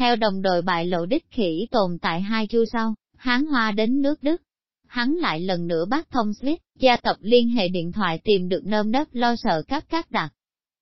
Theo đồng đội bại lộ đích khỉ tồn tại hai chu sau, hán hoa đến nước Đức. Hắn lại lần nữa bắt thông Smith, gia tộc liên hệ điện thoại tìm được nơm nớp lo sợ các các đặt.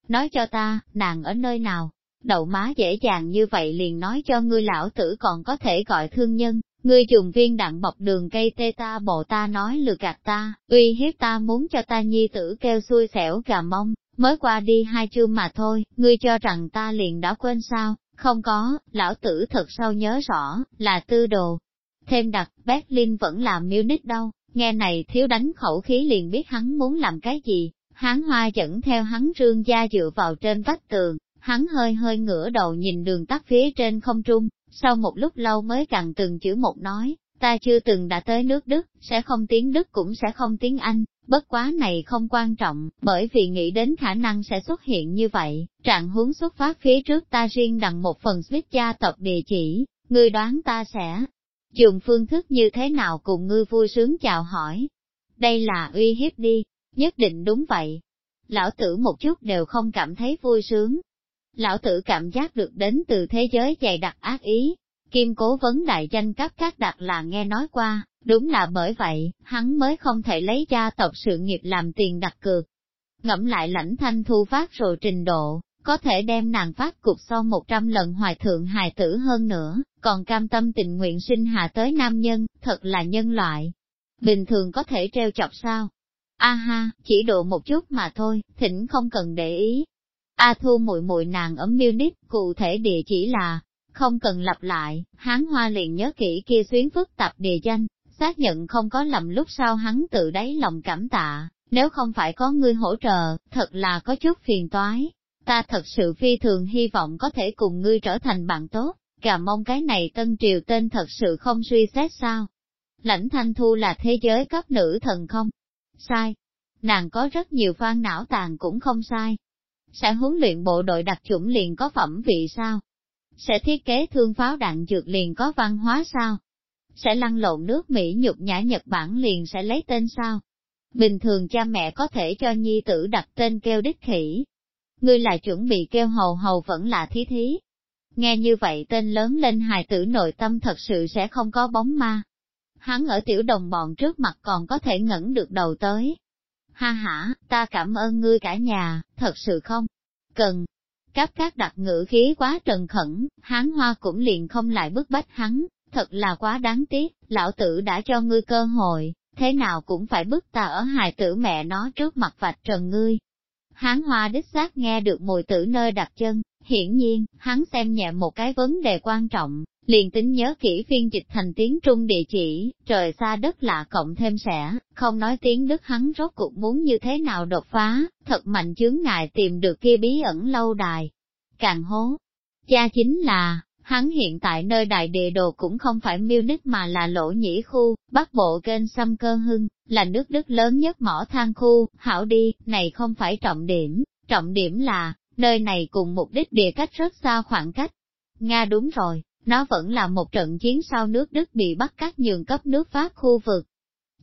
Nói cho ta, nàng ở nơi nào? Đậu má dễ dàng như vậy liền nói cho ngươi lão tử còn có thể gọi thương nhân, ngươi dùng viên đạn bọc đường cây tê ta bộ ta nói lừa gạt ta, uy hiếp ta muốn cho ta nhi tử kêu xui xẻo gà mông, mới qua đi hai chương mà thôi, ngươi cho rằng ta liền đã quên sao, không có, lão tử thật sao nhớ rõ, là tư đồ. Thêm đặc, Berlin vẫn làm Munich đâu, nghe này thiếu đánh khẩu khí liền biết hắn muốn làm cái gì, hán hoa dẫn theo hắn rương gia dựa vào trên vách tường, hắn hơi hơi ngửa đầu nhìn đường tắt phía trên không trung, sau một lúc lâu mới càng từng chữ một nói, ta chưa từng đã tới nước Đức, sẽ không tiếng Đức cũng sẽ không tiếng Anh, bất quá này không quan trọng, bởi vì nghĩ đến khả năng sẽ xuất hiện như vậy, trạng huống xuất phát phía trước ta riêng đằng một phần suýt gia tộc địa chỉ, ngươi đoán ta sẽ dùng phương thức như thế nào cùng ngươi vui sướng chào hỏi. Đây là uy hiếp đi, nhất định đúng vậy. Lão tử một chút đều không cảm thấy vui sướng. Lão tử cảm giác được đến từ thế giới dày đặc ác ý. Kim cố vấn đại danh cấp các đặc là nghe nói qua, đúng là bởi vậy, hắn mới không thể lấy gia tộc sự nghiệp làm tiền đặt cược. Ngẫm lại lãnh thanh thu phát rồi trình độ, có thể đem nàng phát cục sau một trăm lần hoài thượng hài tử hơn nữa, còn cam tâm tình nguyện sinh hạ tới nam nhân, thật là nhân loại. Bình thường có thể treo chọc sao? A ha, chỉ độ một chút mà thôi, thỉnh không cần để ý. A thu muội muội nàng ở Munich, cụ thể địa chỉ là, không cần lặp lại, hán hoa liền nhớ kỹ kia xuyến phức tạp địa danh, xác nhận không có lầm lúc sau hắn tự đáy lòng cảm tạ, nếu không phải có ngươi hỗ trợ, thật là có chút phiền toái. Ta thật sự phi thường hy vọng có thể cùng ngươi trở thành bạn tốt, cả mong cái này tân triều tên thật sự không suy xét sao. Lãnh thanh thu là thế giới cấp nữ thần không? Sai. Nàng có rất nhiều phan não tàn cũng không sai. Sẽ huấn luyện bộ đội đặc chủng liền có phẩm vị sao? Sẽ thiết kế thương pháo đạn dược liền có văn hóa sao? Sẽ lăn lộn nước Mỹ nhục nhã Nhật Bản liền sẽ lấy tên sao? Bình thường cha mẹ có thể cho nhi tử đặt tên kêu đích khỉ. Ngươi là chuẩn bị kêu hầu hầu vẫn là thí thí. Nghe như vậy tên lớn lên hài tử nội tâm thật sự sẽ không có bóng ma. Hắn ở tiểu đồng bọn trước mặt còn có thể ngẩng được đầu tới. Ha ha, ta cảm ơn ngươi cả nhà, thật sự không? Cần. Cáp các đặt ngữ khí quá trần khẩn, hán hoa cũng liền không lại bức bách hắn, thật là quá đáng tiếc, lão tử đã cho ngươi cơ hội, thế nào cũng phải bức ta ở hài tử mẹ nó trước mặt vạch trần ngươi. Hán hoa đích xác nghe được mùi tử nơi đặt chân, hiển nhiên, hắn xem nhẹ một cái vấn đề quan trọng, liền tính nhớ kỹ phiên dịch thành tiếng Trung địa chỉ, trời xa đất lạ cộng thêm sẽ, không nói tiếng Đức hắn rốt cuộc muốn như thế nào đột phá, thật mạnh chướng ngại tìm được kia bí ẩn lâu đài. Càng hố, cha chính là, Hắn hiện tại nơi đại địa đồ cũng không phải miêu nít mà là lỗ nhĩ khu, bắc bộ kênh xăm cơ hưng, là nước Đức lớn nhất mỏ than khu, hảo đi, này không phải trọng điểm, trọng điểm là, nơi này cùng mục đích địa cách rất xa khoảng cách. Nga đúng rồi, nó vẫn là một trận chiến sau nước Đức bị bắt cắt nhường cấp nước Pháp khu vực.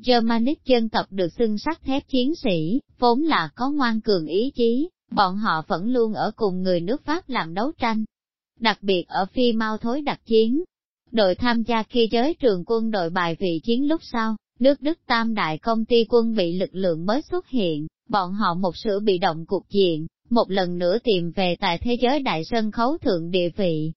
Germanic dân tộc được xưng sắt thép chiến sĩ, vốn là có ngoan cường ý chí, bọn họ vẫn luôn ở cùng người nước Pháp làm đấu tranh, đặc biệt ở phi mau thối đặc chiến. Đội tham gia khi giới trường quân đội bài vị chiến lúc sau, nước Đức tam đại công ty quân bị lực lượng mới xuất hiện, bọn họ một sự bị động cục diện, một lần nữa tìm về tại thế giới đại sân khấu thượng địa vị.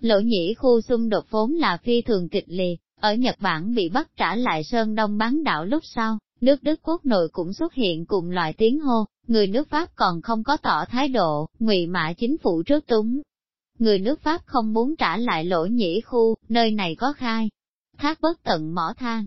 Lỗ nhĩ khu xung đột vốn là phi thường kịch liệt, ở Nhật Bản bị bắt trả lại Sơn Đông bán đảo lúc sau, nước Đức quốc nội cũng xuất hiện cùng loại tiếng hô, người nước Pháp còn không có tỏ thái độ, ngụy mã chính phủ trước túng, người nước Pháp không muốn trả lại lỗ nhĩ khu, nơi này có khai. Thác bất tận mỏ than.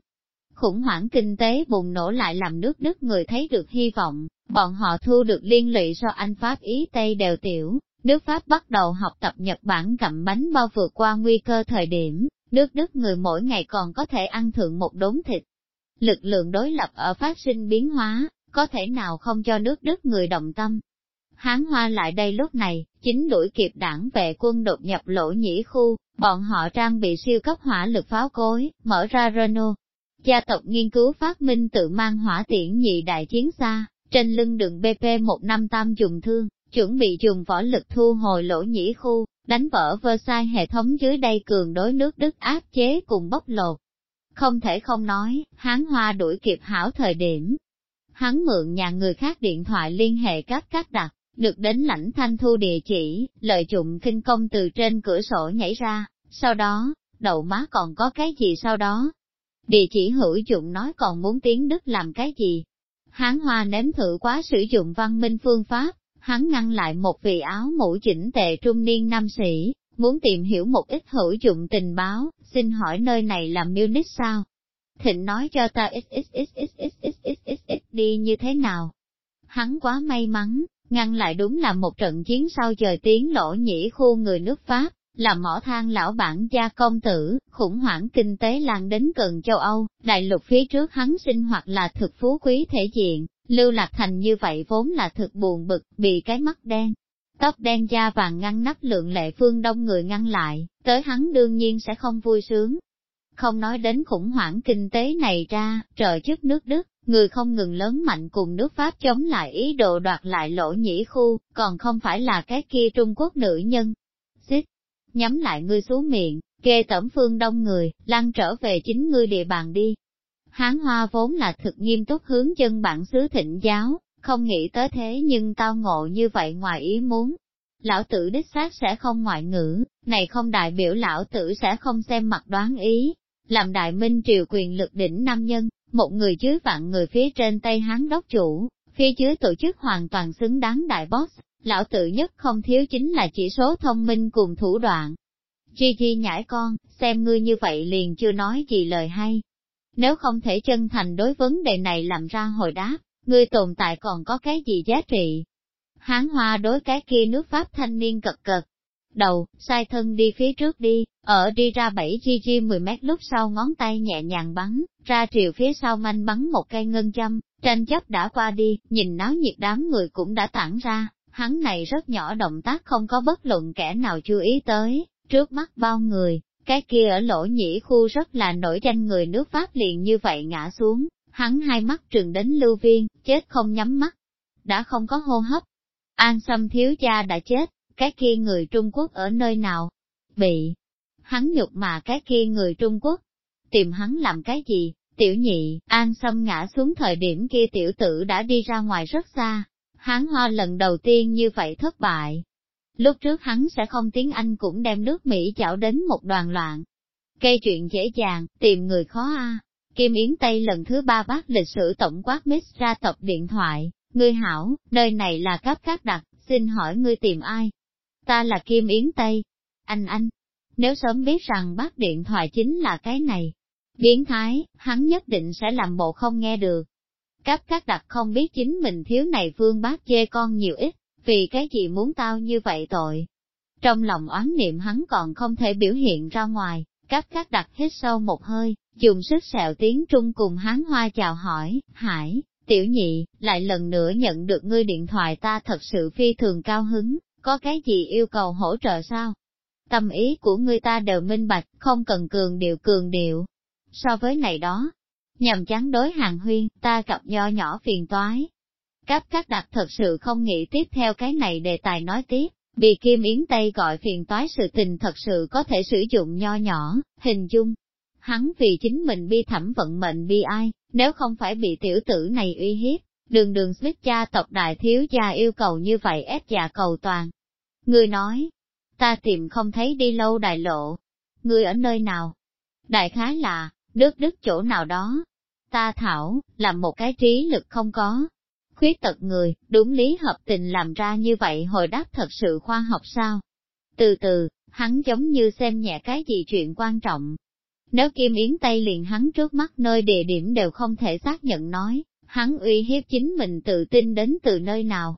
Khủng hoảng kinh tế bùng nổ lại làm nước Đức người thấy được hy vọng, bọn họ thu được liên lụy do Anh Pháp Ý Tây đều tiểu, nước Pháp bắt đầu học tập Nhật Bản cầm bánh bao vượt qua nguy cơ thời điểm, nước Đức người mỗi ngày còn có thể ăn thượng một đốn thịt. Lực lượng đối lập ở phát sinh biến hóa, có thể nào không cho nước Đức người động tâm, Hán hoa lại đây lúc này, chính đuổi kịp đảng vệ quân đột nhập lỗ nhĩ khu, bọn họ trang bị siêu cấp hỏa lực pháo cối, mở ra Renault. Gia tộc nghiên cứu phát minh tự mang hỏa tiễn nhị đại chiến xa, trên lưng đường BP158 dùng thương, chuẩn bị dùng võ lực thu hồi lỗ nhĩ khu, đánh vỡ Versailles hệ thống dưới đây cường đối nước Đức áp chế cùng bóc lột. Không thể không nói, hán hoa đuổi kịp hảo thời điểm. Hắn mượn nhà người khác điện thoại liên hệ các các đặt, được đến lãnh thanh thu địa chỉ, lợi dụng kinh công từ trên cửa sổ nhảy ra, sau đó, đậu má còn có cái gì sau đó. Địa chỉ hữu dụng nói còn muốn tiếng Đức làm cái gì. Hán hoa nếm thử quá sử dụng văn minh phương pháp, hắn ngăn lại một vị áo mũ chỉnh tề trung niên nam sĩ, muốn tìm hiểu một ít hữu dụng tình báo, xin hỏi nơi này là Munich sao? Thịnh nói cho ta xxxxxxxxx đi như thế nào? Hắn quá may mắn, ngăn lại đúng là một trận chiến sau trời tiếng lỗ nhĩ khu người nước Pháp, là mỏ than lão bản gia công tử, khủng hoảng kinh tế lan đến gần châu Âu, đại lục phía trước hắn sinh hoạt là thực phú quý thể diện, lưu lạc thành như vậy vốn là thực buồn bực, bị cái mắt đen. Tóc đen da vàng ngăn nắp lượng lệ phương đông người ngăn lại, tới hắn đương nhiên sẽ không vui sướng. Không nói đến khủng hoảng kinh tế này ra, trợ chức nước Đức, người không ngừng lớn mạnh cùng nước Pháp chống lại ý đồ đoạt lại lỗ nhĩ khu, còn không phải là cái kia Trung Quốc nữ nhân. Nhắm lại ngươi xuống miệng, kê tẩm phương đông người, lăn trở về chính ngươi địa bàn đi. Hán hoa vốn là thực nghiêm túc hướng chân bản xứ thịnh giáo, không nghĩ tới thế nhưng tao ngộ như vậy ngoài ý muốn. Lão tử đích xác sẽ không ngoại ngữ, này không đại biểu lão tử sẽ không xem mặt đoán ý. Làm đại minh triều quyền lực đỉnh nam nhân, một người dưới vạn người phía trên tay hán đốc chủ, phía dưới tổ chức hoàn toàn xứng đáng đại boss, lão tự nhất không thiếu chính là chỉ số thông minh cùng thủ đoạn. Chi Chi nhãi con, xem ngươi như vậy liền chưa nói gì lời hay. Nếu không thể chân thành đối vấn đề này làm ra hồi đáp, ngươi tồn tại còn có cái gì giá trị? Hán hoa đối cái kia nước Pháp thanh niên cật cật. Đầu, sai thân đi phía trước đi, ở đi ra 7 GG 10 mét lúc sau ngón tay nhẹ nhàng bắn, ra triều phía sau manh bắn một cây ngân châm, tranh chấp đã qua đi, nhìn náo nhiệt đám người cũng đã tản ra, hắn này rất nhỏ động tác không có bất luận kẻ nào chú ý tới, trước mắt bao người, cái kia ở lỗ nhĩ khu rất là nổi danh người nước Pháp liền như vậy ngã xuống, hắn hai mắt trừng đến lưu viên, chết không nhắm mắt, đã không có hô hấp. An Sâm thiếu cha đã chết, cái kia người Trung Quốc ở nơi nào? Bị hắn nhục mà cái kia người Trung Quốc, tìm hắn làm cái gì? Tiểu nhị, An Sâm ngã xuống thời điểm kia tiểu tử đã đi ra ngoài rất xa, Hắn ho lần đầu tiên như vậy thất bại. Lúc trước hắn sẽ không tiếng Anh cũng đem nước Mỹ chảo đến một đoàn loạn. Cây chuyện dễ dàng, tìm người khó a. Kim Yến Tây lần thứ ba bác lịch sử tổng quát miss ra tập điện thoại, ngươi hảo, nơi này là cấp các đặc, xin hỏi ngươi tìm ai? Ta là Kim Yến Tây. Anh anh, nếu sớm biết rằng bác điện thoại chính là cái này, biến thái, hắn nhất định sẽ làm bộ không nghe được. Cấp các đặc không biết chính mình thiếu này vương bác chê con nhiều ít, vì cái gì muốn tao như vậy tội. Trong lòng oán niệm hắn còn không thể biểu hiện ra ngoài, cấp các đặc hít sâu một hơi, dùng sức sẹo tiếng Trung cùng hán hoa chào hỏi, hải, tiểu nhị, lại lần nữa nhận được ngươi điện thoại ta thật sự phi thường cao hứng, có cái gì yêu cầu hỗ trợ sao? Tâm ý của ngươi ta đều minh bạch, không cần cường điệu cường điệu. So với này đó, nhằm chán đối hàng huyên, ta gặp nho nhỏ phiền toái. Cáp các đặc thật sự không nghĩ tiếp theo cái này đề tài nói tiếp, vì Kim Yến Tây gọi phiền toái sự tình thật sự có thể sử dụng nho nhỏ, hình dung. Hắn vì chính mình bi thẩm vận mệnh bi ai, nếu không phải bị tiểu tử này uy hiếp, đường đường Smith cha tộc đại thiếu gia yêu cầu như vậy ép già cầu toàn. Người nói, ta tìm không thấy đi lâu đại lộ. Người ở nơi nào? Đại khái là, đức đức chỗ nào đó, ta thảo, làm một cái trí lực không có. Khuyết tật người, đúng lý hợp tình làm ra như vậy hồi đáp thật sự khoa học sao? Từ từ, hắn giống như xem nhẹ cái gì chuyện quan trọng. Nếu Kim Yến Tây liền hắn trước mắt nơi địa điểm đều không thể xác nhận nói, hắn uy hiếp chính mình tự tin đến từ nơi nào.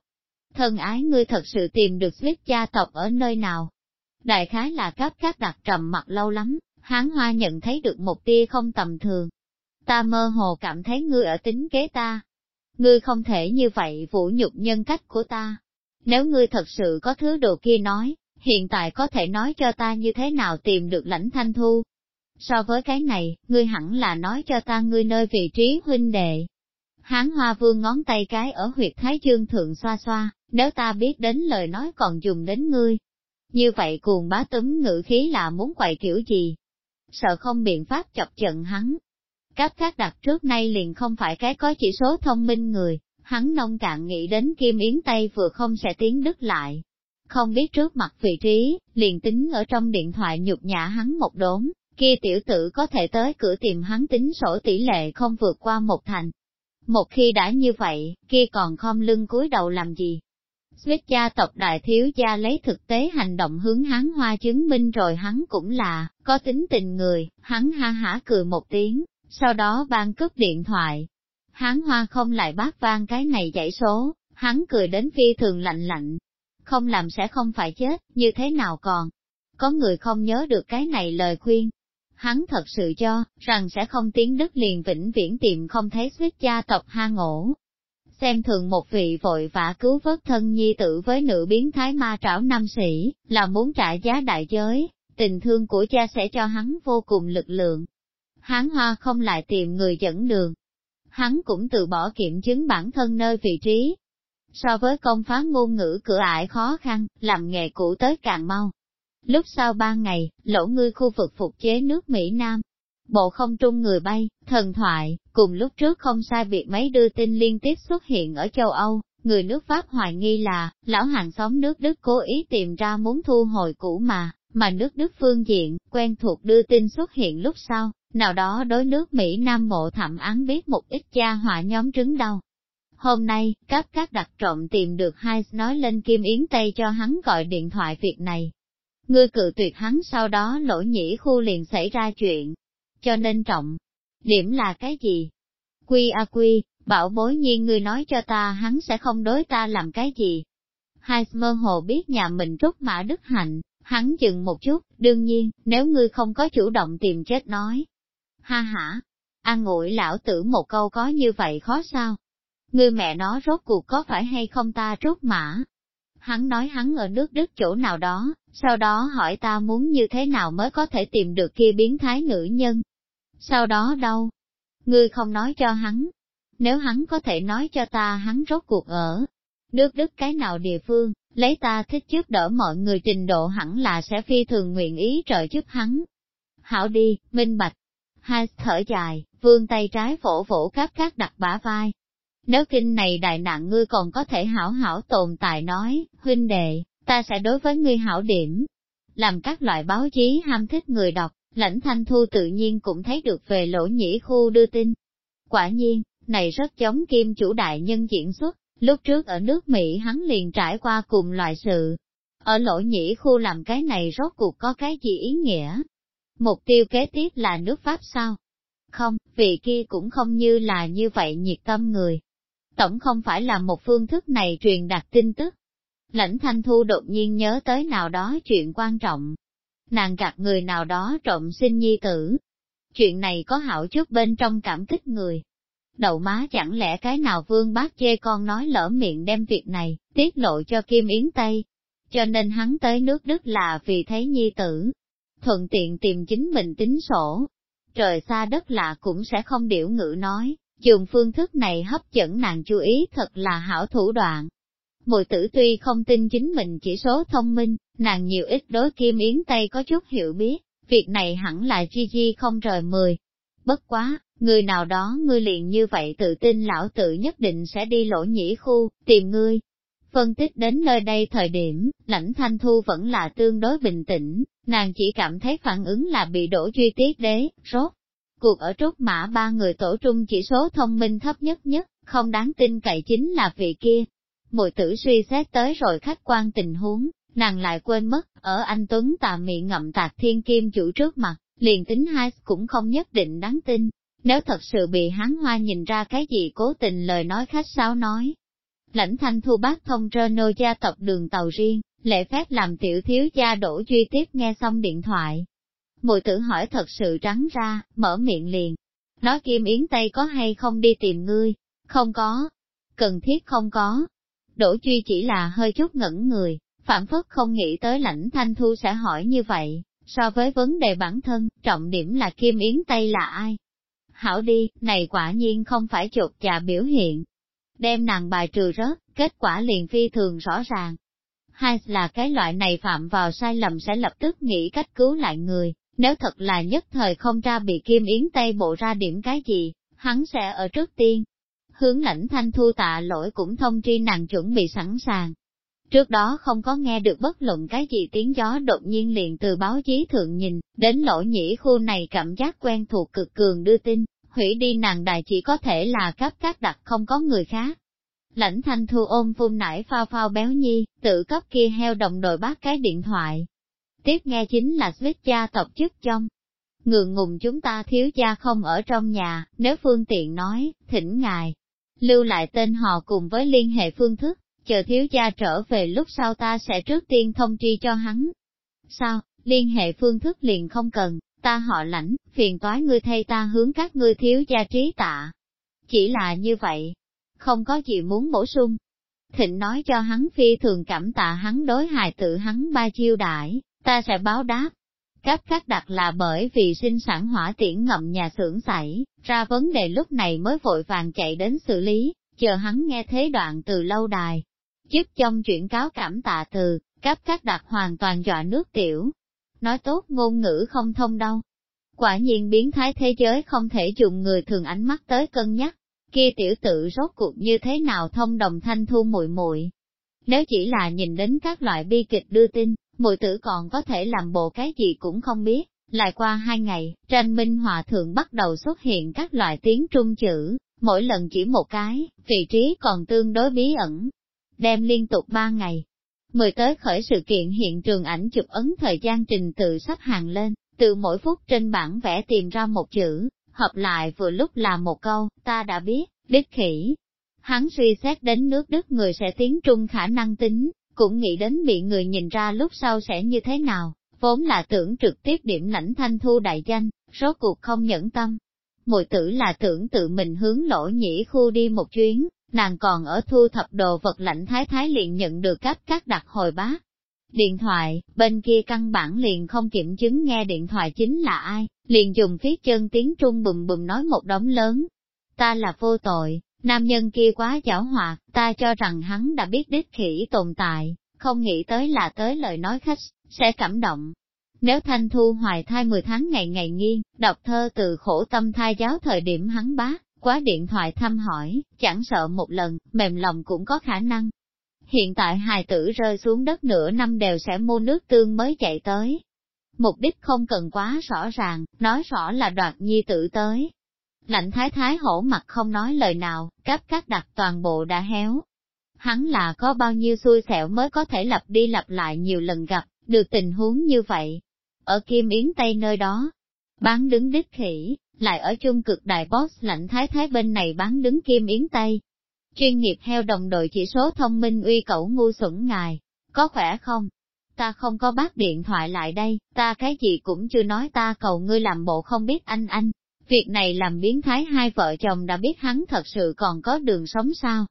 Thân ái ngươi thật sự tìm được Smith gia tộc ở nơi nào? Đại khái là cấp các đặc trầm mặt lâu lắm, hắn hoa nhận thấy được một tia không tầm thường, ta mơ hồ cảm thấy ngươi ở tính kế ta. Ngươi không thể như vậy vũ nhục nhân cách của ta. Nếu ngươi thật sự có thứ đồ kia nói, hiện tại có thể nói cho ta như thế nào tìm được lãnh thanh thu. So với cái này, ngươi hẳn là nói cho ta ngươi nơi vị trí huynh đệ. Hán hoa vương ngón tay cái ở huyệt thái dương thượng xoa xoa, nếu ta biết đến lời nói còn dùng đến ngươi. Như vậy cuồng bá túm ngữ khí là muốn quậy kiểu gì? Sợ không biện pháp chọc giận hắn. Các các đặt trước nay liền không phải cái có chỉ số thông minh người, hắn nông cạn nghĩ đến Kim Yến Tây vừa không sẽ tiến đứt lại. Không biết trước mặt vị trí, liền tính ở trong điện thoại nhục nhã hắn một đốn, kia tiểu tử có thể tới cửa tìm hắn tính sổ tỷ lệ không vượt qua một thành. Một khi đã như vậy, kia còn khom lưng cúi đầu làm gì? Suýt gia tộc đại thiếu gia lấy thực tế hành động hướng hắn hoa chứng minh rồi hắn cũng là, có tính tình người, hắn ha hả cười một tiếng, sau đó ban cướp điện thoại. Hắn hoa không lại bác vang cái này dãy số, hắn cười đến phi thường lạnh lạnh. Không làm sẽ không phải chết, như thế nào còn? Có người không nhớ được cái này lời khuyên. Hắn thật sự cho, rằng sẽ không tiến đức liền vĩnh viễn tìm không thấy suýt gia tộc ha ngổ. xem thường một vị vội vã cứu vớt thân nhi tử với nữ biến thái ma trảo nam sĩ, là muốn trả giá đại giới, tình thương của cha sẽ cho hắn vô cùng lực lượng. Hán hoa không lại tìm người dẫn đường. Hắn cũng từ bỏ kiểm chứng bản thân nơi vị trí. So với công phá ngôn ngữ cửa ải khó khăn, làm nghề cũ tới càng mau. Lúc sau ba ngày, lỗ ngươi khu vực phục chế nước Mỹ Nam, bộ không trung người bay, thần thoại, cùng lúc trước không sai việc mấy đưa tin liên tiếp xuất hiện ở châu Âu, người nước Pháp hoài nghi là, lão hàng xóm nước Đức cố ý tìm ra muốn thu hồi cũ mà, mà nước Đức phương diện, quen thuộc đưa tin xuất hiện lúc sau, nào đó đối nước Mỹ Nam Bộ thẩm án biết một ít gia họa nhóm trứng đau. Hôm nay, các các đặc trộm tìm được hai nói lên Kim Yến Tây cho hắn gọi điện thoại việc này. Ngươi cự tuyệt hắn sau đó lỗ nhĩ khu liền xảy ra chuyện, cho nên trọng. Điểm là cái gì? Quy a quy, bảo bối nhiên ngươi nói cho ta hắn sẽ không đối ta làm cái gì. Hai mơ hồ biết nhà mình rút mã đức hạnh, hắn dừng một chút, đương nhiên, nếu ngươi không có chủ động tìm chết nói. Ha ha, an ngụy lão tử một câu có như vậy khó sao? Ngươi mẹ nó rốt cuộc có phải hay không ta rốt mã? Hắn nói hắn ở nước Đức chỗ nào đó, sau đó hỏi ta muốn như thế nào mới có thể tìm được kia biến thái nữ nhân, sau đó đâu? Ngươi không nói cho hắn. Nếu hắn có thể nói cho ta hắn rốt cuộc ở nước Đức cái nào địa phương, lấy ta thích giúp đỡ mọi người trình độ hẳn là sẽ phi thường nguyện ý trợ giúp hắn. Hảo đi, minh bạch. Hai thở dài, vương tay trái phổ phổ các các đặt bả vai. Nếu kinh này đại nạn ngươi còn có thể hảo hảo tồn tại nói, huynh đệ, ta sẽ đối với ngươi hảo điểm. Làm các loại báo chí ham thích người đọc, Lãnh Thanh Thu tự nhiên cũng thấy được về lỗ nhĩ khu đưa tin. Quả nhiên, này rất giống kim chủ đại nhân diễn xuất, lúc trước ở nước Mỹ hắn liền trải qua cùng loại sự. Ở lỗ nhĩ khu làm cái này rốt cuộc có cái gì ý nghĩa? Mục tiêu kế tiếp là nước Pháp sao? Không, vị kia cũng không như là như vậy nhiệt tâm người. Tổng không phải là một phương thức này truyền đạt tin tức. Lãnh Thanh Thu đột nhiên nhớ tới nào đó chuyện quan trọng, nàng gặp người nào đó trộm sinh nhi tử. Chuyện này có hảo chút bên trong cảm kích người. Đậu má chẳng lẽ cái nào vương bác chê con nói lỡ miệng đem việc này, tiết lộ cho Kim Yến Tây. Cho nên hắn tới nước Đức là vì thấy nhi tử. Thuận tiện tìm chính mình tính sổ. Trời xa đất lạ cũng sẽ không điểu ngữ nói, dùng phương thức này hấp dẫn nàng chú ý thật là hảo thủ đoạn. Mùi tử tuy không tin chính mình chỉ số thông minh, nàng nhiều ít đối Kim Yến Tây có chút hiểu biết, việc này hẳn là chi chi không rời mười. Bất quá, người nào đó ngươi liền như vậy tự tin lão tự nhất định sẽ đi lỗ nhĩ khu, tìm ngươi. Phân tích đến nơi đây thời điểm, lãnh thanh thu vẫn là tương đối bình tĩnh, nàng chỉ cảm thấy phản ứng là bị đổ duy tiết đế, rốt. Cuộc ở trúc mã ba người tổ trung chỉ số thông minh thấp nhất nhất, không đáng tin cậy chính là vị kia, Mùi tử suy xét tới rồi khách quan tình huống, nàng lại quên mất, ở anh Tuấn tà miệng ngậm tạc thiên kim chủ trước mặt, liền tính hai cũng không nhất định đáng tin. Nếu thật sự bị hắn hoa nhìn ra cái gì cố tình lời nói khách sáo nói. Lãnh thanh thu bác thông Renault gia tộc đường tàu riêng, lễ phép làm tiểu thiếu gia đổ duy tiếp nghe xong điện thoại. Mùi tử hỏi thật sự trắng ra, mở miệng liền. Nói Kim Yến Tây có hay không đi tìm ngươi? Không có. Cần thiết không có. Đỗ Duy chỉ là hơi chút ngẩn người, phản phất không nghĩ tới lãnh thanh thu sẽ hỏi như vậy, so với vấn đề bản thân, trọng điểm là Kim Yến Tây là ai. Hảo đi, này quả nhiên không phải chột chà biểu hiện. Đem nàng bài trừ rớt, kết quả liền phi thường rõ ràng. Hai là cái loại này phạm vào sai lầm sẽ lập tức nghĩ cách cứu lại người, nếu thật là nhất thời không ra bị Kim Yến Tây bộ ra điểm cái gì, hắn sẽ ở trước tiên. Hướng lãnh thanh thu tạ lỗi cũng thông tri nàng chuẩn bị sẵn sàng. Trước đó không có nghe được bất luận cái gì tiếng gió đột nhiên liền từ báo chí thượng nhìn, đến lỗ nhĩ khu này cảm giác quen thuộc cực cường đưa tin, hủy đi nàng đài chỉ có thể là cấp các đặt không có người khác. Lãnh thanh thu ôm phun nải phao phao béo nhi, tự cấp kia heo đồng đội bác cái điện thoại. Tiếp nghe chính là Swiss gia tộc chức trong. Ngượng ngùng chúng ta thiếu gia không ở trong nhà, nếu phương tiện nói, thỉnh ngài. Lưu lại tên họ cùng với liên hệ phương thức, chờ thiếu gia trở về lúc sau ta sẽ trước tiên thông tri cho hắn. Sao, liên hệ phương thức liền không cần, ta họ lãnh, phiền toái ngươi thay ta hướng các ngươi thiếu gia trí tạ. Chỉ là như vậy, không có gì muốn bổ sung. Thịnh nói cho hắn phi thường cảm tạ hắn đối hài tự hắn ba chiêu đãi, ta sẽ báo đáp. Cấp các đặt là bởi vì sinh sản hỏa tiễn ngậm nhà xưởng xảy, ra vấn đề lúc này mới vội vàng chạy đến xử lý, chờ hắn nghe thế đoạn từ lâu đài. Giúp trong chuyển cáo cảm tạ từ, cấp các đặt hoàn toàn dọa nước tiểu. Nói tốt ngôn ngữ không thông đâu. Quả nhiên biến thái thế giới không thể dùng người thường ánh mắt tới cân nhắc, kia tiểu tự rốt cuộc như thế nào thông đồng thanh thu muội muội. Nếu chỉ là nhìn đến các loại bi kịch đưa tin, muội tử còn có thể làm bộ cái gì cũng không biết. Lại qua hai ngày, tranh minh hòa thượng bắt đầu xuất hiện các loại tiếng trung chữ, mỗi lần chỉ một cái, vị trí còn tương đối bí ẩn. Đem liên tục ba ngày. Mời tới khởi sự kiện hiện trường ảnh chụp ấn thời gian trình tự sắp hàng lên, từ mỗi phút trên bản vẽ tìm ra một chữ, hợp lại vừa lúc là một câu, ta đã biết, đích khỉ. Hắn suy xét đến nước Đức người sẽ tiến trung khả năng tính, cũng nghĩ đến bị người nhìn ra lúc sau sẽ như thế nào, vốn là tưởng trực tiếp điểm lãnh thanh thu đại danh, rốt cuộc không nhẫn tâm. Mùi tử là tưởng tự mình hướng lỗ nhĩ khu đi một chuyến, nàng còn ở thu thập đồ vật lãnh thái thái liền nhận được các các đặt hồi bác. Điện thoại, bên kia căn bản liền không kiểm chứng nghe điện thoại chính là ai, liền dùng phía chân tiếng Trung bùm bùm nói một đống lớn. Ta là vô tội, nam nhân kia quá giảo hoạt, ta cho rằng hắn đã biết đích khỉ tồn tại, không nghĩ tới là tới lời nói khách, sẽ cảm động. Nếu thanh thu hoài thai 10 tháng ngày ngày nghiêng, đọc thơ từ khổ tâm thai giáo thời điểm hắn bá, quá điện thoại thăm hỏi, chẳng sợ một lần, mềm lòng cũng có khả năng. Hiện tại hài tử rơi xuống đất nửa năm đều sẽ mua nước tương mới chạy tới, Mục đích không cần quá rõ ràng, nói rõ là đoạt nhi tử tới. Lạnh thái thái hổ mặt không nói lời nào, cắp các đặt toàn bộ đã héo. Hắn là có bao nhiêu xui xẻo mới có thể lặp đi lặp lại nhiều lần gặp, được tình huống như vậy. Ở Kim Yến Tây nơi đó, bán đứng đích khỉ, lại ở chung cực đại boss lạnh thái thái bên này bán đứng Kim Yến Tây. Chuyên nghiệp heo đồng đội chỉ số thông minh uy cẩu ngu xuẩn ngài, có khỏe không? ta không có bác điện thoại lại đây, ta cái gì cũng chưa nói ta cầu ngươi làm bộ không biết anh anh. Việc này làm biến thái hai vợ chồng đã biết hắn thật sự còn có đường sống sao.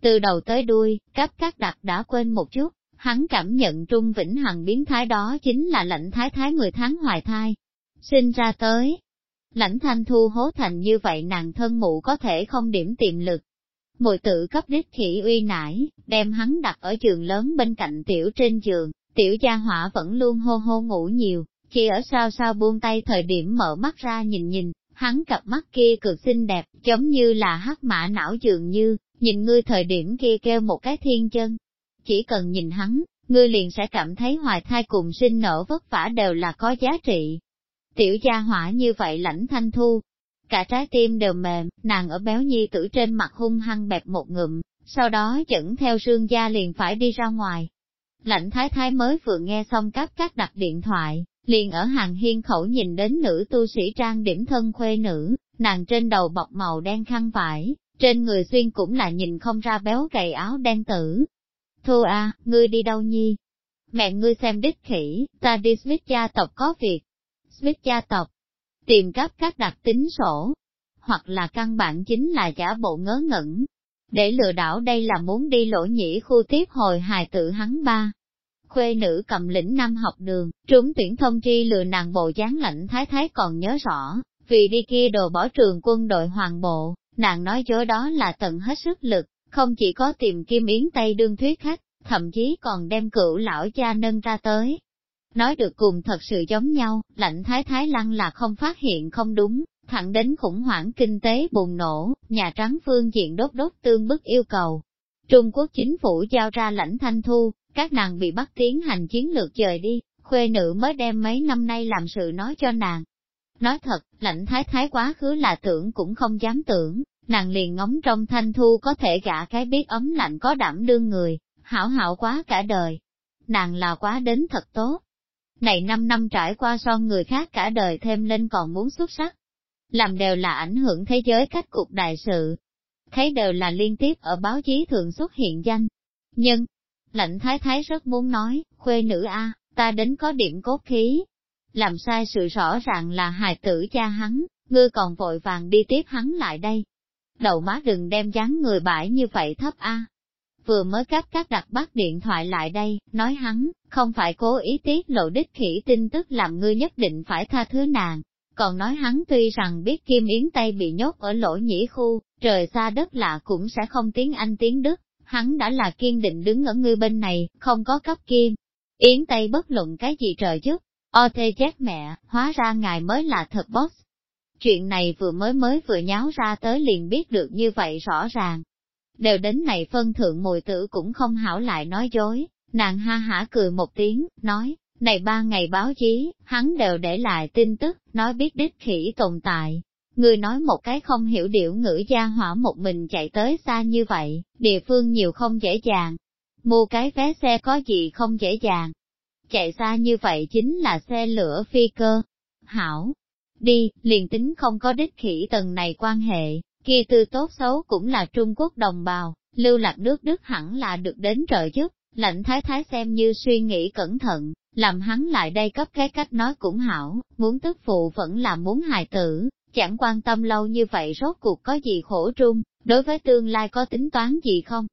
Từ đầu tới đuôi, cấp các đặc đã quên một chút, hắn cảm nhận Trung Vĩnh Hằng biến thái đó chính là lãnh thái thái 10 tháng hoài thai. Sinh ra tới, lãnh thanh thu hố thành như vậy nàng thân mụ có thể không điểm tiềm lực. Mùi tự cấp đích khỉ uy nải, đem hắn đặt ở giường lớn bên cạnh tiểu trên giường, Tiểu gia hỏa vẫn luôn hô hô ngủ nhiều, chỉ ở sao sao buông tay thời điểm mở mắt ra nhìn nhìn, hắn cặp mắt kia cực xinh đẹp, giống như là hắc mã não dường như, nhìn ngươi thời điểm kia kêu một cái thiên chân. Chỉ cần nhìn hắn, ngươi liền sẽ cảm thấy hoài thai cùng sinh nở vất vả đều là có giá trị. Tiểu gia hỏa như vậy lãnh thanh thu, cả trái tim đều mềm, nàng ở béo nhi tử trên mặt hung hăng bẹp một ngụm, sau đó dẫn theo sương gia liền phải đi ra ngoài. Lãnh thái thái mới vừa nghe xong các các đặt điện thoại, liền ở hàng hiên khẩu nhìn đến nữ tu sĩ trang điểm thân khuê nữ, nàng trên đầu bọc màu đen khăn vải, trên người xuyên cũng là nhìn không ra béo gầy áo đen tử. Thu a, ngươi đi đâu nhi? Mẹ ngươi xem đích khỉ, ta đi Smith gia tộc có việc. Smith gia tộc, tìm cấp các đặc tính sổ, hoặc là căn bản chính là giả bộ ngớ ngẩn, để lừa đảo đây là muốn đi lỗ nhĩ khu tiếp hồi hài tự hắn ba. Khuê nữ cầm lĩnh năm học đường, trúng tuyển thông tri lừa nàng bộ dáng lãnh thái thái còn nhớ rõ, vì đi kia đồ bỏ trường quân đội hoàng bộ, nàng nói dối đó là tận hết sức lực, không chỉ có tìm Kim Yến Tây đương thuyết khách, thậm chí còn đem cửu lão cha nâng ra tới. Nói được cùng thật sự giống nhau, lạnh thái thái lăng là không phát hiện không đúng, thẳng đến khủng hoảng kinh tế bùng nổ, Nhà Trắng phương diện đốt đốt tương bức yêu cầu. Trung Quốc chính phủ giao ra lãnh thanh thu, các nàng bị bắt tiến hành chiến lược dời đi, khuê nữ mới đem mấy năm nay làm sự nói cho nàng. Nói thật, lãnh thái thái quá khứ là tưởng cũng không dám tưởng, nàng liền ngóng trong thanh thu có thể gả cái biết ấm lạnh có đảm đương người, hảo hảo quá cả đời. Nàng là quá đến thật tốt. Này năm năm trải qua so người khác cả đời thêm lên còn muốn xuất sắc. Làm đều là ảnh hưởng thế giới cách cục đại sự. Thấy đều là liên tiếp ở báo chí thường xuất hiện danh. Nhưng, lãnh thái thái rất muốn nói, khuê nữ A, ta đến có điểm cốt khí. Làm sai sự rõ ràng là hài tử cha hắn, ngươi còn vội vàng đi tiếp hắn lại đây. Đầu má đừng đem dáng người bãi như vậy thấp A vừa mới cấp các đặt bắt điện thoại lại đây, nói hắn, không phải cố ý tiết lộ đích khỉ tin tức làm ngươi nhất định phải tha thứ nàng. Còn nói hắn tuy rằng biết Kim Yến Tây bị nhốt ở lỗ nhĩ khu, trời xa đất lạ cũng sẽ không tiếng Anh tiếng Đức, hắn đã là kiên định đứng ở ngươi bên này, không có cấp Kim. Yến Tây bất luận cái gì trời giúp, o thê chết mẹ, hóa ra ngài mới là thật boss. Chuyện này vừa mới mới vừa nháo ra tới liền biết được như vậy rõ ràng, Đều đến này phân thượng mùi tử cũng không hảo lại nói dối, nàng ha hả cười một tiếng, nói, này ba ngày báo chí, hắn đều để lại tin tức, nói biết đích khỉ tồn tại. Người nói một cái không hiểu điệu ngữ gia hỏa một mình chạy tới xa như vậy, địa phương nhiều không dễ dàng. Mua cái vé xe có gì không dễ dàng. Chạy xa như vậy chính là xe lửa phi cơ. Hảo, đi, liền tính không có đích khỉ tầng này quan hệ, Kia tư tốt xấu cũng là Trung Quốc đồng bào, lưu lạc nước Đức hẳn là được đến trợ giúp, lãnh thái thái xem như suy nghĩ cẩn thận, làm hắn lại đây cấp cái cách nói cũng hảo, muốn tức phụ vẫn là muốn hài tử, chẳng quan tâm lâu như vậy rốt cuộc có gì khổ trung, đối với tương lai có tính toán gì không?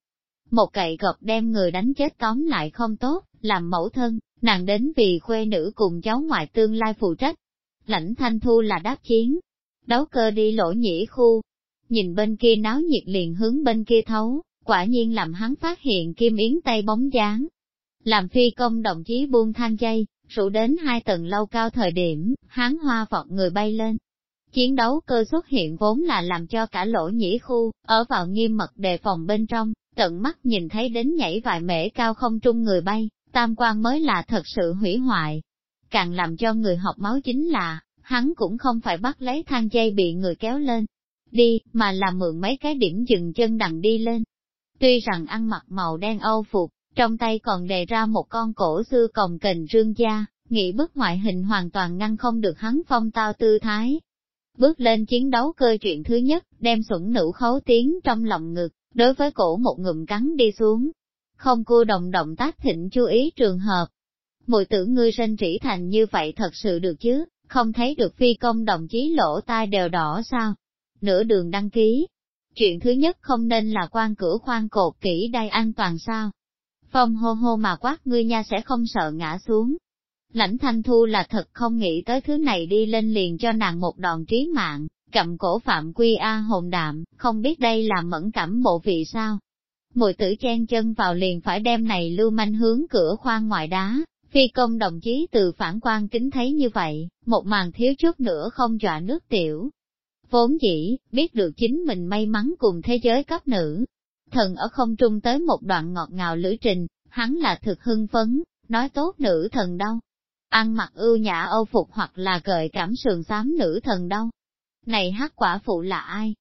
Một cậy gọt đem người đánh chết tóm lại không tốt, làm mẫu thân, nàng đến vì khuê nữ cùng cháu ngoại tương lai phụ trách. Lãnh thanh thu là đáp chiến, đấu cơ đi lỗ nhĩ khu, nhìn bên kia náo nhiệt liền hướng bên kia thấu, quả nhiên làm hắn phát hiện kim yến tay bóng dáng. Làm phi công đồng chí buông thang dây, rủ đến hai tầng lâu cao thời điểm, hắn hoa vọt người bay lên. Chiến đấu cơ xuất hiện vốn là làm cho cả lỗ nhĩ khu, ở vào nghiêm mật đề phòng bên trong, tận mắt nhìn thấy đến nhảy vài mễ cao không trung người bay, tam quan mới là thật sự hủy hoại. Càng làm cho người học máu chính là, hắn cũng không phải bắt lấy thang dây bị người kéo lên, đi, mà là mượn mấy cái điểm dừng chân đằng đi lên. Tuy rằng ăn mặc màu đen âu phục, trong tay còn đề ra một con cổ xưa còng kềnh rương da, nghĩ bức ngoại hình hoàn toàn ngăn không được hắn phong tao tư thái. Bước lên chiến đấu cơ chuyện thứ nhất, đem sủng nữ khấu tiếng trong lòng ngực, đối với cổ một ngụm cắn đi xuống. Không cua động động tác thịnh chú ý trường hợp. Mùi tử ngươi sinh trĩ thành như vậy thật sự được chứ, không thấy được phi công đồng chí lỗ tai đều đỏ sao? Nửa đường đăng ký. Chuyện thứ nhất không nên là quan cửa khoan cột kỹ đai an toàn sao. Phong hô hô mà quát ngươi nha sẽ không sợ ngã xuống. Lãnh thanh thu là thật không nghĩ tới thứ này đi lên liền cho nàng một đòn trí mạng, cầm cổ phạm quy A hồn đạm, không biết đây là mẫn cảm bộ vị sao. Mùi tử chen chân vào liền phải đem này lưu manh hướng cửa khoan ngoài đá, phi công đồng chí từ phản quan kính thấy như vậy, một màn thiếu chút nữa không dọa nước tiểu, Vốn dĩ, biết được chính mình may mắn cùng thế giới cấp nữ. Thần ở không trung tới một đoạn ngọt ngào lữ trình, hắn là thực hưng phấn, nói tốt nữ thần đâu. Ăn mặc ưu nhã âu phục hoặc là gợi cảm sườn xám nữ thần đâu. Này hát quả phụ là ai?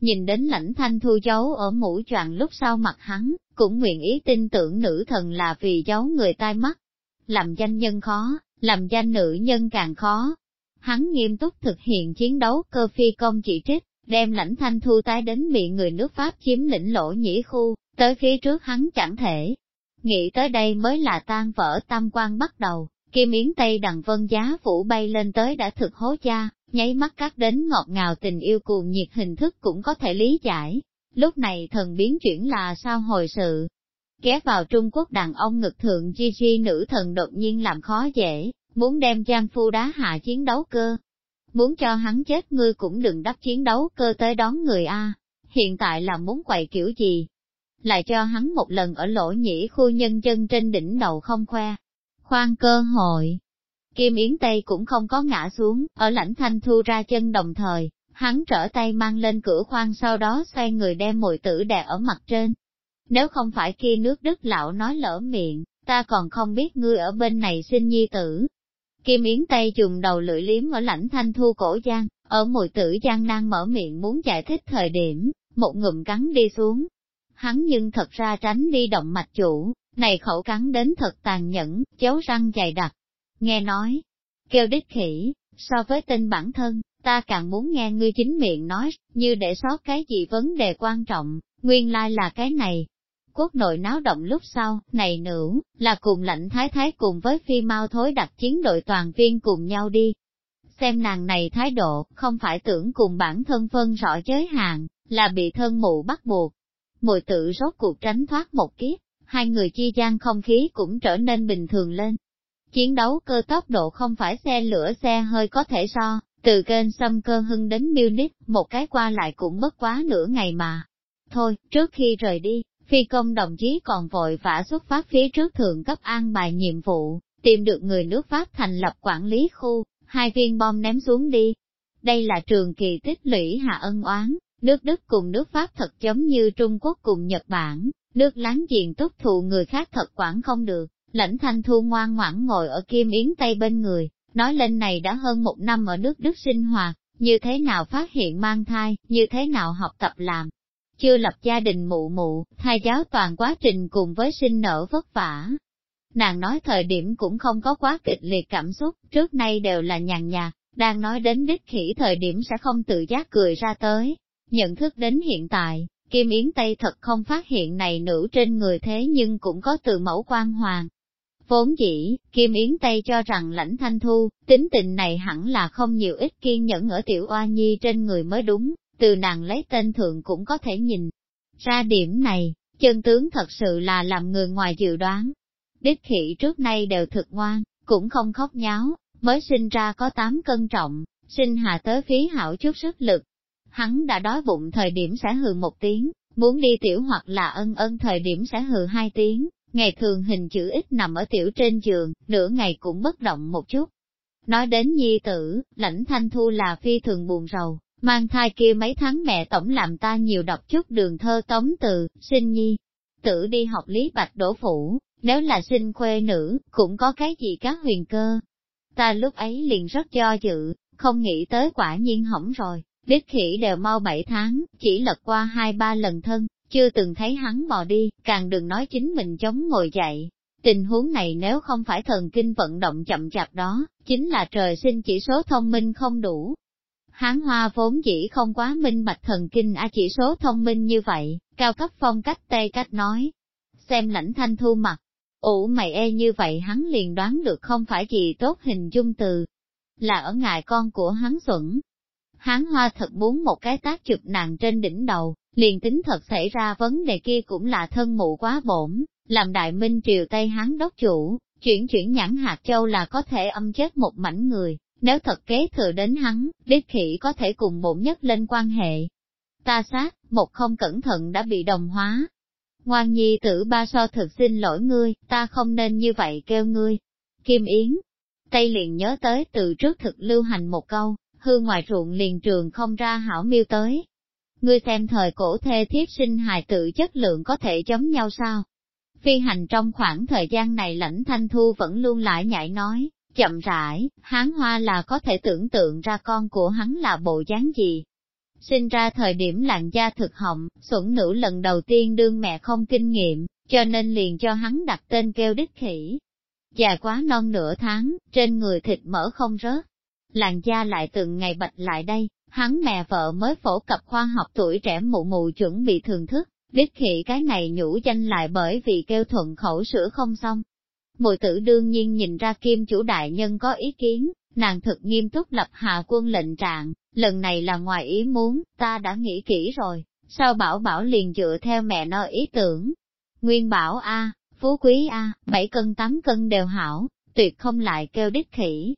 Nhìn đến lãnh thanh thu giấu ở mũi choàng lúc sau mặt hắn, cũng nguyện ý tin tưởng nữ thần là vì giấu người tai mắt. Làm danh nhân khó, làm danh nữ nhân càng khó, hắn nghiêm túc thực hiện chiến đấu cơ phi công chỉ trích, đem lãnh thanh thu tái đến bị người nước Pháp chiếm lĩnh lỗ nhĩ khu, tới phía trước hắn chẳng thể. Nghĩ tới đây mới là tan vỡ tam quan bắt đầu, kim yến tây đằng vân giá vũ bay lên tới đã thực hố cha, nháy mắt cắt đến ngọt ngào tình yêu cuồng nhiệt hình thức cũng có thể lý giải. Lúc này thần biến chuyển là sao hồi sự. Ghé vào Trung Quốc đàn ông ngực thượng Gigi nữ thần đột nhiên làm khó dễ, muốn đem Giang Phu đá hạ chiến đấu cơ. Muốn cho hắn chết ngươi cũng đừng đắp chiến đấu cơ tới đón người A, hiện tại là muốn quậy kiểu gì. lại cho hắn một lần ở lỗ nhĩ khu nhân chân trên đỉnh đầu không khoe. Khoan cơ hội. Kim Yến Tây cũng không có ngã xuống, ở lãnh thanh thu ra chân đồng thời, hắn trở tay mang lên cửa khoan sau đó xoay người đem mùi tử đè ở mặt trên. Nếu không phải kia nước đức lão nói lỡ miệng, ta còn không biết ngươi ở bên này sinh nhi tử. Kim Yến Tây dùng đầu lưỡi liếm ở lãnh thanh thu cổ giang, ở mùi tử giang đang mở miệng muốn giải thích thời điểm, một ngụm cắn đi xuống. Hắn nhưng thật ra tránh đi động mạch chủ, này khẩu cắn đến thật tàn nhẫn, chéo răng dày đặc. Nghe nói, kêu đích khỉ, so với tên bản thân, ta càng muốn nghe ngươi chính miệng nói, như để sót cái gì vấn đề quan trọng, nguyên lai là cái này. Quốc nội náo động lúc sau, này nữ, là cùng lãnh thái thái cùng với phi mau thối đặt chiến đội toàn viên cùng nhau đi. Xem nàng này thái độ, không phải tưởng cùng bản thân phân rõ giới hạn, là bị thân mụ bắt buộc. Mùi tự rốt cuộc tránh thoát một kiếp, hai người chi gian không khí cũng trở nên bình thường lên. Chiến đấu cơ tốc độ không phải xe lửa xe hơi có thể so, từ kênh xâm cơ hưng đến Munich, một cái qua lại cũng mất quá nửa ngày mà. Thôi, trước khi rời đi, phi công đồng chí còn vội vã xuất phát phía trước thượng cấp an bài nhiệm vụ, tìm được người nước Pháp thành lập quản lý khu, hai viên bom ném xuống đi. Đây là trường kỳ tích lũy hạ ân oán, nước Đức cùng nước Pháp thật giống như Trung Quốc cùng Nhật Bản, nước láng giềng tốt thụ người khác thật quản không được, lãnh thanh thu ngoan ngoãn ngồi ở Kim Yến Tây bên người, nói lên này đã hơn một năm ở nước Đức sinh hoạt, như thế nào phát hiện mang thai, như thế nào học tập làm. Chưa lập gia đình mụ mụ, thai giáo toàn quá trình cùng với sinh nở vất vả. Nàng nói thời điểm cũng không có quá kịch liệt cảm xúc, trước nay đều là nhàn nhạt, đang nói đến đích khỉ thời điểm sẽ không tự giác cười ra tới. Nhận thức đến hiện tại, Kim Yến Tây thật không phát hiện này nữ trên người thế nhưng cũng có từ mẫu quan hoàng, Vốn dĩ, Kim Yến Tây cho rằng lãnh thanh thu, tính tình này hẳn là không nhiều ít kiên nhẫn ở tiểu oa nhi trên người mới đúng, từ nàng lấy tên thường cũng có thể nhìn. Ra điểm này, chân tướng thật sự là làm người ngoài dự đoán. Đích khỉ trước nay đều thực ngoan, cũng không khóc nháo, mới sinh ra có 8 cân trọng, sinh hạ tới phí hảo chút sức lực. Hắn đã đói bụng thời điểm sẽ hừ một tiếng, muốn đi tiểu hoặc là ân ân thời điểm sẽ hừ hai tiếng, Ngày thường hình chữ ít nằm ở tiểu trên giường, nửa ngày cũng bất động một chút. Nói đến nhi tử, lãnh thanh thu là phi thường buồn rầu, mang thai kia mấy tháng mẹ tổng làm ta nhiều đọc chút đường thơ tống từ, sinh nhi. Tử đi học lý bạch đổ phủ, nếu là sinh khuê nữ, cũng có cái gì các huyền cơ. Ta lúc ấy liền rất do dự, không nghĩ tới quả nhiên hỏng rồi, biết khỉ đều mau bảy tháng, chỉ lật qua hai ba lần thân, chưa từng thấy hắn bò đi, càng đừng nói chính mình chống ngồi dậy. Tình huống này nếu không phải thần kinh vận động chậm chạp đó, chính là trời sinh chỉ số thông minh không đủ. Hán hoa vốn chỉ không quá minh bạch thần kinh a chỉ số thông minh như vậy, cao cấp phong cách tê cách nói. Xem lãnh thanh thu mặt, ủ mày e như vậy hắn liền đoán được không phải gì tốt hình dung từ, là ở ngài con của hắn xuẩn. Hán hoa thật muốn một cái tác chụp nàng trên đỉnh đầu, liền tính thật xảy ra vấn đề kia cũng là thân mụ quá bổn, làm đại minh triều Tây Hán đốc chủ, chuyển chuyển nhãn hạt châu là có thể âm chết một mảnh người, nếu thật kế thừa đến hắn, đích khỉ có thể cùng bổn nhất lên quan hệ. Ta sát, một không cẩn thận đã bị đồng hóa. Ngoan nhi tử ba so thực xin lỗi ngươi, ta không nên như vậy kêu ngươi. Kim Yến, Tây liền nhớ tới từ trước thực lưu hành một câu, hư ngoài ruộng liền trường không ra hảo miêu tới, Ngươi xem thời cổ thê thiếp sinh hài tự chất lượng có thể giống nhau sao? Phi hành trong khoảng thời gian này lãnh thanh thu vẫn luôn lại nhảy nói, chậm rãi, hán hoa là có thể tưởng tượng ra con của hắn là bộ dáng gì. Sinh ra thời điểm làn da thực họng, xuẩn nữ lần đầu tiên đương mẹ không kinh nghiệm, cho nên liền cho hắn đặt tên kêu đích khỉ. Già quá non nửa tháng, trên người thịt mỡ không rớt, làn da lại từng ngày bạch lại đây, hắn mẹ vợ mới phổ cập khoa học tuổi trẻ mụ mụ chuẩn bị thưởng thức, đích khỉ cái này nhũ danh lại bởi vì kêu thuận khẩu sữa không xong. Mùi tử đương nhiên nhìn ra kim chủ đại nhân có ý kiến, nàng thực nghiêm túc lập hạ quân lệnh trạng, lần này là ngoài ý muốn, ta đã nghĩ kỹ rồi, sao bảo bảo liền dựa theo mẹ nó ý tưởng. Nguyên bảo A, phú quý A, bảy cân tám cân đều hảo, tuyệt không lại kêu đích khỉ.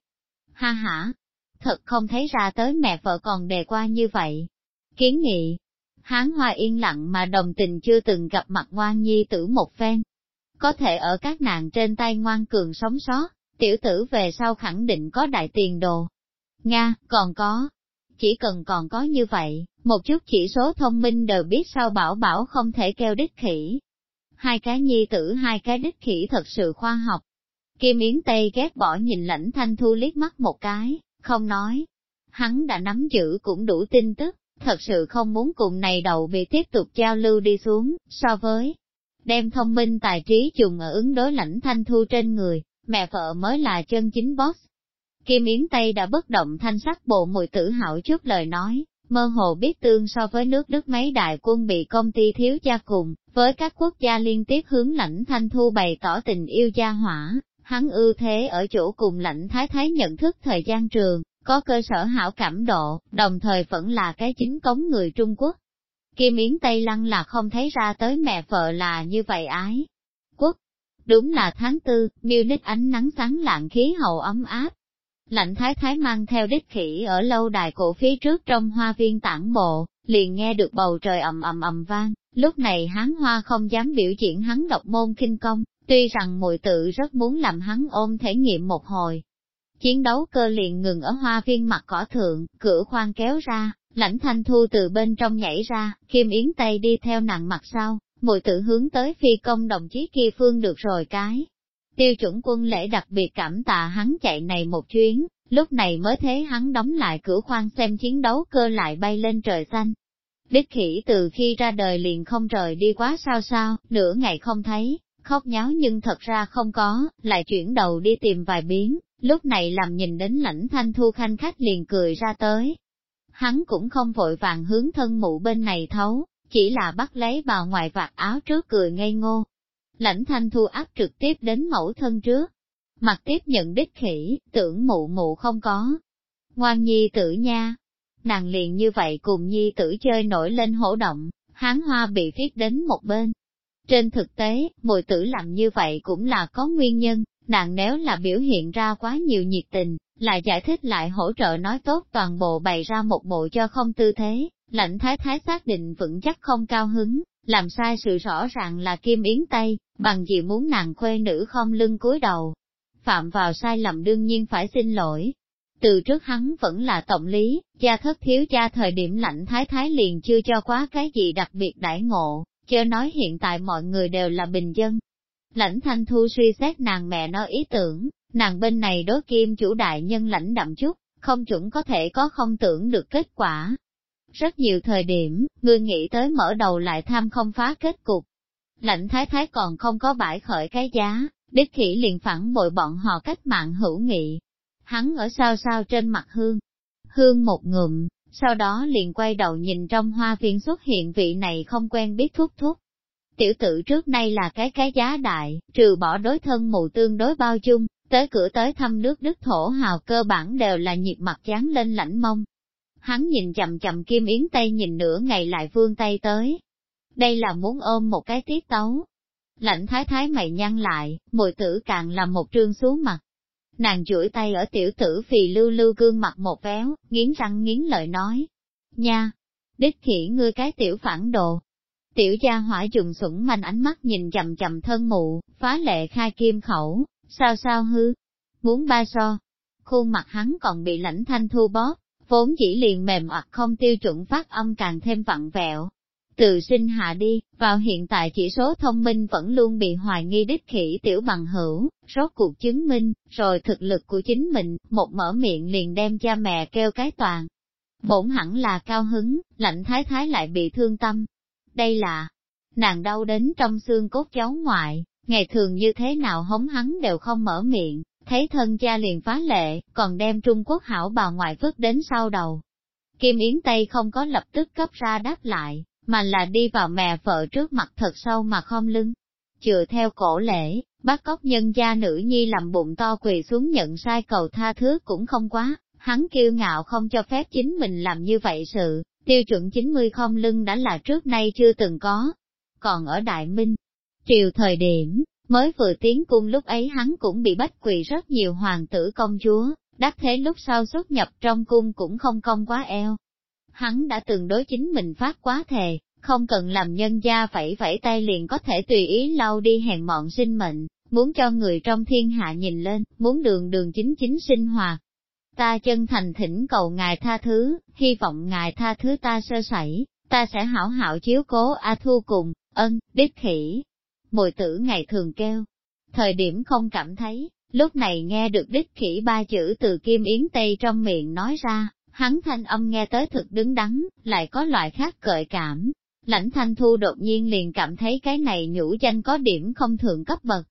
Ha ha, thật không thấy ra tới mẹ vợ còn đề qua như vậy. Kiến nghị, Hán hoa yên lặng mà đồng tình chưa từng gặp mặt ngoan nhi tử một phen. Có thể ở các nàng trên tay ngoan cường sống sót, tiểu tử về sau khẳng định có đại tiền đồ. Nga, còn có. Chỉ cần còn có như vậy, một chút chỉ số thông minh đều biết sao bảo bảo không thể kêu đích khỉ. Hai cái nhi tử hai cái đích khỉ thật sự khoa học. Kim Yến Tây ghét bỏ nhìn lãnh thanh thu liếc mắt một cái, không nói. Hắn đã nắm giữ cũng đủ tin tức, thật sự không muốn cùng này đầu bị tiếp tục giao lưu đi xuống, so với đem thông minh tài trí dùng ở ứng đối lãnh thanh thu trên người, mẹ vợ mới là chân chính boss. Kim Yến Tây đã bất động thanh sắc bộ mùi tử hảo trước lời nói, mơ hồ biết tương so với nước Đức mấy đại quân bị công ty thiếu gia cùng, với các quốc gia liên tiếp hướng lãnh thanh thu bày tỏ tình yêu gia hỏa, hắn ưu thế ở chỗ cùng lãnh thái thái nhận thức thời gian trường, có cơ sở hảo cảm độ, đồng thời vẫn là cái chính cống người Trung Quốc. Kim Yến Tây Lăng là không thấy ra tới mẹ vợ là như vậy ái. Quốc, đúng là tháng tư, Munich ánh nắng sáng lạng khí hậu ấm áp. Lạnh thái thái mang theo đích khỉ ở lâu đài cổ phía trước trong hoa viên tản bộ, liền nghe được bầu trời ầm ầm ầm vang, lúc này hán hoa không dám biểu diễn hắn độc môn kinh công, tuy rằng mùi tự rất muốn làm hắn ôm thể nghiệm một hồi, Chiến đấu cơ liền ngừng ở hoa viên mặt cỏ thượng, cửa khoan kéo ra, lãnh thanh thu từ bên trong nhảy ra, Kim Yến Tây đi theo nặng mặt sau, mùi tự hướng tới phi công đồng chí kia phương được rồi cái. Tiêu chuẩn quân lễ đặc biệt cảm tạ hắn chạy này một chuyến, lúc này mới thế hắn đóng lại cửa khoang xem chiến đấu cơ lại bay lên trời xanh. Đích khỉ từ khi ra đời liền không rời đi quá sao sao, nửa ngày không thấy, khóc nháo nhưng thật ra không có, lại chuyển đầu đi tìm vài biến, lúc này làm nhìn đến lãnh thanh thu khanh khách liền cười ra tới. Hắn cũng không vội vàng hướng thân mụ bên này thấu, chỉ là bắt lấy bà ngoài vạt áo trước cười ngây ngô. Lãnh thanh thu áp trực tiếp đến mẫu thân trước, mặt tiếp nhận đích khỉ, tưởng mụ mụ không có. Ngoan nhi tử nha, nàng liền như vậy cùng nhi tử chơi nổi lên hổ động, hán hoa bị viết đến một bên. Trên thực tế, mùi tử làm như vậy cũng là có nguyên nhân, Nàng nếu là biểu hiện ra quá nhiều nhiệt tình, lại giải thích lại hỗ trợ nói tốt toàn bộ bày ra một bộ cho không tư thế, lãnh thái thái xác định vững chắc không cao hứng, làm sai sự rõ ràng là kim yến tây, bằng gì muốn nàng khuê nữ không lưng cúi đầu. Phạm vào sai lầm đương nhiên phải xin lỗi. Từ trước hắn vẫn là tổng lý, gia thất thiếu cha thời điểm lãnh thái thái liền chưa cho quá cái gì đặc biệt đãi ngộ, chớ nói hiện tại mọi người đều là bình dân, Lãnh thanh thu suy xét nàng mẹ nó ý tưởng, nàng bên này đối kim chủ đại nhân lãnh đậm chút, không chuẩn có thể có không tưởng được kết quả. Rất nhiều thời điểm, người nghĩ tới mở đầu lại tham không phá kết cục. Lãnh thái thái còn không có bãi khởi cái giá, đích khỉ liền phản bội bọn họ cách mạng hữu nghị. Hắn ở sao sao trên mặt hương, hương một ngụm, sau đó liền quay đầu nhìn trong hoa viên xuất hiện vị này không quen biết thúc thúc, Tiểu tử trước nay là cái cái giá đại, trừ bỏ đối thân mù tương đối bao chung, tới cửa tới thăm nước đức thổ hào cơ bản đều là nhiệt mặt dán lên lãnh mông. Hắn nhìn chậm chậm kim yến tay nhìn nửa ngày lại vương tay tới. Đây là muốn ôm một cái tiết tấu. Lãnh thái thái mày nhăn lại, mùi tử càng là một trương xuống mặt. Nàng chuỗi tay ở tiểu tử phì lưu lưu gương mặt một véo, nghiến răng nghiến lợi nói. Nha! Đích khỉ ngươi cái tiểu phản đồ, Tiểu gia hỏa dùng sủng manh ánh mắt nhìn chầm chầm thân mụ, phá lệ khai kim khẩu, sao sao hư, muốn ba so. Khuôn mặt hắn còn bị lãnh thanh thu bóp, vốn chỉ liền mềm hoặc không tiêu chuẩn phát âm càng thêm vặn vẹo. Từ sinh hạ đi, vào hiện tại chỉ số thông minh vẫn luôn bị hoài nghi đích khỉ tiểu bằng hữu, rốt cuộc chứng minh, rồi thực lực của chính mình, một mở miệng liền đem cha mẹ kêu cái toàn. Bổn hẳn là cao hứng, lạnh thái thái lại bị thương tâm, đây là, nàng đau đến trong xương cốt cháu ngoại, ngày thường như thế nào hống hắn đều không mở miệng, thấy thân cha liền phá lệ, còn đem Trung Quốc hảo bà ngoại vứt đến sau đầu. Kim Yến Tây không có lập tức cấp ra đáp lại, mà là đi vào mẹ vợ trước mặt thật sâu mà khom lưng. Chừa theo cổ lễ, bắt cóc nhân gia nữ nhi làm bụng to quỳ xuống nhận sai cầu tha thứ cũng không quá, hắn kiêu ngạo không cho phép chính mình làm như vậy sự, tiêu chuẩn 90 không lưng đã là trước nay chưa từng có. Còn ở Đại Minh, triều thời điểm, mới vừa tiến cung lúc ấy hắn cũng bị bách quỳ rất nhiều hoàng tử công chúa, đắc thế lúc sau xuất nhập trong cung cũng không công quá eo. hắn đã từng đối chính mình phát quá thề, không cần làm nhân gia vẫy vẫy tay liền có thể tùy ý lau đi hèn mọn sinh mệnh, muốn cho người trong thiên hạ nhìn lên, muốn đường đường chính chính sinh hoạt. Ta chân thành thỉnh cầu ngài tha thứ, hy vọng ngài tha thứ ta sơ sẩy, ta sẽ hảo hảo chiếu cố A Thu cùng, ân, đích khỉ. Mùi tử ngày thường kêu, thời điểm không cảm thấy, lúc này nghe được đích khỉ ba chữ từ Kim Yến Tây trong miệng nói ra, hắn thanh âm nghe tới thực đứng đắn, lại có loại khác gợi cảm. Lãnh thanh thu đột nhiên liền cảm thấy cái này nhũ danh có điểm không thường cấp bậc.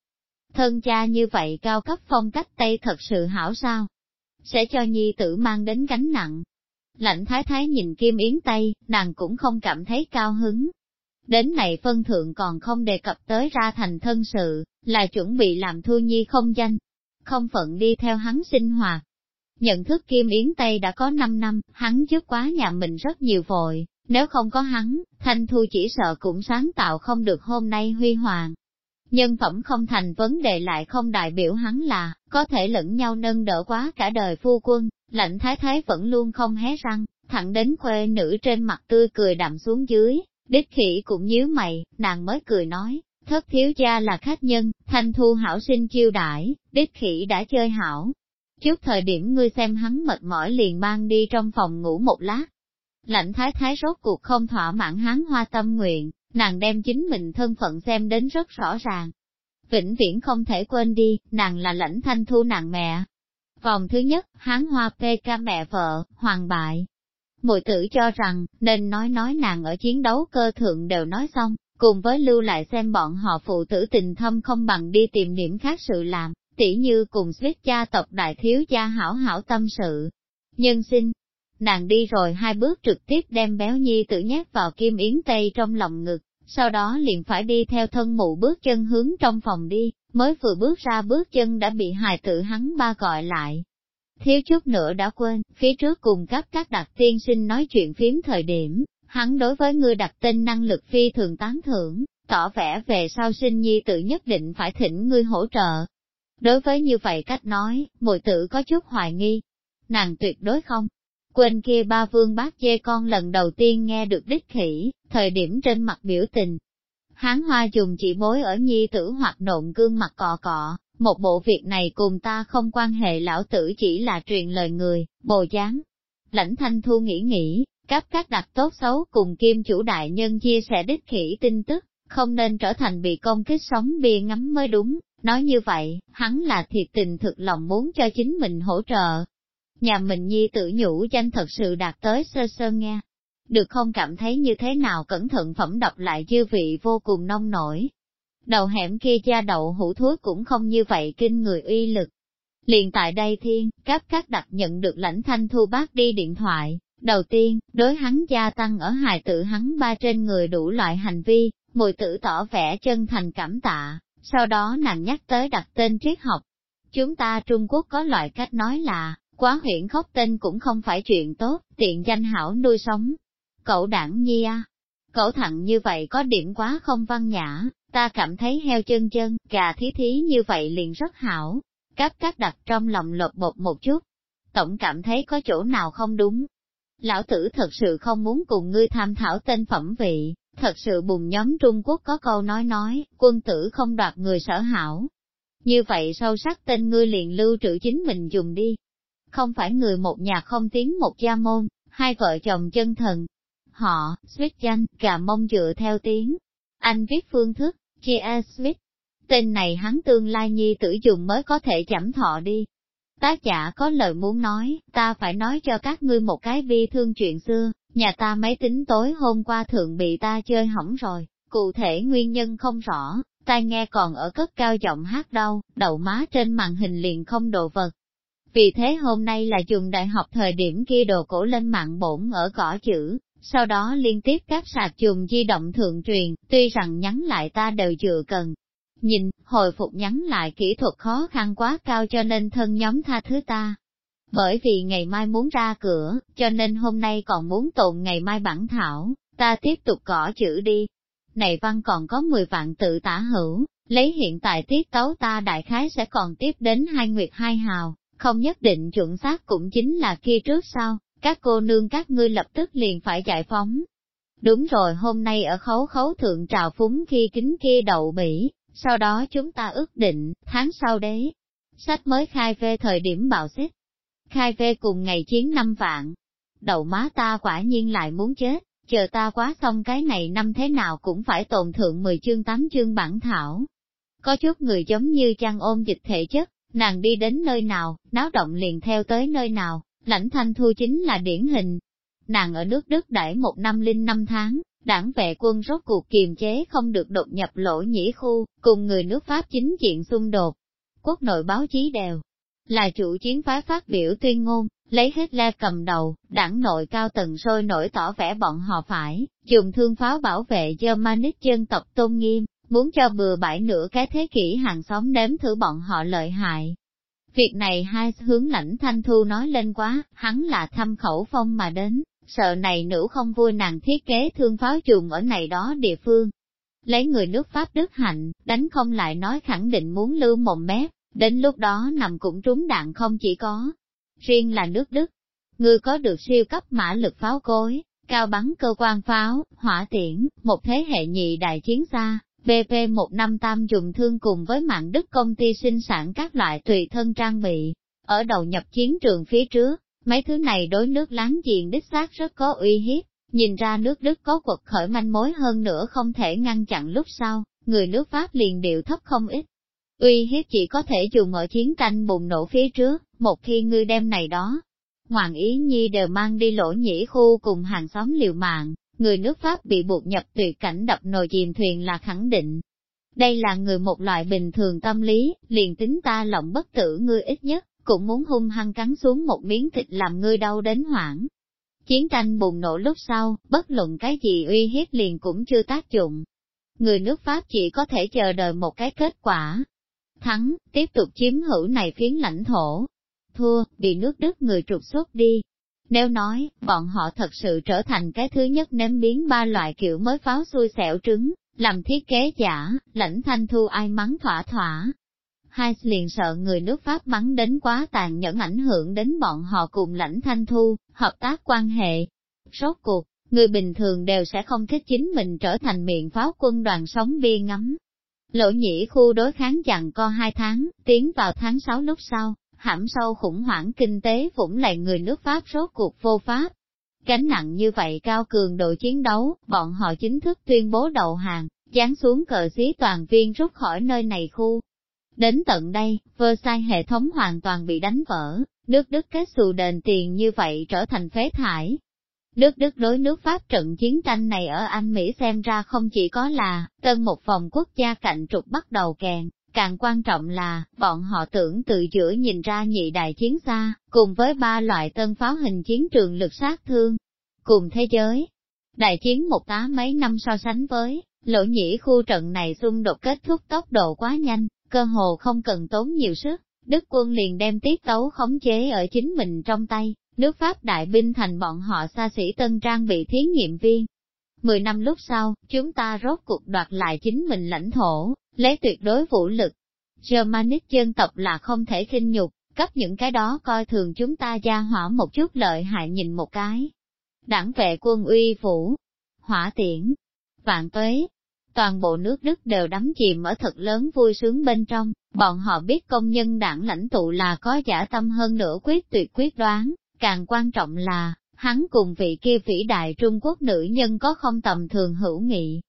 Thân cha như vậy cao cấp phong cách Tây thật sự hảo sao? Sẽ cho nhi tử mang đến gánh nặng. Lãnh thái thái nhìn Kim Yến Tây, nàng cũng không cảm thấy cao hứng. Đến này phân thượng còn không đề cập tới ra thành thân sự, là chuẩn bị làm thu nhi không danh, không phận đi theo hắn sinh hoạt. Nhận thức Kim Yến Tây đã có 5 năm, hắn trước quá nhà mình rất nhiều vội, nếu không có hắn, Thanh Thu chỉ sợ cũng sáng tạo không được hôm nay huy hoàng. Nhân phẩm không thành vấn đề lại không đại biểu hắn là, có thể lẫn nhau nâng đỡ quá cả đời phu quân, lạnh thái thái vẫn luôn không hé răng, thẳng đến khuê nữ trên mặt tươi cười đậm xuống dưới, đích khỉ cũng nhíu mày, nàng mới cười nói, thất thiếu gia là khách nhân, thanh thu hảo sinh chiêu đãi, đích khỉ đã chơi hảo. Trước thời điểm ngươi xem hắn mệt mỏi liền mang đi trong phòng ngủ một lát. Lạnh thái thái rốt cuộc không thỏa mãn hắn hoa tâm nguyện, nàng đem chính mình thân phận xem đến rất rõ ràng. Vĩnh viễn không thể quên đi, nàng là lãnh thanh thu nàng mẹ. Vòng thứ nhất, hán hoa PK mẹ vợ, hoàng bại. Mùi tử cho rằng, nên nói nói nàng ở chiến đấu cơ thượng đều nói xong, cùng với lưu lại xem bọn họ phụ tử tình thâm không bằng đi tìm điểm khác sự làm, tỉ như cùng suýt cha tộc đại thiếu gia hảo hảo tâm sự. Nhân sinh, nàng đi rồi hai bước trực tiếp đem béo nhi tự nhét vào kim yến tây trong lòng ngực, sau đó liền phải đi theo thân mụ bước chân hướng trong phòng đi, mới vừa bước ra bước chân đã bị hài tử hắn ba gọi lại. Thiếu chút nữa đã quên, phía trước cùng các các đặc tiên sinh nói chuyện phím thời điểm, hắn đối với ngươi đặt tên năng lực phi thường tán thưởng, tỏ vẻ về sau sinh nhi tự nhất định phải thỉnh ngươi hỗ trợ. Đối với như vậy cách nói, mùi tử có chút hoài nghi. Nàng tuyệt đối không. Quên kia ba vương bác dê con lần đầu tiên nghe được đích khỉ, thời điểm trên mặt biểu tình. Hán hoa dùng chỉ bối ở nhi tử hoặc nộn gương mặt cọ cọ, một bộ việc này cùng ta không quan hệ lão tử chỉ là truyền lời người, bồ dáng. Lãnh thanh thu nghĩ nghĩ, Cấp các đặt tốt xấu cùng kim chủ đại nhân chia sẻ đích khỉ tin tức, không nên trở thành bị công kích sống bia ngắm mới đúng, nói như vậy, hắn là thiệt tình thực lòng muốn cho chính mình hỗ trợ. Nhà mình nhi tử nhũ danh thật sự đạt tới sơ sơ nghe. Được không cảm thấy như thế nào cẩn thận phẩm đọc lại dư vị vô cùng nông nổi. Đầu hẻm kia cha đậu hũ thuốc cũng không như vậy kinh người uy lực. Liền tại đây thiên, các các đặt nhận được lãnh thanh thu bác đi điện thoại, Đầu tiên, đối hắn gia tăng ở hài tử hắn ba trên người đủ loại hành vi, mùi tử tỏ vẻ chân thành cảm tạ, sau đó nàng nhắc tới đặt tên triết học. Chúng ta Trung Quốc có loại cách nói là, quá huyện khóc tên cũng không phải chuyện tốt, tiện danh hảo nuôi sống. Cậu đảng nhi à, cậu thẳng như vậy có điểm quá không văn nhã, ta cảm thấy heo chân chân, gà thí thí như vậy liền rất hảo. Các các đặt trong lòng lột bột một chút, tổng cảm thấy có chỗ nào không đúng, lão tử thật sự không muốn cùng ngươi tham thảo tên phẩm vị, thật sự bùng nhóm Trung Quốc có câu nói nói, quân tử không đoạt người sở hảo. Như vậy sâu sắc tên ngươi liền lưu trữ chính mình dùng đi. Không phải người một nhà không tiếng một gia môn, hai vợ chồng chân thần. Họ, suýt danh, gà mông dựa theo tiếng. Anh viết phương thức, Kia Smith. Tên này hắn tương lai nhi tử dùng mới có thể chẩm thọ đi. Tác giả có lời muốn nói, ta phải nói cho các ngươi một cái bi thương chuyện xưa, nhà ta máy tính tối hôm qua thượng bị ta chơi hỏng rồi, cụ thể nguyên nhân không rõ, tai nghe còn ở cất cao giọng hát đâu, đầu má trên màn hình liền không đồ vật. Vì thế hôm nay là dùng đại học thời điểm kia đồ cổ lên mạng bổn ở cỏ chữ, sau đó liên tiếp các sạc chùm di động thượng truyền, tuy rằng nhắn lại ta đều dựa cần, Nhìn, hồi phục nhắn lại kỹ thuật khó khăn quá cao cho nên thân nhóm tha thứ ta. Bởi vì ngày mai muốn ra cửa, cho nên hôm nay còn muốn tồn ngày mai bản thảo, ta tiếp tục gõ chữ đi. Này văn còn có 10 vạn tự tả hữu, lấy hiện tại tiết tấu ta đại khái sẽ còn tiếp đến hai nguyệt hai hào, không nhất định chuẩn xác cũng chính là kia trước sau, các cô nương các ngươi lập tức liền phải giải phóng. Đúng rồi hôm nay ở khấu khấu thượng trào phúng khi kính kia đậu bỉ, sau đó chúng ta ước định, tháng sau đấy, sách mới khai phê thời điểm bạo xích. Khai phê cùng ngày chiến năm vạn. Đầu má ta quả nhiên lại muốn chết, chờ ta quá xong cái này năm thế nào cũng phải tồn thượng 10 chương 8 chương bản thảo. Có chút người giống như chăn ôm dịch thể chất, nàng đi đến nơi nào, náo động liền theo tới nơi nào, lãnh thanh thu chính là điển hình. Nàng ở nước Đức đãi một năm linh năm tháng, đảng vệ quân rốt cuộc kiềm chế không được đột nhập lỗ nhĩ khu, cùng người nước Pháp chính diện xung đột. Quốc nội báo chí đều là chủ chiến phái phát biểu tuyên ngôn, lấy hết le cầm đầu, đảng nội cao tầng sôi nổi tỏ vẻ bọn họ phải, dùng thương pháo bảo vệ Germanic dân tộc tôn nghiêm, muốn cho bừa bãi nửa cái thế kỷ hàng xóm nếm thử bọn họ lợi hại. Việc này hai hướng lãnh thanh thu nói lên quá, hắn là thăm khẩu phong mà đến, sợ này nữ không vui nàng thiết kế thương pháo chuồng ở này đó địa phương. Lấy người nước Pháp Đức Hạnh, đánh không lại nói khẳng định muốn lưu mồm mép, đến lúc đó nằm cũng trúng đạn không chỉ có. Riêng là nước Đức, người có được siêu cấp mã lực pháo cối, cao bắn cơ quan pháo, hỏa tiễn, một thế hệ nhị đại chiến xa, BP158 dùng thương cùng với mạng Đức công ty sinh sản các loại tùy thân trang bị. Ở đầu nhập chiến trường phía trước, mấy thứ này đối nước láng giềng đích xác rất có uy hiếp, nhìn ra nước Đức có quật khởi manh mối hơn nữa không thể ngăn chặn lúc sau, người nước Pháp liền điệu thấp không ít. Uy hiếp chỉ có thể dùng ở chiến tranh bùng nổ phía trước, một khi ngươi đem này đó. Hoàng Ý Nhi đều mang đi lỗ nhĩ khu cùng hàng xóm liều mạng, người nước Pháp bị buộc nhập tuyệt cảnh đập nồi chìm thuyền là khẳng định. Đây là người một loại bình thường tâm lý, liền tính ta lòng bất tử ngươi ít nhất, cũng muốn hung hăng cắn xuống một miếng thịt làm ngươi đau đến hoảng. Chiến tranh bùng nổ lúc sau, bất luận cái gì uy hiếp liền cũng chưa tác dụng. Người nước Pháp chỉ có thể chờ đợi một cái kết quả. Thắng, tiếp tục chiếm hữu này phiến lãnh thổ. Thua, bị nước Đức người trục xuất đi, nếu nói, bọn họ thật sự trở thành cái thứ nhất ném biến ba loại kiểu mới pháo xui xẻo trứng, làm thiết kế giả, lãnh thanh thu ai mắng thỏa thỏa. Hai liền sợ người nước Pháp mắng đến quá tàn nhẫn ảnh hưởng đến bọn họ cùng lãnh thanh thu, hợp tác quan hệ. Rốt cuộc, người bình thường đều sẽ không thích chính mình trở thành miệng pháo quân đoàn sống bia ngắm. Lỗ nhĩ khu đối kháng chặn co hai tháng, tiến vào tháng 6 lúc sau, hãm sâu khủng hoảng kinh tế vũng lại người nước Pháp rốt cuộc vô pháp. Gánh nặng như vậy cao cường độ chiến đấu, bọn họ chính thức tuyên bố đầu hàng, dán xuống cờ xí toàn viên rút khỏi nơi này khu. Đến tận đây, Versailles hệ thống hoàn toàn bị đánh vỡ, nước Đức kết xù đền tiền như vậy trở thành phế thải. Nước Đức đối nước Pháp trận chiến tranh này ở Anh Mỹ xem ra không chỉ có là tân một vòng quốc gia cạnh trục bắt đầu kèn, Càng quan trọng là, bọn họ tưởng từ giữa nhìn ra nhị đại chiến xa, cùng với ba loại tân pháo hình chiến trường lực sát thương, cùng thế giới. Đại chiến một tá mấy năm so sánh với, lỗ nhĩ khu trận này xung đột kết thúc tốc độ quá nhanh, cơ hồ không cần tốn nhiều sức, Đức quân liền đem tiết tấu khống chế ở chính mình trong tay, nước Pháp đại binh thành bọn họ xa xỉ tân trang bị thí nghiệm viên. Mười năm lúc sau, chúng ta rốt cuộc đoạt lại chính mình lãnh thổ, lấy tuyệt đối vũ lực. Germanic dân tộc là không thể khinh nhục, cấp những cái đó coi thường chúng ta gia hỏa một chút lợi hại nhìn một cái. Đảng vệ quân uy phủ, hỏa tiễn, vạn tuế, toàn bộ nước Đức đều đắm chìm ở thật lớn vui sướng bên trong, bọn họ biết công nhân đảng lãnh tụ là có giả tâm hơn nữa quyết tuyệt quyết đoán, càng quan trọng là, hắn cùng vị kia vĩ đại Trung Quốc nữ nhân có không tầm thường hữu nghị,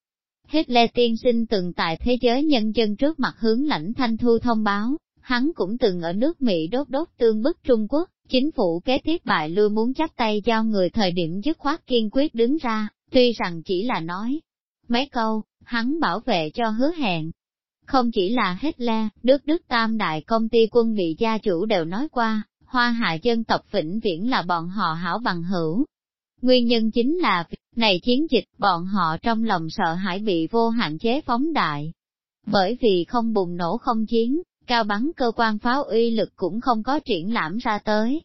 Hitler tiên sinh từng tại thế giới nhân dân trước mặt hướng lãnh thanh thu thông báo, hắn cũng từng ở nước Mỹ đốt đốt tương bức Trung Quốc, chính phủ kế tiếp bại lui muốn chắp tay giao người thời điểm dứt khoát kiên quyết đứng ra, tuy rằng chỉ là nói mấy câu, hắn bảo vệ cho hứa hẹn. Không chỉ là Hitler, Đức Đức Tam Đại công ty quân bị gia chủ đều nói qua, hoa hạ dân tộc vĩnh viễn là bọn họ hảo bằng hữu, Nguyên nhân chính là, này chiến dịch bọn họ trong lòng sợ hãi bị vô hạn chế phóng đại. Bởi vì không bùng nổ không chiến, cao bắn cơ quan pháo uy lực cũng không có triển lãm ra tới.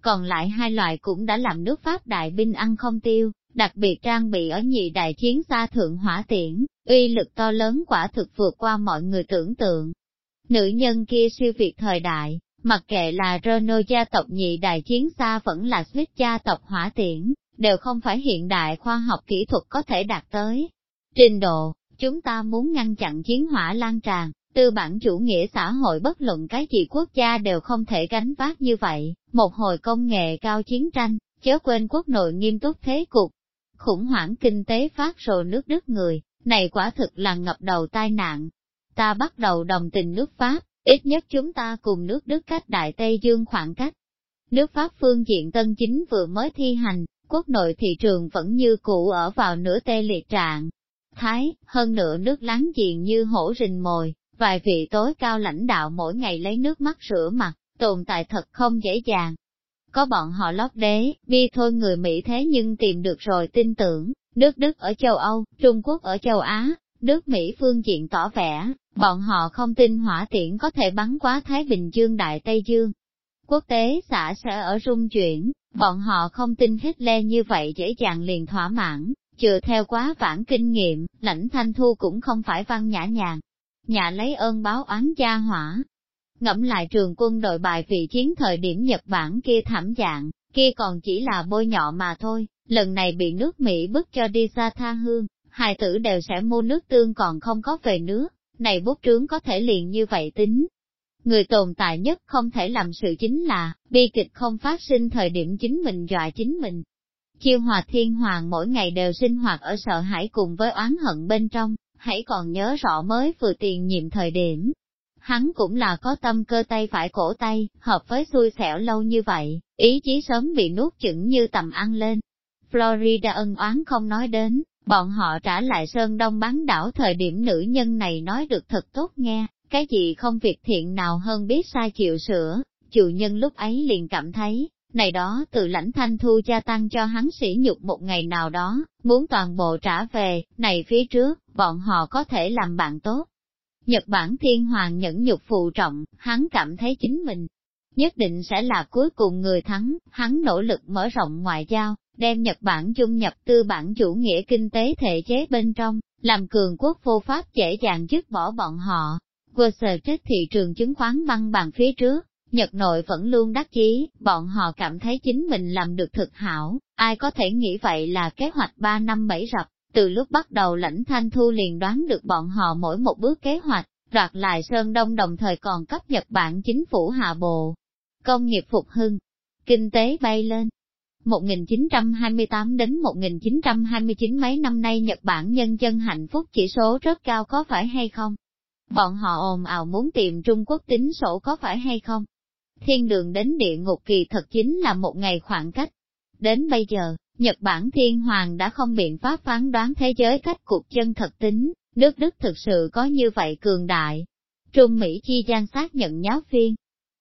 Còn lại hai loại cũng đã làm nước Pháp đại binh ăn không tiêu, đặc biệt trang bị ở nhị đại chiến xa thượng hỏa tiễn, uy lực to lớn quả thực vượt qua mọi người tưởng tượng. Nữ nhân kia siêu việt thời đại, Mặc kệ là Renault gia tộc nhị đại chiến xa vẫn là Smith gia tộc hỏa tiễn, đều không phải hiện đại khoa học kỹ thuật có thể đạt tới. Trình độ, chúng ta muốn ngăn chặn chiến hỏa lan tràn, tư bản chủ nghĩa xã hội bất luận cái gì quốc gia đều không thể gánh vác như vậy, một hồi công nghệ cao chiến tranh, chớ quên quốc nội nghiêm túc thế cục. Khủng hoảng kinh tế phát rồi nước Đức người, này quả thực là ngập đầu tai nạn. Ta bắt đầu đồng tình nước Pháp, ít nhất chúng ta cùng nước Đức cách Đại Tây Dương khoảng cách. Nước Pháp phương diện tân chính vừa mới thi hành, quốc nội thị trường vẫn như cũ ở vào nửa tê liệt trạng. Thái, hơn nữa nước láng giềng như hổ rình mồi, vài vị tối cao lãnh đạo mỗi ngày lấy nước mắt rửa mặt, tồn tại thật không dễ dàng. Có bọn họ lót đế, bi thôi người Mỹ thế nhưng tìm được rồi tin tưởng, nước Đức ở châu Âu, Trung Quốc ở châu Á, nước Mỹ phương diện tỏ vẻ, bọn họ không tin hỏa tiễn có thể bắn quá Thái Bình Dương Đại Tây Dương. Quốc tế xã sẽ ở rung chuyển, bọn họ không tin Hitler như vậy dễ dàng liền thỏa mãn, chừa theo quá vãng kinh nghiệm, lãnh thanh thu cũng không phải văn nhã nhàng. Nhà lấy ơn báo oán gia hỏa. Ngẫm lại trường quân đội bài vị chiến thời điểm Nhật Bản kia thảm dạng, kia còn chỉ là bôi nhọ mà thôi, lần này bị nước Mỹ bức cho đi xa tha hương, hai tử đều sẽ mua nước tương còn không có về nước, này bút trướng có thể liền như vậy tính. Người tồn tại nhất không thể làm sự chính là, bi kịch không phát sinh thời điểm chính mình dọa chính mình. Chiêu hòa thiên hoàng mỗi ngày đều sinh hoạt ở sợ hãi cùng với oán hận bên trong, hãy còn nhớ rõ mới vừa tiền nhiệm thời điểm. Hắn cũng là có tâm cơ tay phải cổ tay, hợp với xui xẻo lâu như vậy, ý chí sớm bị nuốt chửng như tầm ăn lên. Florida ân oán không nói đến, bọn họ trả lại Sơn Đông bán đảo thời điểm nữ nhân này nói được thật tốt nghe, cái gì không việc thiện nào hơn biết sai chịu sửa, chủ nhân lúc ấy liền cảm thấy, này đó từ lãnh thanh thu gia tăng cho hắn sỉ nhục một ngày nào đó, muốn toàn bộ trả về, này phía trước, bọn họ có thể làm bạn tốt. Nhật Bản thiên hoàng nhẫn nhục phụ trọng, hắn cảm thấy chính mình nhất định sẽ là cuối cùng người thắng, hắn nỗ lực mở rộng ngoại giao, đem Nhật Bản dung nhập tư bản chủ nghĩa kinh tế thể chế bên trong, làm cường quốc vô pháp dễ dàng dứt bỏ bọn họ. Vừa sờ trích thị trường chứng khoán băng bằng phía trước, Nhật nội vẫn luôn đắc chí, bọn họ cảm thấy chính mình làm được thực hảo, ai có thể nghĩ vậy là kế hoạch 3 năm 7 rập, từ lúc bắt đầu lãnh thanh thu liền đoán được bọn họ mỗi một bước kế hoạch, đoạt lại Sơn Đông đồng thời còn cấp Nhật Bản chính phủ hạ bộ. Công nghiệp phục hưng, kinh tế bay lên. 1928 đến 1929 mấy năm nay Nhật Bản nhân dân hạnh phúc chỉ số rất cao có phải hay không? Bọn họ ồn ào muốn tìm Trung Quốc tính sổ có phải hay không? thiên đường đến địa ngục kỳ thật chính là một ngày khoảng cách. Đến bây giờ, Nhật Bản thiên hoàng đã không biện pháp phán đoán thế giới cách cuộc chân thật tính, nước Đức thực sự có như vậy cường đại. Trung Mỹ chi gian xác nhận nháo phiên.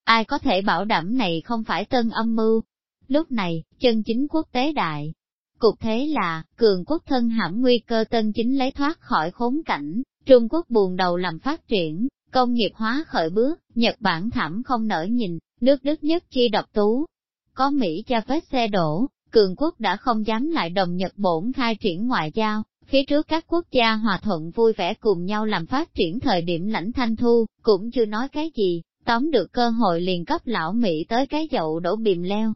Ai có thể bảo đảm này không phải tân âm mưu? Lúc này, chân chính quốc tế đại. Cục thế là, cường quốc thân hãm nguy cơ tân chính lấy thoát khỏi khốn cảnh, Trung Quốc buồn đầu làm phát triển, công nghiệp hóa khởi bước, Nhật Bản thảm không nở nhìn, Nước Đức nhất chi độc tú. Có Mỹ cho phép xe đổ, cường quốc đã không dám lại đồng Nhật bổn khai triển ngoại giao, phía trước các quốc gia hòa thuận vui vẻ cùng nhau làm phát triển thời điểm lãnh thanh thu, cũng chưa nói cái gì, tóm được cơ hội liền cấp lão Mỹ tới cái dậu đổ bìm leo.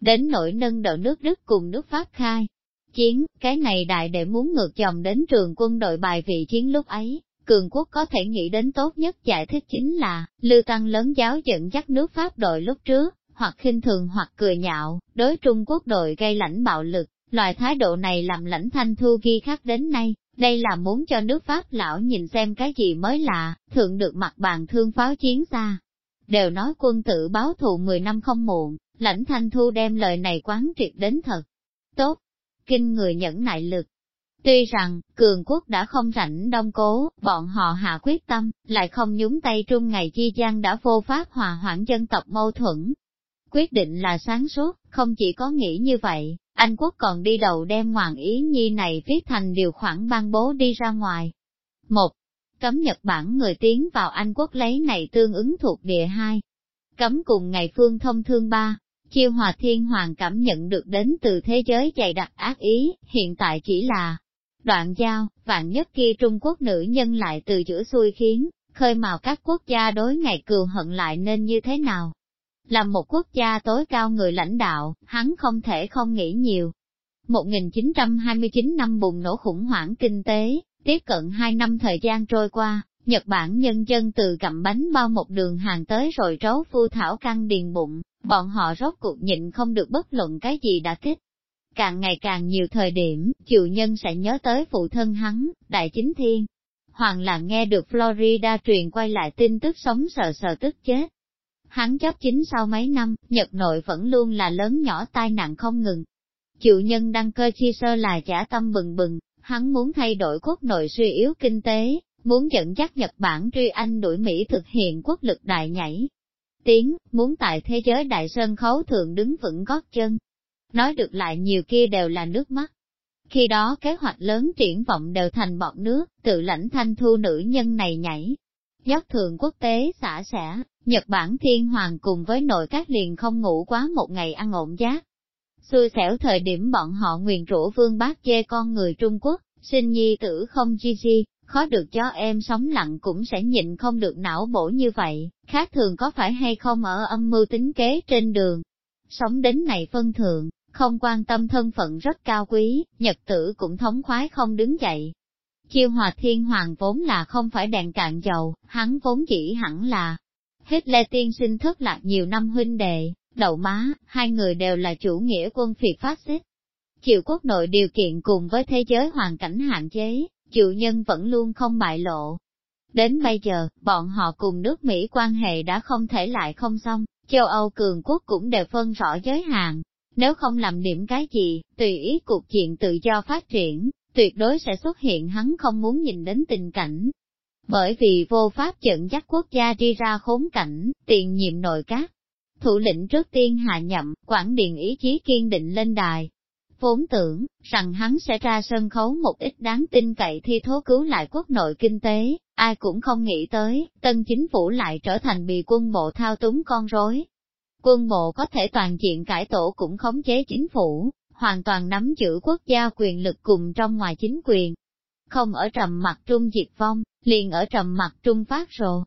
Đến nỗi nâng đỡ nước Đức cùng nước Pháp khai. Chiến, cái này đại để muốn ngược dòng đến trường quân đội bài vị chiến lúc ấy, cường quốc có thể nghĩ đến tốt nhất giải thích chính là, lưu tăng lớn giáo dẫn dắt nước Pháp đội lúc trước, hoặc khinh thường hoặc cười nhạo, đối Trung Quốc đội gây lãnh bạo lực, loại thái độ này làm lãnh thanh thu ghi khắc đến nay, đây là muốn cho nước Pháp lão nhìn xem cái gì mới lạ, thượng được mặt bàn thương pháo chiến xa. Đều nói quân tử báo thù 10 năm không muộn, lãnh thanh thu đem lời này quán triệt đến thật. Tốt, kinh người nhẫn nại lực, Tuy rằng, cường quốc đã không rảnh đông cố, bọn họ hạ quyết tâm, lại không nhúng tay trung ngày chi gian đã vô pháp hòa hoãn dân tộc mâu thuẫn. Quyết định là sáng suốt, không chỉ có nghĩ như vậy, Anh quốc còn đi đầu đem hoàng ý nhi này viết thành điều khoản ban bố đi ra ngoài. Một, Cấm Nhật Bản người tiến vào Anh quốc lấy này tương ứng thuộc địa hai. Cấm cùng ngày phương thông thương ba, chiêu hòa thiên hoàng cảm nhận được đến từ thế giới dày đặc ác ý, hiện tại chỉ là Đoạn giao, vạn nhất kia Trung Quốc nữ nhân lại từ giữa xuôi khiến, khơi mào các quốc gia đối ngày cừu hận lại nên như thế nào, Làm một quốc gia tối cao người lãnh đạo, hắn không thể không nghĩ nhiều. 1929 năm bùng nổ khủng hoảng kinh tế, tiếp cận 2 năm thời gian trôi qua, Nhật Bản nhân dân từ cầm bánh bao một đường hàng tới rồi trấu phu thảo căng điền bụng, bọn họ rốt cuộc nhịn không được bất luận cái gì đã kích. Càng ngày càng nhiều thời điểm, chịu nhân sẽ nhớ tới phụ thân hắn, đại chính thiên. Hoàng là nghe được Florida truyền quay lại tin tức sống sợ sợ tức chết. Hắn chấp chính sau mấy năm, Nhật nội vẫn luôn là lớn nhỏ tai nạn không ngừng. Chịu nhân đăng cơ chi sơ là giả tâm bừng bừng, hắn muốn thay đổi quốc nội suy yếu kinh tế, muốn dẫn dắt Nhật Bản truy anh đuổi Mỹ thực hiện quốc lực đại nhảy. Tiếng, muốn tại thế giới đại sân khấu thượng đứng vững gót chân. Nói được lại nhiều kia đều là nước mắt. Khi đó kế hoạch lớn triển vọng đều thành bọt nước, tự lãnh thanh thu nữ nhân này nhảy. Nhất thường quốc tế xả xẻ, Nhật Bản thiên hoàng cùng với nội các liền không ngủ quá một ngày ăn ổn giác. Xui xẻo thời điểm bọn họ nguyền rủa vương bác chê con người Trung Quốc, sinh nhi tử không chi chi, khó được cho em sống lặng cũng sẽ nhịn không được não bổ như vậy, khác thường có phải hay không ở âm mưu tính kế trên đường. Sống đến này phân thượng, không quan tâm thân phận rất cao quý, nhật tử cũng thống khoái không đứng dậy. Chiêu hòa thiên hoàng vốn là không phải đèn cạn dầu, hắn vốn chỉ hẳn là. hết lê tiên sinh thất lạc nhiều năm huynh đệ, đậu má, hai người đều là chủ nghĩa quân phiệt phát xít. Chiều quốc nội điều kiện cùng với thế giới hoàn cảnh hạn chế, chịu nhân vẫn luôn không bại lộ. Đến bây giờ, bọn họ cùng nước Mỹ quan hệ đã không thể lại không xong, châu Âu cường quốc cũng đều phân rõ giới hạn. Nếu không làm điểm cái gì, tùy ý cuộc chuyện tự do phát triển, tuyệt đối sẽ xuất hiện hắn không muốn nhìn đến tình cảnh. Bởi vì vô pháp dẫn dắt quốc gia đi ra khốn cảnh, tiền nhiệm nội các. Thủ lĩnh trước tiên hạ nhậm, quản điện ý chí kiên định lên đài, vốn tưởng rằng hắn sẽ ra sân khấu một ít đáng tin cậy thi thố cứu lại quốc nội kinh tế, ai cũng không nghĩ tới, tân chính phủ lại trở thành bị quân bộ thao túng con rối. Quân bộ có thể toàn diện cải tổ cũng khống chế chính phủ, hoàn toàn nắm giữ quốc gia quyền lực cùng trong ngoài chính quyền. Không ở trầm mặt trung diệt vong, liền ở trầm mặt trung phát rồ.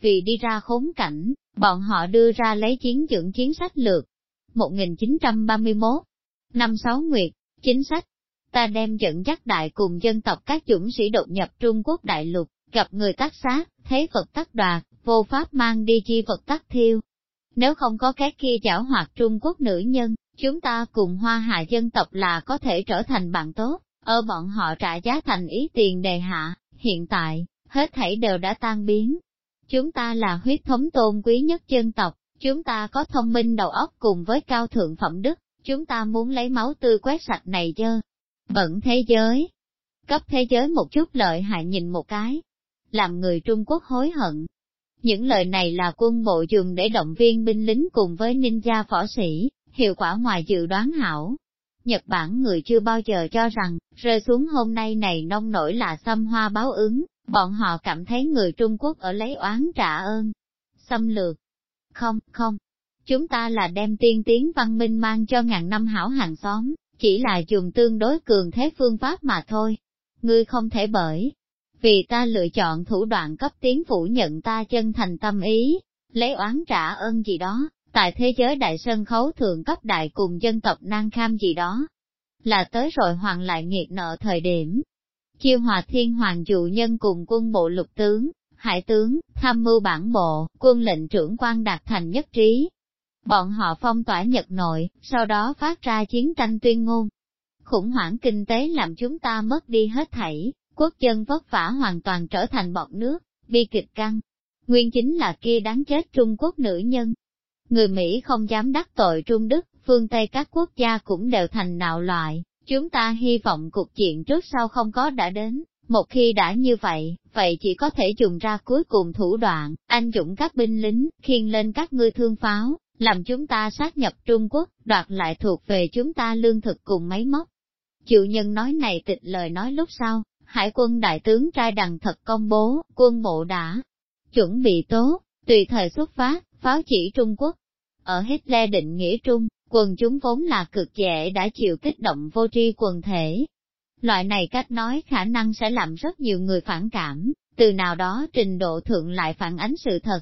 Vì đi ra khốn cảnh, bọn họ đưa ra lấy chiến dưỡng chiến sách lược. 1931, Năm sáu nguyệt, chính sách, ta đem dẫn dắt đại cùng dân tộc các chủng sĩ đột nhập Trung Quốc đại lục, gặp người tác sát, thế vật tắc đoạt, vô pháp mang đi chi vật tắc thiêu. Nếu không có các kia chảo hoạt Trung Quốc nữ nhân, chúng ta cùng hoa hạ dân tộc là có thể trở thành bạn tốt, ở bọn họ trả giá thành ý tiền đề hạ, hiện tại, hết thảy đều đã tan biến. Chúng ta là huyết thống tôn quý nhất dân tộc, chúng ta có thông minh đầu óc cùng với cao thượng phẩm đức, chúng ta muốn lấy máu tươi quét sạch này dơ, bẩn thế giới. Cấp thế giới một chút lợi hại nhìn một cái, làm người Trung Quốc hối hận. Những lời này là quân bộ dùng để động viên binh lính cùng với ninja võ sĩ, hiệu quả ngoài dự đoán hảo. Nhật Bản người chưa bao giờ cho rằng, rơi xuống hôm nay này nông nổi là xâm hoa báo ứng, bọn họ cảm thấy người Trung Quốc ở lấy oán trả ơn. Xâm lược. Không, không, Chúng ta là đem tiên tiến văn minh mang cho ngàn năm hảo hàng xóm, chỉ là dùng tương đối cường thế phương pháp mà thôi. Ngươi không thể bởi, vì ta lựa chọn thủ đoạn cấp tiến phủ nhận ta chân thành tâm ý, lấy oán trả ơn gì đó, tại thế giới đại sân khấu thường cấp đại cùng dân tộc nan kham gì đó. Là tới rồi hoàng lại nghiệt nợ thời điểm. Chiêu hòa thiên hoàng dụ nhân cùng quân bộ lục tướng, hải tướng, tham mưu bản bộ, quân lệnh trưởng quan đạt thành nhất trí, Bọn họ phong tỏa Nhật nội, sau đó phát ra chiến tranh tuyên ngôn. Khủng hoảng kinh tế làm chúng ta mất đi hết thảy, quốc dân vất vả hoàn toàn trở thành bọt nước, bi kịch căng. Nguyên chính là kia đáng chết Trung Quốc nữ nhân. Người Mỹ không dám đắc tội Trung Đức, phương Tây các quốc gia cũng đều thành nạo loại, chúng ta hy vọng cuộc chuyện trước sau không có đã đến, một khi đã như vậy, vậy chỉ có thể dùng ra cuối cùng thủ đoạn, anh dũng các binh lính, khiêng lên các ngươi thương pháo, làm chúng ta sát nhập Trung Quốc, đoạt lại thuộc về chúng ta lương thực cùng máy móc. Chịu nhân nói này tịch lời nói lúc sau, Hải quân đại tướng trai đằng thật công bố, quân bộ đã chuẩn bị tốt, tùy thời xuất phát, pháo chỉ Trung Quốc. Ở Hitler định nghĩa Trung, quần chúng vốn là cực dễ đã chịu kích động vô tri quần thể. Loại này cách nói khả năng sẽ làm rất nhiều người phản cảm, từ nào đó trình độ thượng lại phản ánh sự thật.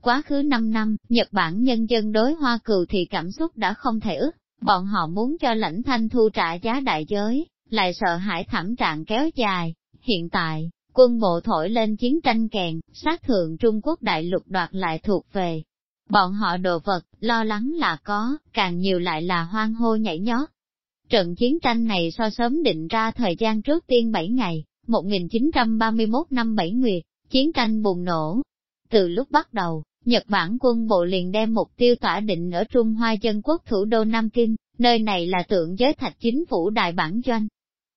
Quá khứ 5 năm, Nhật Bản nhân dân đối hoa cừu thì cảm xúc đã không thể ức, bọn họ muốn cho lãnh thanh thu trả giá đại giới, lại sợ hãi thảm trạng kéo dài. Hiện tại, quân bộ thổi lên chiến tranh kèn, sát thượng Trung Quốc đại lục đoạt lại thuộc về. Bọn họ đồ vật, lo lắng là có, càng nhiều lại là hoang hô nhảy nhót. Trận chiến tranh này so sớm định ra thời gian trước tiên 7 ngày, 1931 năm 7 nguyệt, chiến tranh bùng nổ. Từ lúc bắt đầu, Nhật Bản quân bộ liền đem mục tiêu tỏa định ở Trung Hoa Dân Quốc thủ đô Nam Kinh, nơi này là tượng giới thạch chính phủ đại bản doanh.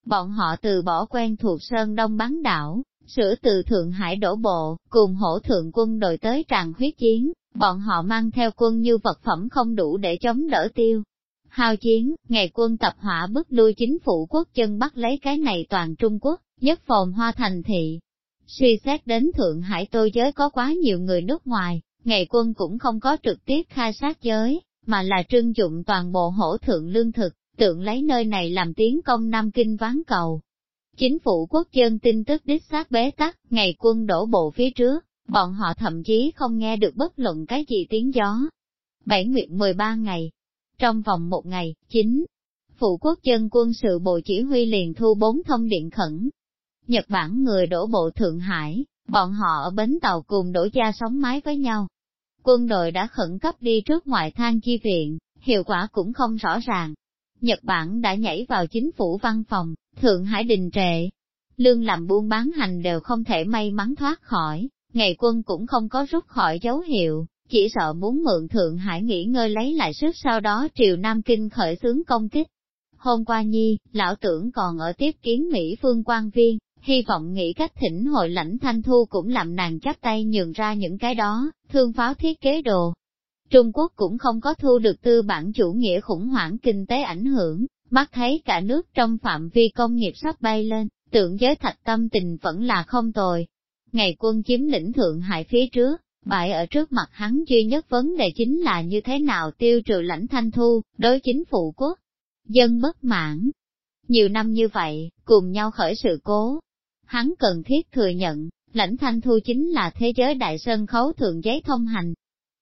Bọn họ từ bỏ quen thuộc Sơn Đông bán đảo, sửa từ Thượng Hải đổ bộ, cùng hỗ thượng quân đội tới tràn huyết chiến, bọn họ mang theo quân như vật phẩm không đủ để chống đỡ tiêu. Hao chiến, ngày quân tập hỏa bức lui chính phủ quốc chân bắt lấy cái này toàn Trung Quốc, nhất phồn hoa thành thị. Suy xét đến Thượng Hải tô giới có quá nhiều người nước ngoài, ngày quân cũng không có trực tiếp khai sát giới, mà là trưng dụng toàn bộ hỗ thượng lương thực, tượng lấy nơi này làm tiếng công Nam Kinh ván cầu. Chính phủ quốc dân tin tức đích xác bế tắc, ngày quân đổ bộ phía trước, bọn họ thậm chí không nghe được bất luận cái gì tiếng gió. Bảy nguyện 13 ngày. Trong vòng một ngày, chính phủ quốc dân quân sự bộ chỉ huy liền thu bốn thông điện khẩn. Nhật Bản người đổ bộ Thượng Hải, bọn họ ở bến tàu cùng đổ gia sống mái với nhau. Quân đội đã khẩn cấp đi trước ngoại thang chi viện, hiệu quả cũng không rõ ràng. Nhật Bản đã nhảy vào chính phủ văn phòng, Thượng Hải đình trệ. Lương làm buôn bán hành đều không thể may mắn thoát khỏi, ngày quân cũng không có rút khỏi dấu hiệu, chỉ sợ muốn mượn Thượng Hải nghỉ ngơi lấy lại sức sau đó triều Nam Kinh khởi xướng công kích. Hôm qua nhi, lão tưởng còn ở tiếp kiến Mỹ phương quan viên, hy vọng nghĩ cách thỉnh hội lãnh thanh thu cũng làm nàng chắp tay nhường ra những cái đó, thương pháo thiết kế đồ. Trung Quốc cũng không có thu được tư bản chủ nghĩa khủng hoảng kinh tế ảnh hưởng, mắt thấy cả nước trong phạm vi công nghiệp sắp bay lên, tượng giới thạch tâm tình vẫn là không tồi. Ngày quân chiếm lĩnh Thượng Hải phía trước, bại ở trước mặt hắn duy nhất vấn đề chính là như thế nào tiêu trừ lãnh thanh thu, đối chính phủ quốc. Dân bất mãn. Nhiều năm như vậy, cùng nhau khởi sự cố, hắn cần thiết thừa nhận, lãnh thanh thu chính là thế giới đại sân khấu thượng giấy thông hành.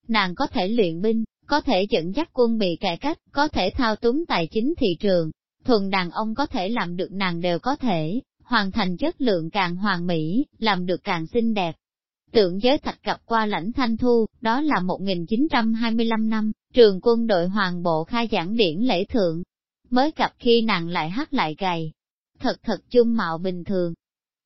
Nàng có thể luyện binh, có thể dẫn dắt quân bị cải cách, có thể thao túng tài chính thị trường, thuần đàn ông có thể làm được nàng đều có thể, hoàn thành chất lượng càng hoàn mỹ, làm được càng xinh đẹp. Tượng giới thạch gặp qua lãnh thanh thu, đó là 1925 năm, trường quân đội hoàng bộ khai giảng điển lễ thượng. Mới cập khi nàng lại hát lại gầy. Thật thật chung mạo bình thường,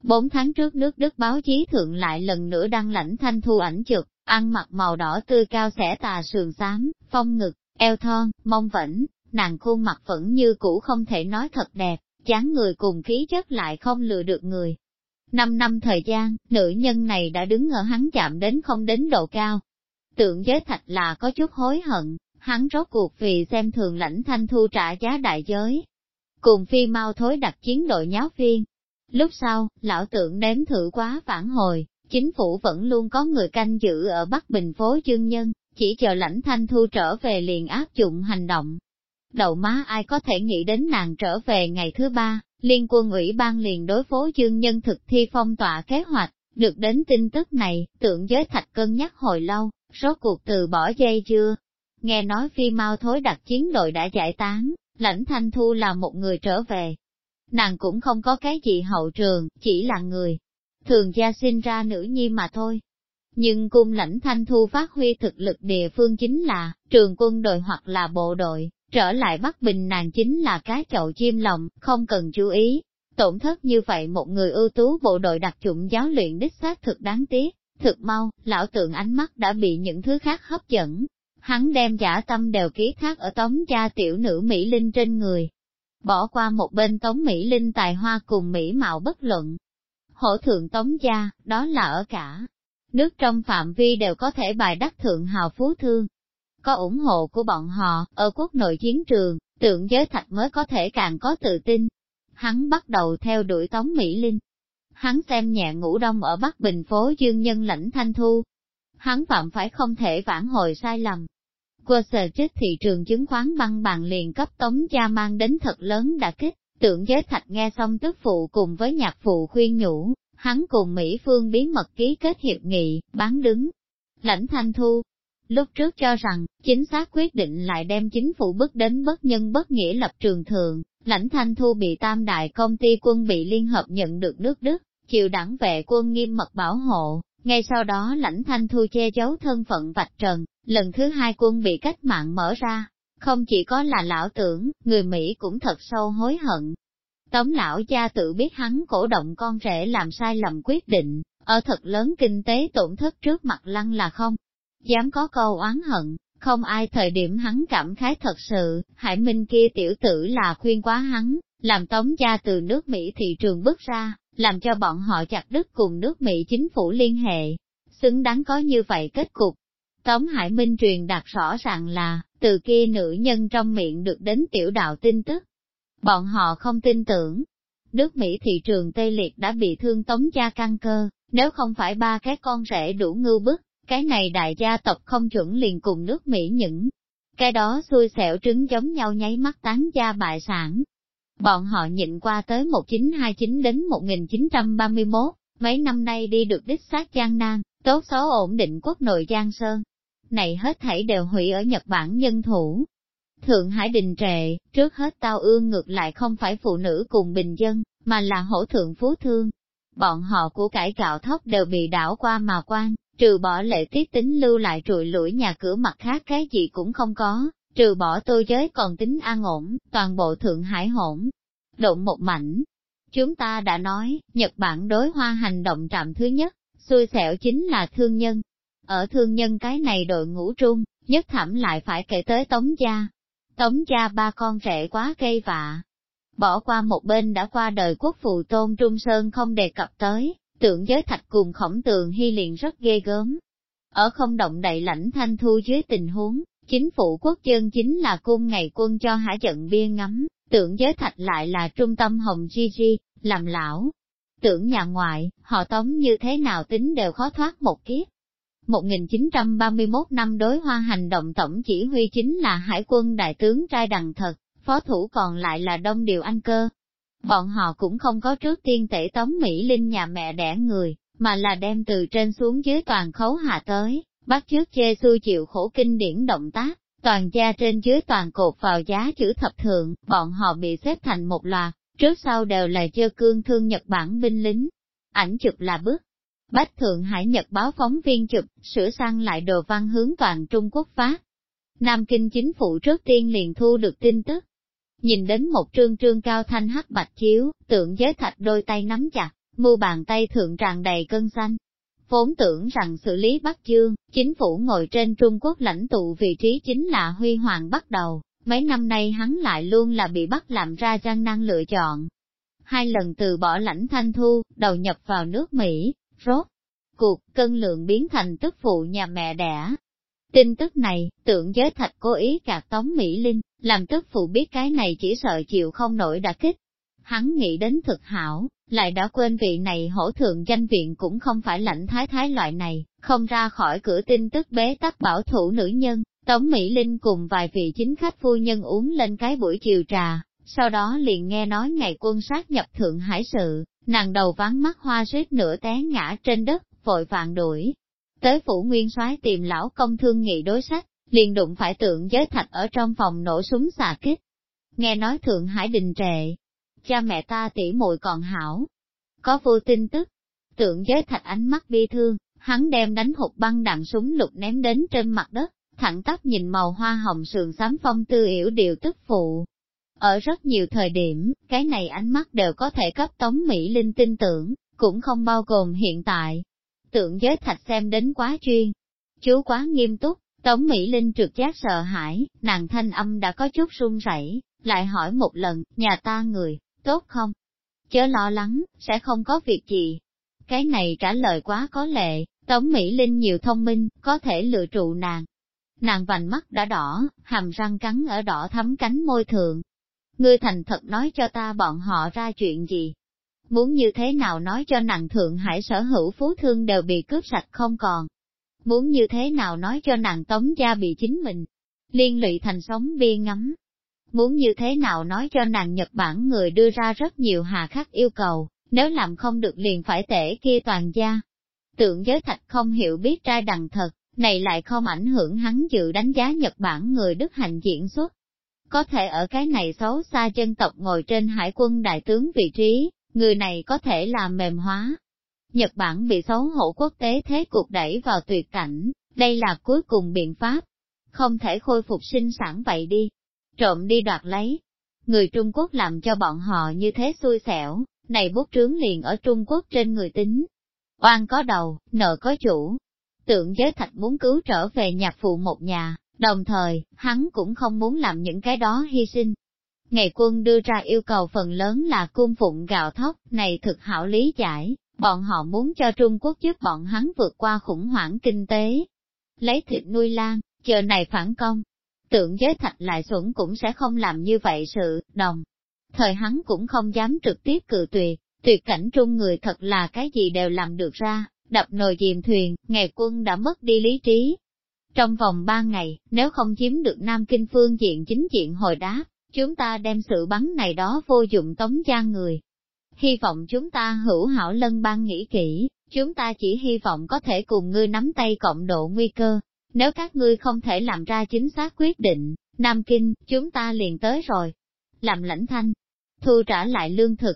Bốn tháng trước nước Đức báo chí thượng lại lần nữa đăng lãnh thanh thu ảnh chụp, ăn mặc màu đỏ tươi cao xẻ tà sườn xám, phong ngực, eo thon, mông vẫn, nàng khuôn mặt vẫn như cũ không thể nói thật đẹp, dáng người cùng khí chất lại không lừa được người. Năm năm thời gian, nữ nhân này đã đứng ở hắn chạm đến không đến độ cao. Tượng giới thạch là có chút hối hận, hắn rốt cuộc vì xem thường lãnh thanh thu trả giá đại giới. Cùng phi mau thối đặt chiến đội nháo phiên, Lúc sau, lão tượng nếm thử quá phản hồi, chính phủ vẫn luôn có người canh giữ ở Bắc Bình phố chương nhân, chỉ chờ lãnh thanh thu trở về liền áp dụng hành động. Đầu má ai có thể nghĩ đến nàng trở về ngày thứ ba, liên quân ủy ban liền đối phố chương nhân thực thi phong tỏa kế hoạch, được đến tin tức này, tượng giới thạch cân nhắc hồi lâu, rốt cuộc từ bỏ dây chưa. Nghe nói phi mau thối đặt chiến đội đã giải tán, lãnh thanh thu là một người trở về, nàng cũng không có cái gì hậu trường, chỉ là người. Thường gia sinh ra nữ nhi mà thôi. Nhưng cung lãnh thanh thu phát huy thực lực địa phương chính là, trường quân đội hoặc là bộ đội, trở lại Bắc Bình nàng chính là cái chậu chim lòng, không cần chú ý. Tổn thất như vậy một người ưu tú bộ đội đặc chủng giáo luyện đích xác thực đáng tiếc, thực mau, lão tượng ánh mắt đã bị những thứ khác hấp dẫn. Hắn đem giả tâm đều ký thác ở tống cha tiểu nữ Mỹ Linh trên người, bỏ qua một bên Tống Mỹ Linh tài hoa cùng Mỹ mạo bất luận. Hổ thượng Tống gia, đó là ở cả. Nước trong phạm vi đều có thể bài đắc thượng hào phú thương. Có ủng hộ của bọn họ, ở quốc nội chiến trường, tượng giới thạch mới có thể càng có tự tin. Hắn bắt đầu theo đuổi Tống Mỹ Linh. Hắn xem nhẹ ngủ đông ở Bắc Bình phố Dương Nhân lãnh thanh thu. Hắn phạm phải không thể vãn hồi sai lầm, qua sở chết thị trường chứng khoán băng bàn liền cấp tống gia mang đến thật lớn đã kích, tưởng giới thạch nghe xong tức phụ cùng với nhạc phụ khuyên nhủ, hắn cùng Mỹ Phương bí mật ký kết hiệp nghị, bán đứng. Lãnh Thanh Thu, lúc trước cho rằng, chính xác quyết định lại đem chính phủ bước đến bất nhân bất nghĩa lập trường thường, lãnh Thanh Thu bị tam đại công ty quân bị liên hợp nhận được nước Đức, chịu đảng vệ quân nghiêm mật bảo hộ, ngay sau đó lãnh Thanh Thu che giấu thân phận vạch trần, lần thứ hai quân bị cách mạng mở ra, không chỉ có là lão tưởng, người Mỹ cũng thật sâu hối hận. Tống lão gia tự biết hắn cổ động con rể làm sai lầm quyết định, ở thật lớn kinh tế tổn thất trước mặt lăng là không. Dám có câu oán hận, không ai thời điểm hắn cảm khái thật sự, Hải Minh kia tiểu tử là khuyên quá hắn, làm tống gia từ nước Mỹ thị trường bước ra, làm cho bọn họ chặt đứt cùng nước Mỹ chính phủ liên hệ. Xứng đáng có như vậy kết cục. Tống Hải Minh truyền đạt rõ ràng là, từ kia nữ nhân trong miệng được đến tiểu đạo tin tức. Bọn họ không tin tưởng. Nước Mỹ thị trường Tây Liệt đã bị thương tống gia căn cơ, nếu không phải ba cái con rể đủ ngưu bức, cái này đại gia tộc không chuẩn liền cùng nước Mỹ những. Cái đó xui xẻo trứng giống nhau nháy mắt tán gia bại sản. Bọn họ nhịn qua tới 1929 đến 1931, mấy năm nay đi được đích xác gian nan, tốt xấu ổn định quốc nội Giang Sơn. Này hết thảy đều hủy ở Nhật Bản nhân thủ. Thượng Hải đình trệ, trước hết tao ương ngược lại không phải phụ nữ cùng bình dân, mà là hổ thượng phú thương. Bọn họ của cải gạo thóc đều bị đảo qua mà quan, trừ bỏ lệ tiết tính lưu lại trụi lũi nhà cửa mặt khác cái gì cũng không có, trừ bỏ tôi giới còn tính an ổn, toàn bộ Thượng Hải hỗn. Động một mảnh. Chúng ta đã nói, Nhật Bản đối hoa hành động trạm thứ nhất, xui xẻo chính là thương nhân. Ở thương nhân cái này đội ngũ trung, nhất thảm lại phải kể tới Tống Gia. Tống Gia ba con rể quá gây vạ. Bỏ qua một bên đã qua đời quốc phụ tôn Trung Sơn không đề cập tới, tượng giới thạch cùng khổng tường hy liền rất ghê gớm. Ở không động đậy lãnh thanh thu dưới tình huống, chính phủ quốc dân chính là cung ngày quân cho hả trận bia ngắm, tượng giới thạch lại là trung tâm hồng chi chi, làm lão. Tưởng nhà ngoại, họ tống như thế nào tính đều khó thoát một kiếp. 1931 năm đối hoa hành động tổng chỉ huy chính là hải quân đại tướng trai đằng thật, phó thủ còn lại là đông điều anh cơ, Bọn họ cũng không có trước tiên tể tống Mỹ Linh nhà mẹ đẻ người, mà là đem từ trên xuống dưới toàn khấu hạ tới, bắt chước chê xu chịu khổ kinh điển động tác, toàn gia trên dưới toàn cột vào giá chữ thập thượng, bọn họ bị xếp thành một loạt, trước sau đều là chơ cương thương Nhật Bản binh lính. Ảnh chụp là bức Bách Thượng Hải Nhật báo phóng viên chụp, sửa sang lại đồ văn hướng toàn Trung Quốc phát. Nam Kinh chính phủ trước tiên liền thu được tin tức, Nhìn đến một trương trương cao thanh hắc bạch chiếu, tượng giới thạch đôi tay nắm chặt, mu bàn tay thượng tràn đầy cơn xanh. Vốn tưởng rằng xử lý Bắc Dương, chính phủ ngồi trên Trung Quốc lãnh tụ vị trí chính là huy hoàng bắt đầu, mấy năm nay hắn lại luôn là bị bắt làm ra gian năng lựa chọn. Hai lần từ bỏ lãnh thanh thu, đầu nhập vào nước Mỹ, rốt. Cuộc cân lượng biến thành tức phụ nhà mẹ đẻ, Tin tức này, tượng giới thạch cố ý cạt tống Mỹ Linh, làm tức phụ biết cái này chỉ sợ chịu không nổi đã kích. Hắn nghĩ đến thực hảo, lại đã quên vị này hổ thượng danh viện cũng không phải lãnh thái thái loại này, không ra khỏi cửa tin tức bế tắc bảo thủ nữ nhân. Tống Mỹ Linh cùng vài vị chính khách phu nhân uống lên cái buổi chiều trà, sau đó liền nghe nói ngày quân sát nhập Thượng Hải sự, nàng đầu ván mắt hoa suýt nửa té ngã trên đất, vội vàng đuổi, Tới phủ nguyên soái tìm lão công thương nghị đối sách, liền đụng phải tượng giới thạch ở trong phòng nổ súng xà kích. Nghe nói Thượng Hải đình trệ, cha mẹ ta tỉ muội còn hảo. Có vô tin tức, tượng giới thạch ánh mắt bi thương, hắn đem đánh hụt băng đạn súng lục ném đến trên mặt đất, thẳng tắp nhìn màu hoa hồng sườn xám phong tư yểu điều tức phụ. Ở rất nhiều thời điểm, cái này ánh mắt đều có thể cấp tống Mỹ Linh tin tưởng, cũng không bao gồm hiện tại tượng giới thạch xem đến quá chuyên. Chú quá nghiêm túc, Tống Mỹ Linh trực giác sợ hãi, nàng thanh âm đã có chút run rẩy, lại hỏi một lần, nhà ta người, tốt không? Chớ lo lắng, sẽ không có việc gì. Cái này trả lời quá có lệ, Tống Mỹ Linh nhiều thông minh, có thể lựa trụ nàng. Nàng vành mắt đã đỏ, hàm răng cắn ở đỏ thấm cánh môi thượng. Ngươi thành thật nói cho ta bọn họ ra chuyện gì, muốn như thế nào nói cho nàng Thượng Hải sở hữu phú thương đều bị cướp sạch không còn. Muốn như thế nào nói cho nàng Tống Gia bị chính mình, liên lụy thành sống bia ngắm. Muốn như thế nào nói cho nàng Nhật Bản người đưa ra rất nhiều hà khắc yêu cầu, nếu làm không được liền phải tể kia toàn gia. Tượng giới thạch không hiểu biết trai đằng thật, này lại không ảnh hưởng hắn dự đánh giá Nhật Bản người Đức hành diễn xuất. Có thể ở cái này xấu xa chân tộc ngồi trên hải quân đại tướng vị trí, người này có thể làm mềm hóa. Nhật Bản bị xấu hổ quốc tế thế cuộc đẩy vào tuyệt cảnh, đây là cuối cùng biện pháp. Không thể khôi phục sinh sản vậy đi. Trộm đi đoạt lấy. Người Trung Quốc làm cho bọn họ như thế xui xẻo, này bút trướng liền ở Trung Quốc trên người tính. Oan có đầu, nợ có chủ. Tượng giới thạch muốn cứu trở về nhạc phụ một nhà, đồng thời, hắn cũng không muốn làm những cái đó hy sinh. Ngày quân đưa ra yêu cầu phần lớn là cung phụng gạo thóc, này thực hảo lý giải, bọn họ muốn cho Trung Quốc giúp bọn hắn vượt qua khủng hoảng kinh tế. Lấy thịt nuôi lan, chờ này phản công. Tượng giới thạch lại xuẩn cũng sẽ không làm như vậy sự, đồng. Thời hắn cũng không dám trực tiếp cự tuyệt, tuyệt cảnh trung người thật là cái gì đều làm được ra, đập nồi chìm thuyền, ngày quân đã mất đi lý trí. Trong vòng ba ngày, nếu không chiếm được Nam Kinh phương diện chính diện hồi đáp, chúng ta đem sự bắn này đó vô dụng tống gia người. Hy vọng chúng ta hữu hảo lân ban nghĩ kỹ, chúng ta chỉ hy vọng có thể cùng ngươi nắm tay cộng độ nguy cơ. Nếu các ngươi không thể làm ra chính xác quyết định, Nam Kinh, chúng ta liền tới rồi. Làm lãnh thanh, thu trả lại lương thực.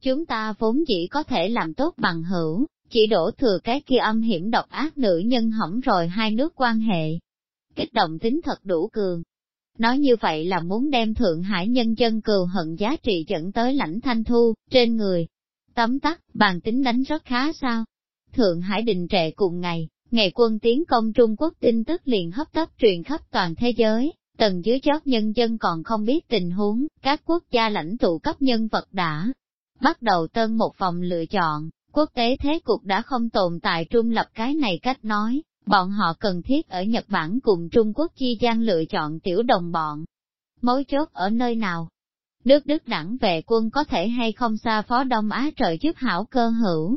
Chúng ta vốn chỉ có thể làm tốt bằng hữu, chỉ đổ thừa cái kia âm hiểm độc ác nữ nhân hỏng rồi hai nước quan hệ. Kích động tính thật đủ cường. Nói như vậy là muốn đem Thượng Hải nhân dân cừu hận giá trị dẫn tới lãnh thanh thu, trên người. Tấm tắc, bàn tính đánh rất khá sao? Thượng Hải đình trệ cùng ngày, ngày quân tiến công Trung Quốc tin tức liền hấp tấp truyền khắp toàn thế giới, tầng dưới chót nhân dân còn không biết tình huống, các quốc gia lãnh tụ cấp nhân vật đã bắt đầu tân một vòng lựa chọn, quốc tế thế cục đã không tồn tại trung lập cái này cách nói, bọn họ cần thiết ở Nhật Bản cùng Trung Quốc chi gian lựa chọn tiểu đồng bọn. Mối chốt ở nơi nào? Đức Đức đẳng vệ quân có thể hay không xa phó Đông Á trợ giúp hảo cơ hữu.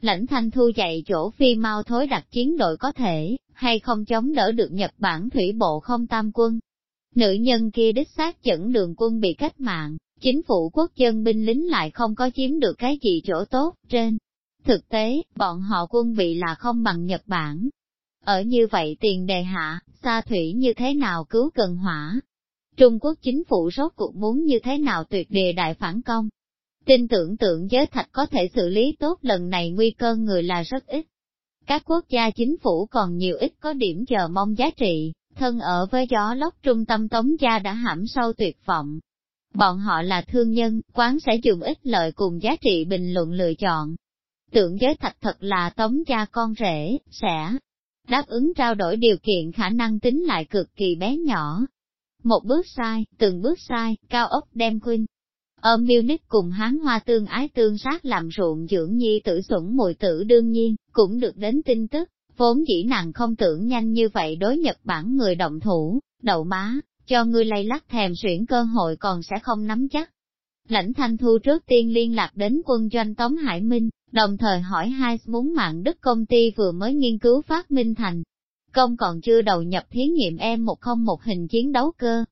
Lãnh thanh thu dạy chỗ phi mau thối đặt chiến đội có thể, hay không chống đỡ được Nhật Bản thủy bộ không tam quân. Nữ nhân kia đích xác dẫn đường quân bị cách mạng, chính phủ quốc dân binh lính lại không có chiếm được cái gì chỗ tốt trên. Thực tế, bọn họ quân bị là không bằng Nhật Bản. Ở như vậy tiền đề hạ, xa thủy như thế nào cứu cần hỏa? Trung Quốc chính phủ rốt cuộc muốn như thế nào tuyệt đề đại phản công? Tin tưởng tượng giới thạch có thể xử lý tốt lần này nguy cơ người là rất ít. Các quốc gia chính phủ còn nhiều ít có điểm chờ mong giá trị, thân ở với gió lốc trung tâm tống gia đã hãm sâu tuyệt vọng. Bọn họ là thương nhân, quán sẽ dùng ít lợi cùng giá trị bình luận lựa chọn. Tượng giới thạch thật là tống gia con rể, sẽ đáp ứng trao đổi điều kiện khả năng tính lại cực kỳ bé nhỏ. Một bước sai, từng bước sai, cao ốc đem khuynh. Ở Munich cùng hán hoa tương ái tương sát làm ruộng dưỡng nhi tử sủng mùi tử đương nhiên, cũng được đến tin tức, vốn dĩ nàng không tưởng nhanh như vậy đối Nhật Bản người động thủ, đậu má, cho ngươi lay lắc thèm xuyển cơ hội còn sẽ không nắm chắc. Lãnh Thanh Thu trước tiên liên lạc đến quân doanh Tống Hải Minh, đồng thời hỏi hai muốn mạng đức công ty vừa mới nghiên cứu phát minh thành. Công còn chưa đầu nhập thí nghiệm em-101 hình chiến đấu cơ.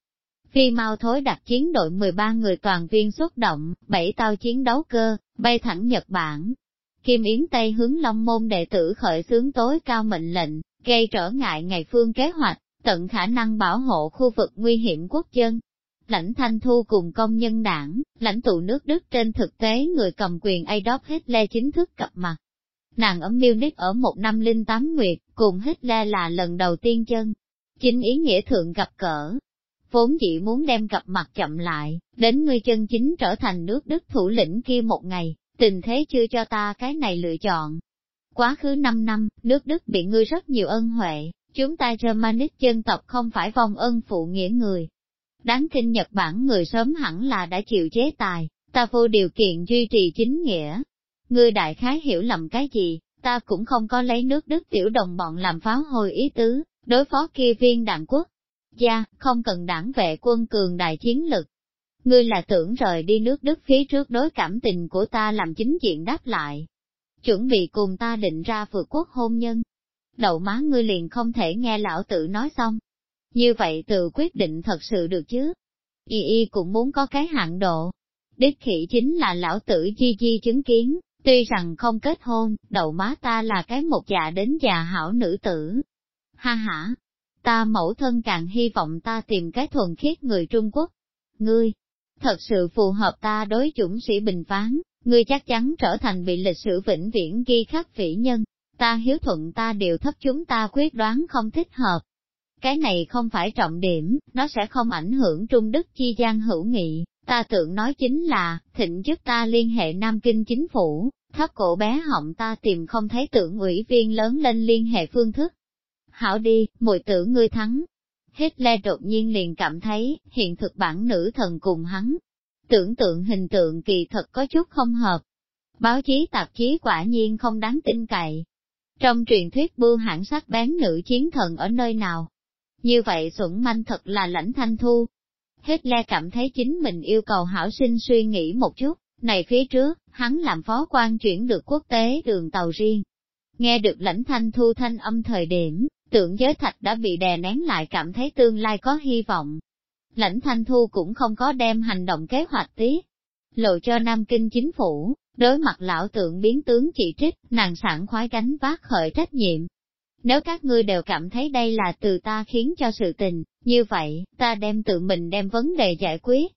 Phi mau thối đặt chiến đội 13 người toàn viên xuất động, bảy tàu chiến đấu cơ, bay thẳng Nhật Bản. Kim Yến Tây hướng Long Môn đệ tử khởi xướng tối cao mệnh lệnh, gây trở ngại ngày phương kế hoạch, tận khả năng bảo hộ khu vực nguy hiểm quốc dân. Lãnh Thanh Thu cùng công nhân đảng, lãnh tụ nước Đức trên thực tế người cầm quyền Adolf Hitler chính thức cập mặt. Nàng ở Munich ở một năm linh tám nguyệt, cùng Hitler là lần đầu tiên chân. Chính ý nghĩa thượng gặp cỡ. Vốn chỉ muốn đem gặp mặt chậm lại, đến người chân chính trở thành nước Đức thủ lĩnh kia một ngày, tình thế chưa cho ta cái này lựa chọn. Quá khứ năm năm, nước Đức bị ngươi rất nhiều ân huệ, Chúng ta Germanic dân tộc không phải vong ân phụ nghĩa người. Đáng kinh Nhật Bản người sớm hẳn là đã chịu chế tài, ta vô điều kiện duy trì chính nghĩa. Ngươi đại khái hiểu lầm cái gì, ta cũng không có lấy nước Đức tiểu đồng bọn làm pháo hồi ý tứ, đối phó kia viên đạn quốc. Gia, không cần đảng vệ quân cường đại chiến lực. Ngươi là tưởng rời đi nước Đức phía trước đối cảm tình của ta làm chính diện đáp lại. Chuẩn bị cùng ta định ra vượt quốc hôn nhân, đậu má ngươi liền không thể nghe lão tử nói xong. Như vậy tự quyết định thật sự được chứ. Y y cũng muốn có cái hạn độ. Đích khỉ chính là lão tử chi chi chứng kiến, tuy rằng không kết hôn, đậu má ta là cái một dạ đến già hảo nữ tử. Ha ha, ta mẫu thân càng hy vọng ta tìm cái thuần khiết người Trung Quốc. Ngươi, thật sự phù hợp ta đối chủng sĩ bình phán, ngươi chắc chắn trở thành bị lịch sử vĩnh viễn ghi khắc vĩ nhân. Ta hiếu thuận ta đều thấp chúng ta quyết đoán không thích hợp. Cái này không phải trọng điểm, nó sẽ không ảnh hưởng Trung Đức chi gian hữu nghị, ta tưởng nói chính là, thịnh giúp ta liên hệ Nam Kinh chính phủ, thấp cổ bé họng ta tìm không thấy tưởng ủy viên lớn lên liên hệ phương thức. Hảo đi, mùi tử ngươi thắng. Hitler đột nhiên liền cảm thấy, hiện thực bản nữ thần cùng hắn. Tưởng tượng hình tượng kỳ thật có chút không hợp. Báo chí tạp chí quả nhiên không đáng tin cậy. Trong truyền thuyết bưu hãng sắc bán nữ chiến thần ở nơi nào? Như vậy xuẩn manh thật là lãnh thanh thu. Hitler cảm thấy chính mình yêu cầu hảo sinh suy nghĩ một chút, này phía trước, hắn làm phó quan chuyển được quốc tế đường tàu riêng. Nghe được lãnh thanh thu thanh âm thời điểm, tượng giới thạch đã bị đè nén lại cảm thấy tương lai có hy vọng. Lãnh thanh thu cũng không có đem hành động kế hoạch tí, lộ cho Nam Kinh chính phủ, đối mặt lão tượng biến tướng chỉ trích, nàng sẵn khoái gánh vác khởi trách nhiệm. Nếu các ngươi đều cảm thấy đây là từ ta khiến cho sự tình, như vậy, ta đem tự mình đem vấn đề giải quyết.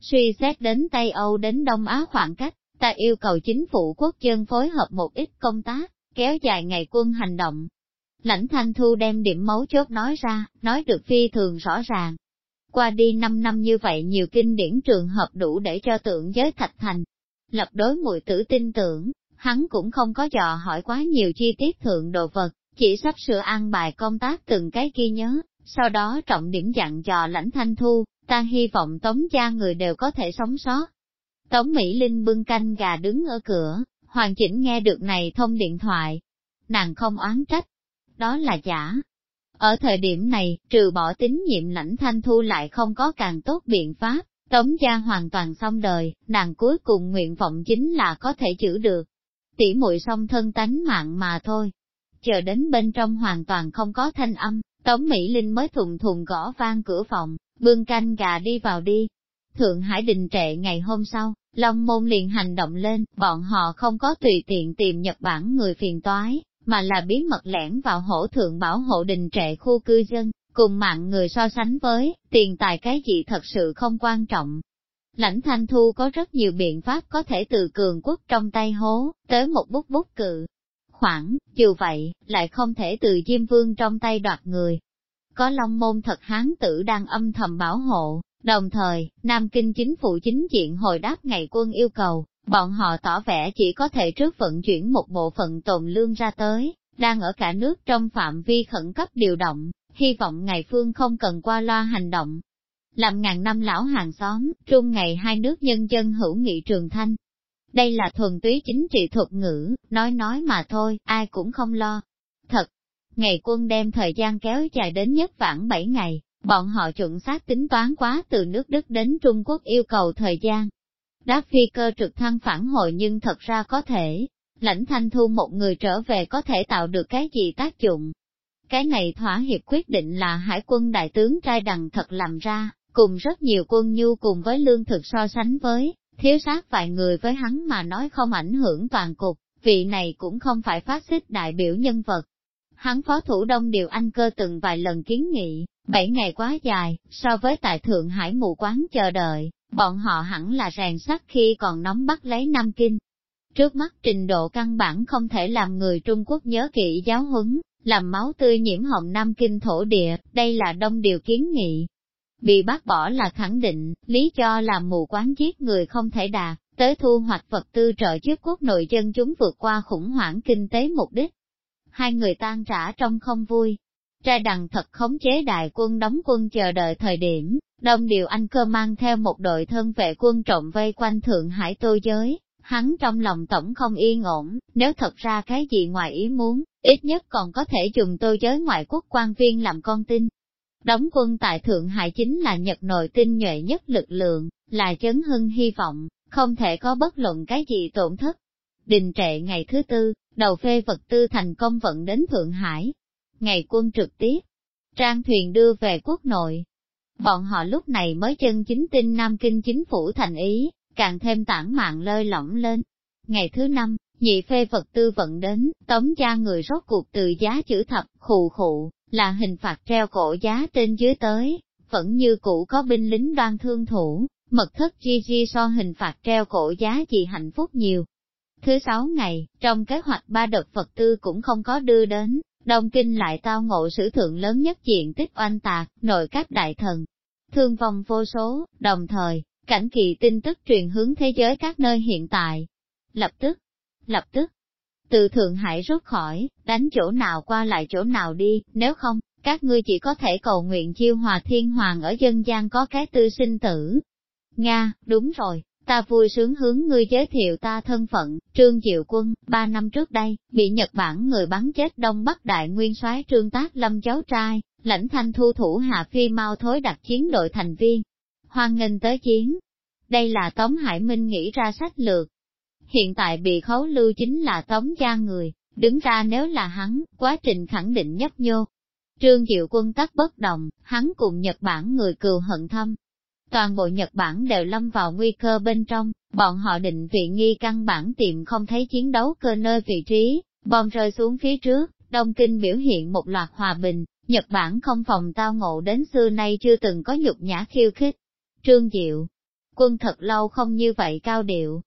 Suy xét đến Tây Âu đến Đông Á khoảng cách, ta yêu cầu chính phủ quốc dân phối hợp một ít công tác, kéo dài ngày quân hành động, Lãnh Thanh Thu đem điểm mấu chốt nói ra, nói được phi thường rõ ràng. Qua đi 5 năm như vậy nhiều kinh điển trường hợp đủ để cho tượng giới thạch thành. Lập đối mùi tử tin tưởng, hắn cũng không có dò hỏi quá nhiều chi tiết thượng đồ vật, chỉ sắp sửa an bài công tác từng cái ghi nhớ, sau đó trọng điểm dặn dò lãnh thanh thu, ta hy vọng tống gia người đều có thể sống sót. Tống Mỹ Linh bưng canh gà đứng ở cửa, hoàn chỉnh nghe được này thông điện thoại. Nàng không oán trách, đó là giả. Ở thời điểm này, trừ bỏ tín nhiệm lãnh thanh thu lại không có càng tốt biện pháp, tống gia hoàn toàn xong đời, nàng cuối cùng nguyện vọng chính là có thể giữ được. Tỉ muội song thân tánh mạng mà thôi. Chờ đến bên trong hoàn toàn không có thanh âm, Tống Mỹ Linh mới thùng thùng gõ vang cửa phòng, bưng canh gà đi vào đi. Thượng Hải đình trệ ngày hôm sau, Long Môn liền hành động lên, bọn họ không có tùy tiện tìm Nhật Bản người phiền toái, mà là bí mật lẻn vào hổ thượng bảo hộ đình trệ khu cư dân, cùng mạng người so sánh với, tiền tài cái gì thật sự không quan trọng. Lãnh Thanh Thu có rất nhiều biện pháp có thể từ cường quốc trong tay hố, tới một bút bút cự. Khoảng, dù vậy, lại không thể từ Diêm Vương trong tay đoạt người. Có Long Môn thật hán tử đang âm thầm bảo hộ, đồng thời, Nam Kinh chính phủ chính diện hồi đáp ngày quân yêu cầu, Bọn họ tỏ vẻ chỉ có thể trước vận chuyển một bộ phận tồn lương ra tới, đang ở cả nước trong phạm vi khẩn cấp điều động, hy vọng ngày phương không cần qua loa hành động. Làm ngàn năm lão hàng xóm, trung ngày hai nước nhân dân hữu nghị trường thanh. Đây là thuần túy chính trị thuật ngữ, nói nói mà thôi, ai cũng không lo. Thật, ngày quân đem thời gian kéo dài đến nhất vãng 7 ngày, bọn họ chuẩn xác tính toán quá từ nước Đức đến Trung Quốc yêu cầu thời gian, Đáp phi cơ trực thăng phản hồi nhưng thật ra có thể, lãnh thanh thu một người trở về có thể tạo được cái gì tác dụng. Cái này thỏa hiệp quyết định là hải quân đại tướng trai đằng thật làm ra, cùng rất nhiều quân nhu cùng với lương thực so sánh với, thiếu sát vài người với hắn mà nói không ảnh hưởng toàn cục, vị này cũng không phải phát xích đại biểu nhân vật. Hắn phó thủ đông điều anh cơ từng vài lần kiến nghị, bảy ngày quá dài, so với tại Thượng Hải mù quán chờ đợi, bọn họ hẳn là rèn sắt khi còn nóng bắt lấy Nam Kinh. Trước mắt trình độ căn bản không thể làm người Trung Quốc nhớ kỹ giáo huấn, làm máu tươi nhiễm hồng Nam Kinh thổ địa, đây là đông điều kiến nghị. Bị bác bỏ là khẳng định, lý cho làm mù quán giết người không thể đạt, tới thu hoạch vật tư trợ giúp quốc nội dân chúng vượt qua khủng hoảng kinh tế mục đích. Hai người tan trả trong không vui ra đằng thật khống chế đại quân đóng quân chờ đợi thời điểm, Đông điều anh cơ mang theo một đội thân vệ quân trộm vây quanh Thượng Hải tô giới, hắn trong lòng tổng không yên ổn, nếu thật ra cái gì ngoài ý muốn, ít nhất còn có thể dùng tô giới ngoại quốc quan viên làm con tin. Đóng quân tại Thượng Hải chính là Nhật nội tinh nhuệ nhất lực lượng, là chấn hưng hy vọng, không thể có bất luận cái gì tổn thất. Đình trệ ngày thứ tư, đầu phê vật tư thành công vận đến Thượng Hải. Ngày quân trực tiếp, trang thuyền đưa về quốc nội, Bọn họ lúc này mới chân chính tin Nam Kinh chính phủ thành ý, càng thêm tản mạng lơi lỏng lên. Ngày thứ năm, nhị phê vật tư vận đến, tống gia người rốt cuộc từ giá chữ thập, khù khụ, là hình phạt treo cổ giá trên dưới tới, vẫn như cũ có binh lính đoan thương thủ, mật thất chi chi so hình phạt treo cổ giá chỉ hạnh phúc nhiều. Thứ sáu ngày, trong kế hoạch ba đợt Phật tư cũng không có đưa đến, Đông Kinh lại tao ngộ sử thượng lớn nhất diện tích oanh tạc, nội các đại thần. Thương vong vô số, đồng thời, cảnh kỳ tin tức truyền hướng thế giới các nơi hiện tại. Lập tức, lập tức, từ Thượng Hải rút khỏi, đánh chỗ nào qua lại chỗ nào đi, nếu không, các ngươi chỉ có thể cầu nguyện chiêu hòa thiên hoàng ở dân gian có cái tư sinh tử. Nga, đúng rồi, ta vui sướng hướng ngươi giới thiệu ta thân phận, Trương Diệu Quân, ba năm trước đây, bị Nhật Bản người bắn chết Đông Bắc Đại Nguyên soái Trương Tác Lâm cháu trai, lãnh thanh thu thủ Hạ Phi mau thối đặt chiến đội thành viên. Hoan nghênh tới chiến. Đây là Tống Hải Minh nghĩ ra sách lược. Hiện tại bị khấu lưu chính là Tống gia người, đứng ra nếu là hắn, quá trình khẳng định nhấp nhô. Trương Diệu Quân tắt bất đồng, hắn cùng Nhật Bản người cừu hận thâm, toàn bộ Nhật Bản đều lâm vào nguy cơ bên trong, bọn họ định vị nghi căn bản tìm không thấy chiến đấu cơ nơi vị trí, bom rơi xuống phía trước, Đông Kinh biểu hiện một loạt hòa bình, Nhật Bản không phòng tao ngộ đến xưa nay chưa từng có nhục nhã khiêu khích. Trương Diệu, quân thật lâu không như vậy cao điệu.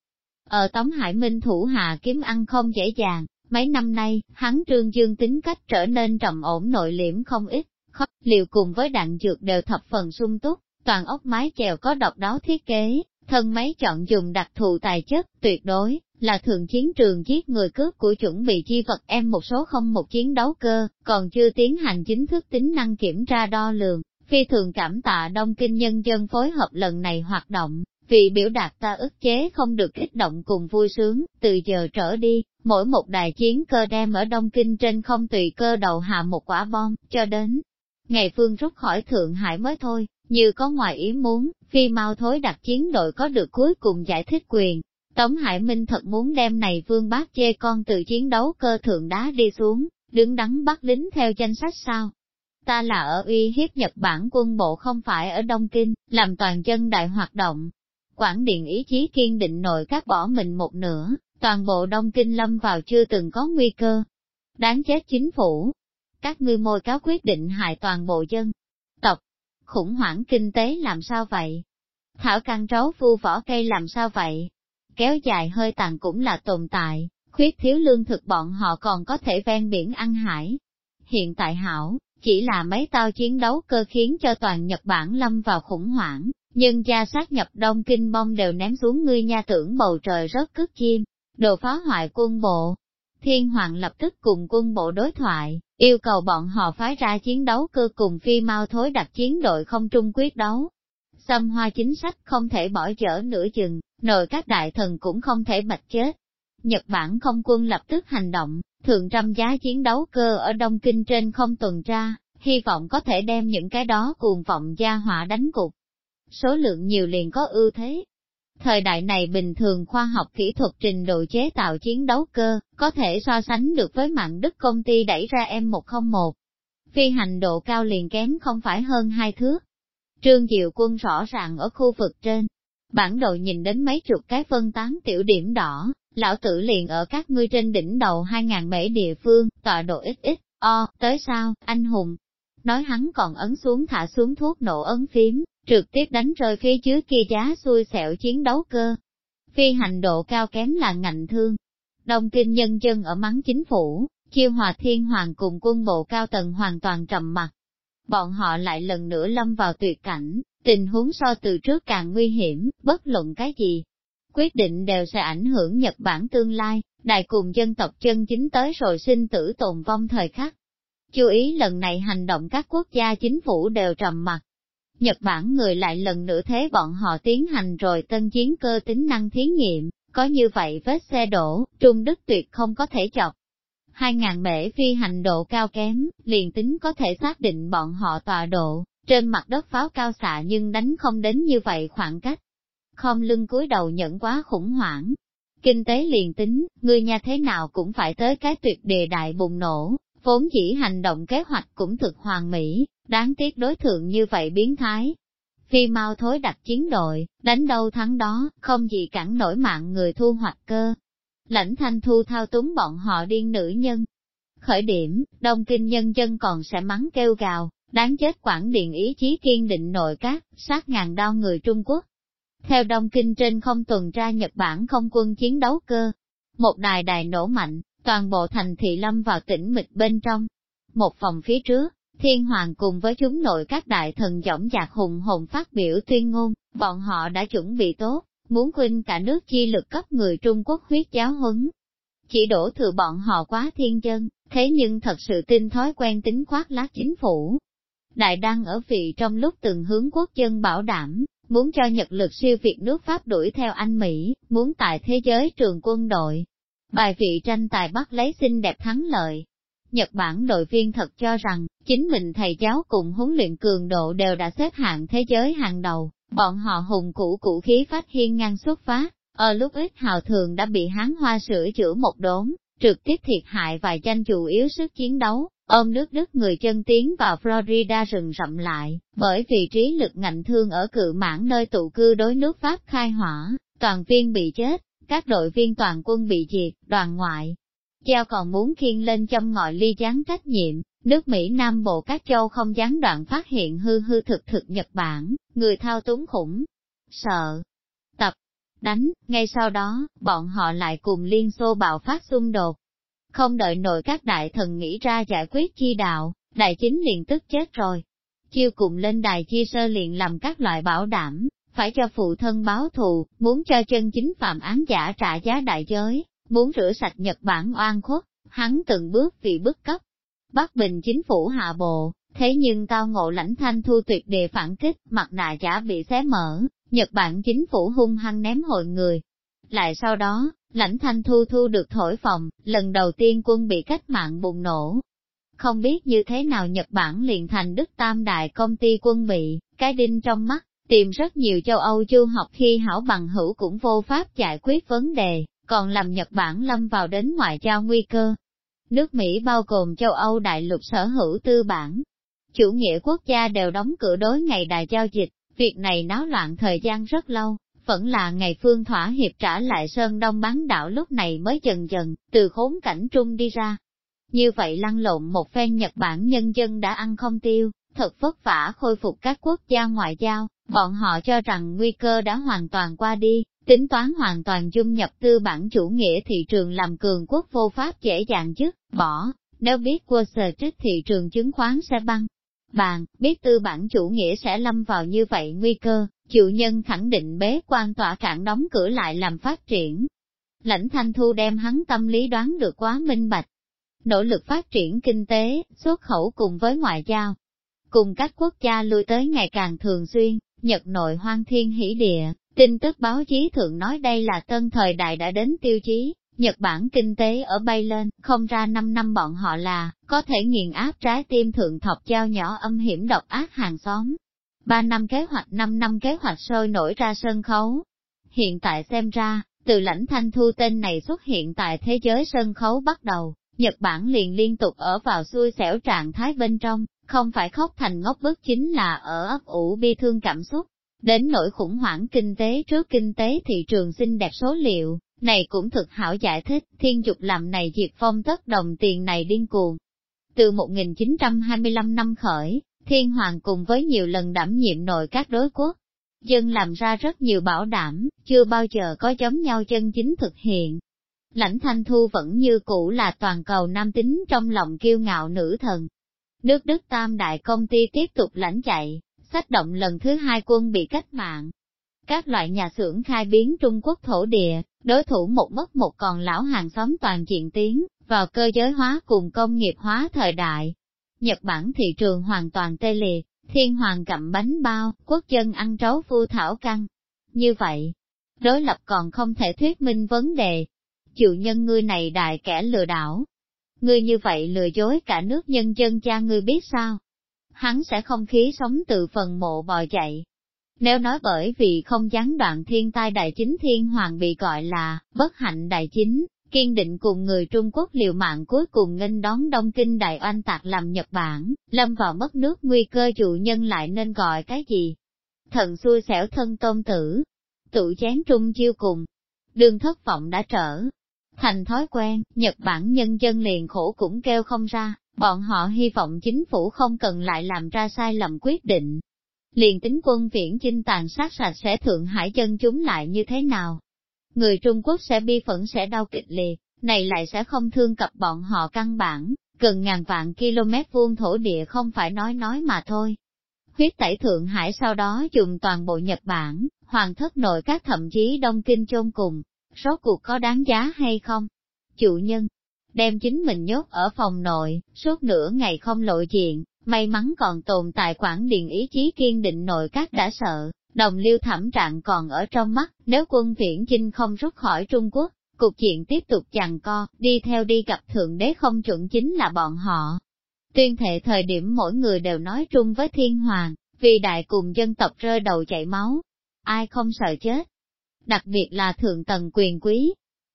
Ở Tống Hải Minh thủ hạ kiếm ăn không dễ dàng, mấy năm nay, hắn Trương Dương tính cách trở nên trầm ổn nội liễm không ít, khóc liệu cùng với đạn dược đều thập phần sung túc, toàn ốc mái chèo có độc đáo thiết kế, thân máy chọn dùng đặc thù tài chất, tuyệt đối, là thường chiến trường giết người cướp của chuẩn bị chi vật em một số không một chiến đấu cơ, còn chưa tiến hành chính thức tính năng kiểm tra đo lường. Phi thường cảm tạ Đông Kinh nhân dân phối hợp lần này hoạt động, vì biểu đạt ta ức chế không được kích động cùng vui sướng, từ giờ trở đi, mỗi một đài chiến cơ đem ở Đông Kinh trên không tùy cơ đầu hạ một quả bom, cho đến ngày phương rút khỏi Thượng Hải mới thôi, như có ngoài ý muốn, phi mau thối đặt chiến đội có được cuối cùng giải thích quyền. Tống Hải Minh thật muốn đem này vương bác chê con từ chiến đấu cơ thượng đá đi xuống, đứng đắn bắt lính theo danh sách sao. Ta là ở uy hiếp Nhật Bản quân bộ không phải ở Đông Kinh, làm toàn dân đại hoạt động. Quảng điện ý chí kiên định nội các bỏ mình một nửa, toàn bộ Đông Kinh lâm vào chưa từng có nguy cơ. Đáng chết chính phủ. Các ngươi môi cáo quyết định hại toàn bộ dân, khủng hoảng kinh tế làm sao vậy? Thảo căn trấu vu vỏ cây làm sao vậy? Kéo dài hơi tàn cũng là tồn tại, khuyết thiếu lương thực bọn họ còn có thể ven biển ăn hải. Hiện tại hảo, chỉ là mấy tao chiến đấu cơ khiến cho toàn Nhật Bản lâm vào khủng hoảng, nhưng gia sát nhập đông kinh bông đều ném xuống ngươi nha tưởng bầu trời rớt cướp chim, đồ phá hoại quân bộ, Thiên Hoàng lập tức cùng quân bộ đối thoại, yêu cầu bọn họ phái ra chiến đấu cơ cùng phi mau thối đặt chiến đội không trung quyết đấu. Xâm hoa chính sách không thể bỏ dở nửa chừng, nội các đại thần cũng không thể bạch chết. Nhật Bản không quân lập tức hành động, thường trăm giá chiến đấu cơ ở Đông Kinh trên không tuần tra, hy vọng có thể đem những cái đó cuồng vọng gia hỏa đánh cục. Số lượng nhiều liền có ưu thế, Thời đại này bình thường khoa học kỹ thuật trình độ chế tạo chiến đấu cơ, có thể so sánh được với mạng Đức công ty đẩy ra M101. Phi hành độ cao liền kém không phải hơn hai thước. Trương Diệu Quân rõ ràng ở khu vực trên. Bản đồ nhìn đến mấy chục cái phân tán tiểu điểm đỏ, lão tử liền ở các ngươi trên đỉnh đầu 2.000 mễ địa phương, tọa độ ít ít, o, tới sao, anh hùng. Nói hắn còn ấn xuống thả xuống thuốc nổ ấn phím, trực tiếp đánh rơi phía dưới kia giá xui xẻo chiến đấu cơ. Phi hành độ cao kém là ngạnh thương. Đông kinh nhân dân ở mắng chính phủ, chiêu hòa thiên hoàng cùng quân bộ cao tầng hoàn toàn trầm mặt. Bọn họ lại lần nữa lâm vào tuyệt cảnh, tình huống so từ trước càng nguy hiểm, bất luận cái gì. Quyết định đều sẽ ảnh hưởng Nhật Bản tương lai, đại cùng dân tộc chân chính tới rồi sinh tử tồn vong thời khắc. Chú ý lần này hành động các quốc gia chính phủ đều trầm mặt, Nhật Bản người lại lần nữa thế bọn họ tiến hành rồi tân chiến cơ tính năng thí nghiệm, có như vậy vết xe đổ, Trung Đức tuyệt không có thể chọc. 2.000 mễ phi hành độ cao kém, liền tính có thể xác định bọn họ tọa độ, trên mặt đất pháo cao xạ nhưng đánh không đến như vậy khoảng cách. Không lưng cúi đầu nhận quá khủng hoảng. Kinh tế liền tính, người nhà thế nào cũng phải tới cái tuyệt đề đại bùng nổ, vốn chỉ hành động kế hoạch cũng thực hoàn mỹ, đáng tiếc đối thượng như vậy biến thái. Phi mau thối đặt chiến đội, đánh đâu thắng đó, không gì cản nổi mạng người thu hoạch cơ. Lãnh thanh thu thao túng bọn họ điên nữ nhân. Khởi điểm, Đông Kinh nhân dân còn sẽ mắng kêu gào, đáng chết quản điện ý chí kiên định nội các, sát ngàn đao người Trung Quốc. Theo Đông Kinh trên không tuần tra Nhật Bản không quân chiến đấu cơ, một đài đài nổ mạnh, toàn bộ thành thị lâm vào tĩnh mịch bên trong. Một phòng phía trước, Thiên Hoàng cùng với chúng nội các đại thần dõng dạc hùng hồn phát biểu tuyên ngôn, bọn họ đã chuẩn bị tốt, muốn khuynh cả nước chi lực cấp người Trung Quốc huyết giáo huấn. Chỉ đổ thừa bọn họ quá thiên chân, thế nhưng thật sự tin thói quen tính khoác lác chính phủ. Đại đăng ở vị trong lúc từng hướng quốc dân bảo đảm, muốn cho Nhật lực siêu việt nước Pháp đuổi theo anh Mỹ, muốn tại thế giới trường quân đội. Bài vị tranh tài bắt lấy xinh đẹp thắng lợi. Nhật Bản đội viên thật cho rằng, chính mình thầy giáo cùng huấn luyện cường độ đều đã xếp hạng thế giới hàng đầu, bọn họ hùng cũ cũ khí phát hiên ngang xuất phát, ở lúc ít hào thường đã bị hán hoa sửa chữa một đốn, trực tiếp thiệt hại vài tranh chủ yếu sức chiến đấu, ôm nước Đức người chân tiến vào Florida rừng rậm lại, bởi vì trí lực ngạnh thương ở cự mãn nơi tụ cư đối nước Pháp khai hỏa, toàn viên bị chết, các đội viên toàn quân bị diệt, đoàn ngoại. Treo còn muốn khiên lên châm ngọi ly gián trách nhiệm, nước Mỹ Nam Bộ các châu không gián đoạn phát hiện hư hư thực thực Nhật Bản, người thao túng khủng, sợ, tập, đánh, ngay sau đó, bọn họ lại cùng Liên Xô bạo phát xung đột. Không đợi nội các đại thần nghĩ ra giải quyết chi đạo, đại chính liền tức chết rồi. Chiêu cùng lên đài chi sơ liền làm các loại bảo đảm, phải cho phụ thân báo thù, muốn cho chân chính phạm án giả trả giá đại giới, muốn rửa sạch Nhật Bản oan khuất, hắn từng bước vì bức cấp. Bắc Bình chính phủ hạ bộ, thế nhưng tao ngộ lãnh thanh thu tuyệt đề phản kích, mặt nạ giả bị xé mở, Nhật Bản chính phủ hung hăng ném hội người. Lại sau đó, lãnh thanh thu thu được thổi phòng, lần đầu tiên quân bị cách mạng bùng nổ. Không biết như thế nào Nhật Bản liền thành đức tam đại công ty quân bị, cái đinh trong mắt, tìm rất nhiều châu Âu du học khi hảo bằng hữu cũng vô pháp giải quyết vấn đề, còn làm Nhật Bản lâm vào đến ngoại giao nguy cơ. Nước Mỹ bao gồm châu Âu đại lục sở hữu tư bản, chủ nghĩa quốc gia đều đóng cửa đối ngày đại giao dịch, việc này náo loạn thời gian rất lâu, vẫn là ngày phương thỏa hiệp trả lại Sơn Đông bán đảo lúc này mới dần dần, từ khốn cảnh trung đi ra. Như vậy lăn lộn một phen Nhật Bản nhân dân đã ăn không tiêu, thật vất vả khôi phục các quốc gia ngoại giao, bọn họ cho rằng nguy cơ đã hoàn toàn qua đi, tính toán hoàn toàn dung nhập tư bản chủ nghĩa thị trường làm cường quốc vô pháp dễ dàng dứt, bỏ, nếu biết qua sờ trích thị trường chứng khoán sẽ băng. Bàn, biết tư bản chủ nghĩa sẽ lâm vào như vậy nguy cơ, chịu nhân khẳng định bế quan tỏa cản đóng cửa lại làm phát triển. Lãnh Thanh Thu đem hắn tâm lý đoán được quá minh bạch. Nỗ lực phát triển kinh tế, xuất khẩu cùng với ngoại giao, cùng các quốc gia lui tới ngày càng thường xuyên, Nhật nội hoang thiên hỷ địa, tin tức báo chí thường nói đây là tân thời đại đã đến tiêu chí, Nhật Bản kinh tế ở bay lên, không ra 5 năm bọn họ là, có thể nghiền áp trái tim thượng thọc trao nhỏ âm hiểm độc ác hàng xóm. 3 năm kế hoạch 5 năm kế hoạch sôi nổi ra sân khấu. Hiện tại xem ra, từ lãnh thanh thu tên này xuất hiện tại thế giới sân khấu bắt đầu, Nhật Bản liền liên tục ở vào xui xẻo trạng thái bên trong, không phải khóc thành ngốc bức chính là ở ấp ủ bi thương cảm xúc. Đến nỗi khủng hoảng kinh tế trước kinh tế thị trường xinh đẹp số liệu, này cũng thực hảo giải thích, thiên dục làm này diệt phong tất đồng tiền này điên cuồng. Từ 1925 năm khởi, thiên hoàng cùng với nhiều lần đảm nhiệm nội các đối quốc, dân làm ra rất nhiều bảo đảm, chưa bao giờ có giống nhau chân chính thực hiện. Lãnh thanh thu vẫn như cũ là toàn cầu nam tính trong lòng kiêu ngạo nữ thần, Nước Đức Tam Đại công ty tiếp tục lãnh chạy, sách động lần thứ hai quân bị cách mạng. Các loại nhà xưởng khai biến Trung Quốc thổ địa, đối thủ một mất một còn lão hàng xóm toàn diện tiến, vào cơ giới hóa cùng công nghiệp hóa thời đại. Nhật Bản thị trường hoàn toàn tê liệt, thiên hoàng cầm bánh bao, quốc dân ăn trấu phu thảo căng. Như vậy, đối lập còn không thể thuyết minh vấn đề. Chịu nhân ngươi này đại kẻ lừa đảo, ngươi như vậy lừa dối cả nước nhân dân cha ngươi biết sao? Hắn sẽ không khí sống từ phần mộ bò chạy. Nếu nói bởi vì không gián đoạn thiên tai đại chính thiên hoàng bị gọi là bất hạnh đại chính, kiên định cùng người Trung Quốc liều mạng cuối cùng nghênh đón Đông Kinh đại oanh tạc làm Nhật Bản, lâm vào mất nước nguy cơ chủ nhân lại nên gọi cái gì? Thần xui xẻo thân tôn tử, tụ chén trung chiêu cùng. Đường thất vọng đã trở Thành thói quen, Nhật Bản nhân dân liền khổ cũng kêu không ra, bọn họ hy vọng chính phủ không cần lại làm ra sai lầm quyết định. Liền tính quân viễn chinh tàn sát sạch sẽ Thượng Hải dân chúng lại như thế nào? Người Trung Quốc sẽ bi phẫn sẽ đau kịch liệt, này lại sẽ không thương cập bọn họ căn bản, gần ngàn vạn km vuông thổ địa không phải nói nói mà thôi. Huyết tẩy Thượng Hải sau đó dùng toàn bộ Nhật Bản, hoàng thất nội các thậm chí Đông Kinh chôn cùng, rốt cuộc có đáng giá hay không? Chủ nhân, đem chính mình nhốt ở phòng nội, suốt nửa ngày không lộ diện, may mắn còn tồn tại quản điện ý chí kiên định nội các đã sợ, đồng liêu thẩm trạng còn ở trong mắt, nếu quân viễn chinh không rút khỏi Trung Quốc, cục diện tiếp tục chằng co, đi theo đi gặp Thượng Đế không chuẩn chính là bọn họ. Tuyên thệ thời điểm mỗi người đều nói chung với thiên hoàng, vì đại cùng dân tộc rơi đầu chảy máu. Ai không sợ chết? Đặc biệt là thượng tầng quyền quý.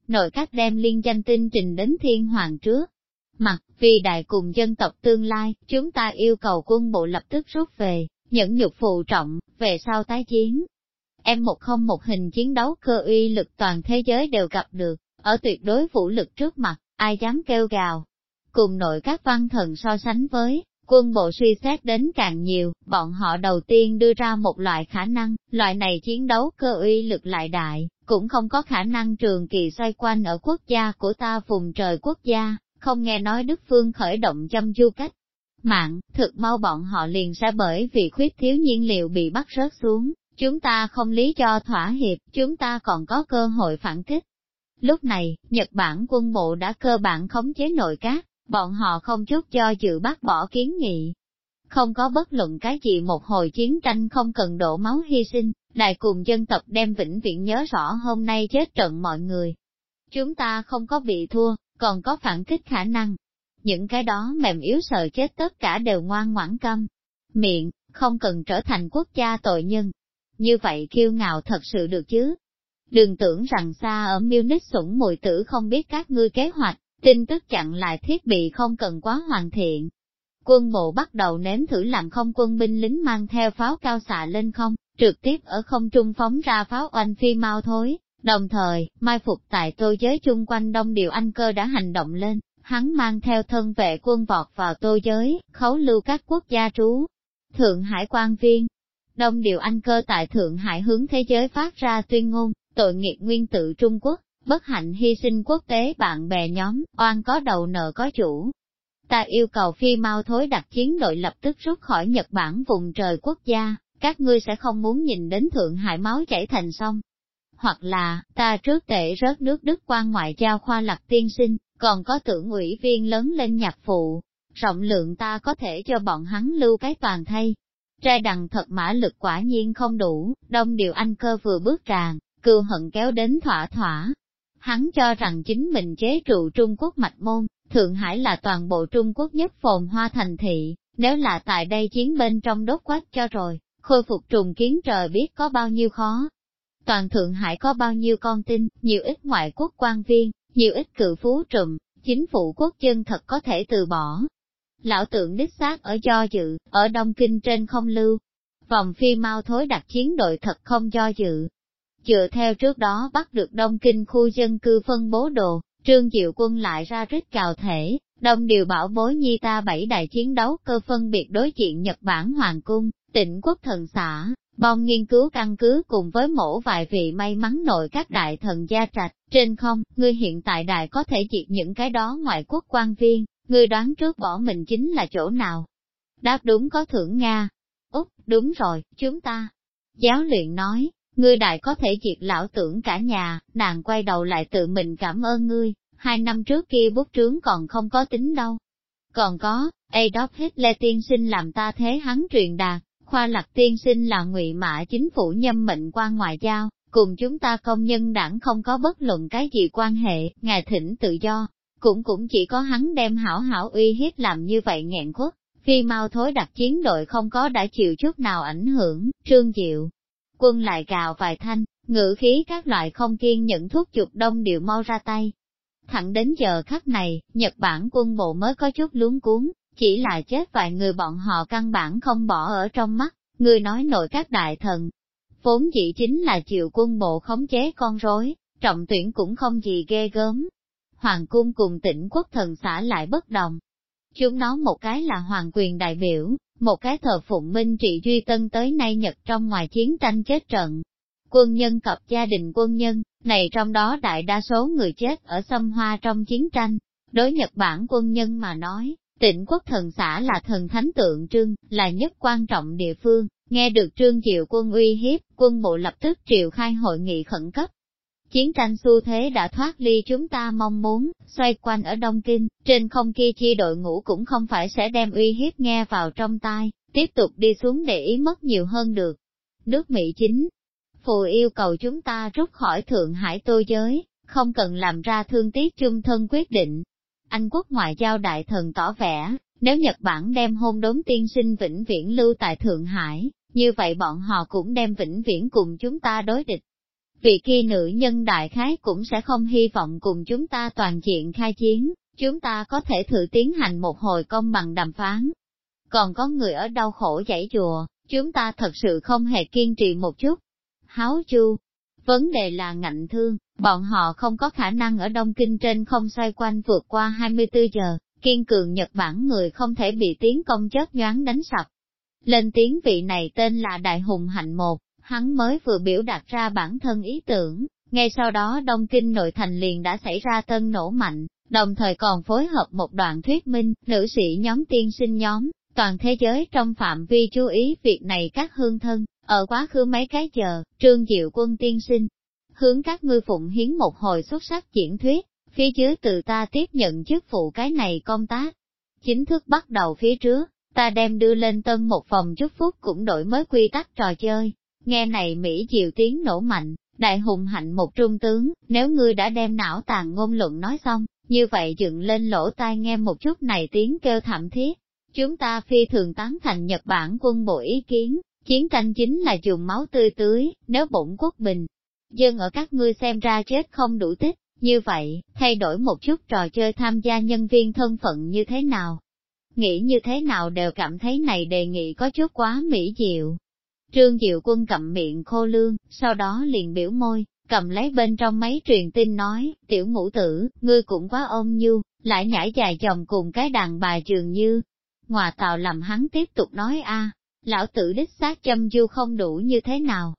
Nội các đem liên danh tin trình đến thiên hoàng trước. Mặt, vì đại cùng dân tộc tương lai, chúng ta yêu cầu quân bộ lập tức rút về, những nhục phụ trọng, về sau tái chiến. Em một không một hình chiến đấu cơ uy lực toàn thế giới đều gặp được, ở tuyệt đối vũ lực trước mặt, ai dám kêu gào. Cùng nội các văn thần so sánh với, quân bộ suy xét đến càng nhiều, bọn họ đầu tiên đưa ra một loại khả năng, loại này chiến đấu cơ uy lực lại đại, cũng không có khả năng trường kỳ xoay quanh ở quốc gia của ta vùng trời quốc gia, không nghe nói Đức Phương khởi động chăm du cách. Mạng, thực mau bọn họ liền sẽ bởi vì khuyết thiếu nhiên liệu bị bắt rớt xuống, chúng ta không lý do thỏa hiệp, chúng ta còn có cơ hội phản kích. Lúc này, Nhật Bản quân bộ đã cơ bản khống chế nội các, bọn họ không chút cho dự bác bỏ kiến nghị. Không có bất luận cái gì một hồi chiến tranh không cần đổ máu hy sinh, đại cùng dân tộc đem vĩnh viễn nhớ rõ hôm nay chết trận mọi người. Chúng ta không có bị thua, còn có phản kích khả năng. Những cái đó mềm yếu sợ chết tất cả đều ngoan ngoãn câm. Miệng, không cần trở thành quốc gia tội nhân. Như vậy kiêu ngạo thật sự được chứ. Đừng tưởng rằng xa ở Munich sủng mùi tử không biết các ngươi kế hoạch, tin tức chặn lại thiết bị không cần quá hoàn thiện. Quân bộ bắt đầu nếm thử làm không quân binh lính mang theo pháo cao xạ lên không, trực tiếp ở không trung phóng ra pháo oanh phi mau thối. Đồng thời, mai phục tại tô giới chung quanh đông điều anh cơ đã hành động lên, hắn mang theo thân vệ quân vọt vào tô giới, khấu lưu các quốc gia trú. Thượng Hải quan viên, đông điều anh cơ tại Thượng Hải hướng thế giới phát ra tuyên ngôn, tội nghiệt nguyên tự Trung Quốc, bất hạnh hy sinh quốc tế bạn bè nhóm, oan có đầu nợ có chủ. Ta yêu cầu phi mau thối đặt chiến đội lập tức rút khỏi Nhật Bản vùng trời quốc gia, các ngươi sẽ không muốn nhìn đến Thượng Hải máu chảy thành sông. Hoặc là, ta trước tệ rớt nước Đức quan ngoại giao khoa lạc tiên sinh, còn có tưởng ủy viên lớn lên nhạc phụ, rộng lượng ta có thể cho bọn hắn lưu cái toàn thay. Trai đằng thật mã lực quả nhiên không đủ, đông điều anh cơ vừa bước tràn, cừu hận kéo đến thỏa thỏa, Hắn cho rằng chính mình chế trụ Trung Quốc mạch môn, Thượng Hải là toàn bộ Trung Quốc nhất phồn hoa thành thị, nếu là tại đây chiến bên trong đốt quách cho rồi, khôi phục trùng kiến trời biết có bao nhiêu khó. Toàn Thượng Hải có bao nhiêu con tin, nhiều ít ngoại quốc quan viên, nhiều ít cự phú trùm, chính phủ quốc dân thật có thể từ bỏ. Lão tượng đích xác ở do dự, ở Đông Kinh trên không lưu. Vòng phi mau thối đặt chiến đội thật không do dự, Dựa theo trước đó bắt được Đông Kinh khu dân cư phân bố đồ, Trương Diệu Quân lại ra rít cào thể, đông điều bảo bối nhi ta bảy đại chiến đấu cơ phân biệt đối diện Nhật Bản Hoàng Cung, tỉnh quốc thần xã, bom nghiên cứu căn cứ cùng với mổ vài vị may mắn nội các đại thần gia trạch, trên không, ngươi hiện tại đại có thể diệt những cái đó ngoại quốc quan viên, ngươi đoán trước bỏ mình chính là chỗ nào? Đáp đúng có thưởng Nga. Úc, đúng rồi, chúng ta. Giáo luyện nói, Ngươi đại có thể diệt lão tưởng cả nhà, nàng quay đầu lại tự mình cảm ơn ngươi, hai năm trước kia bút trướng còn không có tính đâu. Còn có, Adolf Hitler tiên sinh làm ta thế hắn truyền đạt, khoa lạc tiên sinh là ngụy mã chính phủ nhâm mệnh quan ngoại giao, cùng chúng ta công nhân đảng không có bất luận cái gì quan hệ, ngài thỉnh tự do, cũng cũng chỉ có hắn đem hảo hảo uy hiếp làm như vậy nghẹn khuất, phi mau thối đặt chiến đội không có đã chịu chút nào ảnh hưởng, trương diệu, quân lại gào vài thanh, ngữ khí các loại không kiên nhẫn thuốc chụp đông đều mau ra tay. Thẳng đến giờ khắc này, Nhật Bản quân bộ mới có chút luống cuốn, chỉ là chết vài người bọn họ căn bản không bỏ ở trong mắt, người nói nội các đại thần. Vốn dĩ chính là chịu quân bộ khống chế con rối, trọng tuyển cũng không gì ghê gớm. Hoàng cung cùng tỉnh quốc thần xã lại bất đồng. Chúng nó một cái là hoàng quyền đại biểu, một cái thờ phụng minh trị duy tân tới nay Nhật trong ngoài chiến tranh chết trận. Quân nhân cập gia đình quân nhân, này trong đó đại đa số người chết ở xâm hoa trong chiến tranh. Đối Nhật Bản quân nhân mà nói, Tịnh quốc thần xã là thần thánh tượng trưng, là nhất quan trọng địa phương, nghe được trương diệu quân uy hiếp, quân bộ lập tức triệu khai hội nghị khẩn cấp. Chiến tranh xu thế đã thoát ly chúng ta mong muốn, xoay quanh ở Đông Kinh, trên không kia chi đội ngũ cũng không phải sẽ đem uy hiếp nghe vào trong tai, tiếp tục đi xuống để ý mất nhiều hơn được. Nước Mỹ chính, phù yêu cầu chúng ta rút khỏi Thượng Hải tô giới, không cần làm ra thương tiếc chung thân quyết định, anh quốc ngoại giao đại thần tỏ vẻ, nếu Nhật Bản đem hôn đốn tiên sinh vĩnh viễn lưu tại Thượng Hải, như vậy bọn họ cũng đem vĩnh viễn cùng chúng ta đối địch. Vị kia nữ nhân đại khái cũng sẽ không hy vọng cùng chúng ta toàn diện khai chiến, chúng ta có thể thử tiến hành một hồi công bằng đàm phán. Còn có người ở đau khổ giải chùa, chúng ta thật sự không hề kiên trì một chút. Háo chu, vấn đề là ngạnh thương, Bọn họ không có khả năng ở Đông Kinh trên không xoay quanh vượt qua 24 giờ, kiên cường Nhật Bản người không thể bị tiến công chết nhoáng đánh sập. Lên tiếng vị này tên là Đại Hùng Hạnh Một, hắn mới vừa biểu đạt ra bản thân ý tưởng, ngay sau đó Đông Kinh nội thành liền đã xảy ra tân nổ mạnh, đồng thời còn phối hợp một đoạn thuyết minh, nữ sĩ nhóm tiên sinh nhóm, toàn thế giới trong phạm vi chú ý việc này các hương thân, ở quá khứ mấy cái giờ, trương diệu quân tiên sinh, hướng các ngươi phụng hiến một hồi xuất sắc diễn thuyết, phía dưới từ ta tiếp nhận chức vụ cái này công tác. Chính thức bắt đầu phía trước, ta đem đưa lên tân một phòng chút phút cũng đổi mới quy tắc trò chơi. Nghe này Mỹ diệu tiếng nổ mạnh, đại hùng hạnh một trung tướng, nếu ngươi đã đem não tàn ngôn luận nói xong, như vậy dựng lên lỗ tai nghe một chút này tiếng kêu thảm thiết. Chúng ta phi thường tán thành Nhật Bản quân bộ ý kiến, chiến tranh chính là dùng máu tươi tưới, nếu bổn quốc bình, dân ở các ngươi xem ra chết không đủ tích, như vậy, thay đổi một chút trò chơi tham gia nhân viên thân phận như thế nào? Nghĩ như thế nào đều cảm thấy này đề nghị có chút quá mỹ diệu. Trương Diệu Quân cầm miệng khô lương, sau đó liền biểu môi, cầm lấy bên trong máy truyền tin nói, tiểu ngũ tử, ngươi cũng quá ôm nhu, lại nhảy dài chồng cùng cái đàn bà trường như. Ngoà tàu làm hắn tiếp tục nói a lão tử đích xác châm du không đủ như thế nào,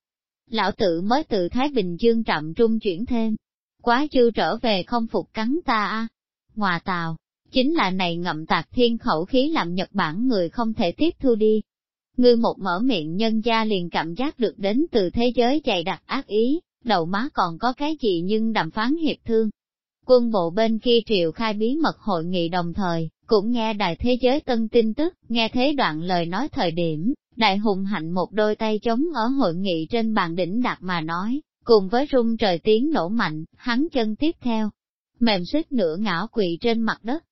lão tử mới từ Thái Bình Dương trạm trung chuyển thêm. Quá chư trở về không phục cắn ta a Ngoà tào, chính là này ngậm tạc thiên khẩu khí làm Nhật Bản người không thể tiếp thu đi. Ngươi một mở miệng nhân gia liền cảm giác được đến từ thế giới dày đặc ác ý, đầu má còn có cái gì nhưng đàm phán hiệp thương. Quân bộ bên kia triệu khai bí mật hội nghị đồng thời, cũng nghe đài thế giới tân tin tức, nghe thế đoạn lời nói thời điểm, Đại hùng hạnh một đôi tay chống ở hội nghị trên bàn đỉnh đặt mà nói, cùng với rung trời tiếng nổ mạnh, hắn chân tiếp theo. Mềm xích nửa ngã quỵ trên mặt đất.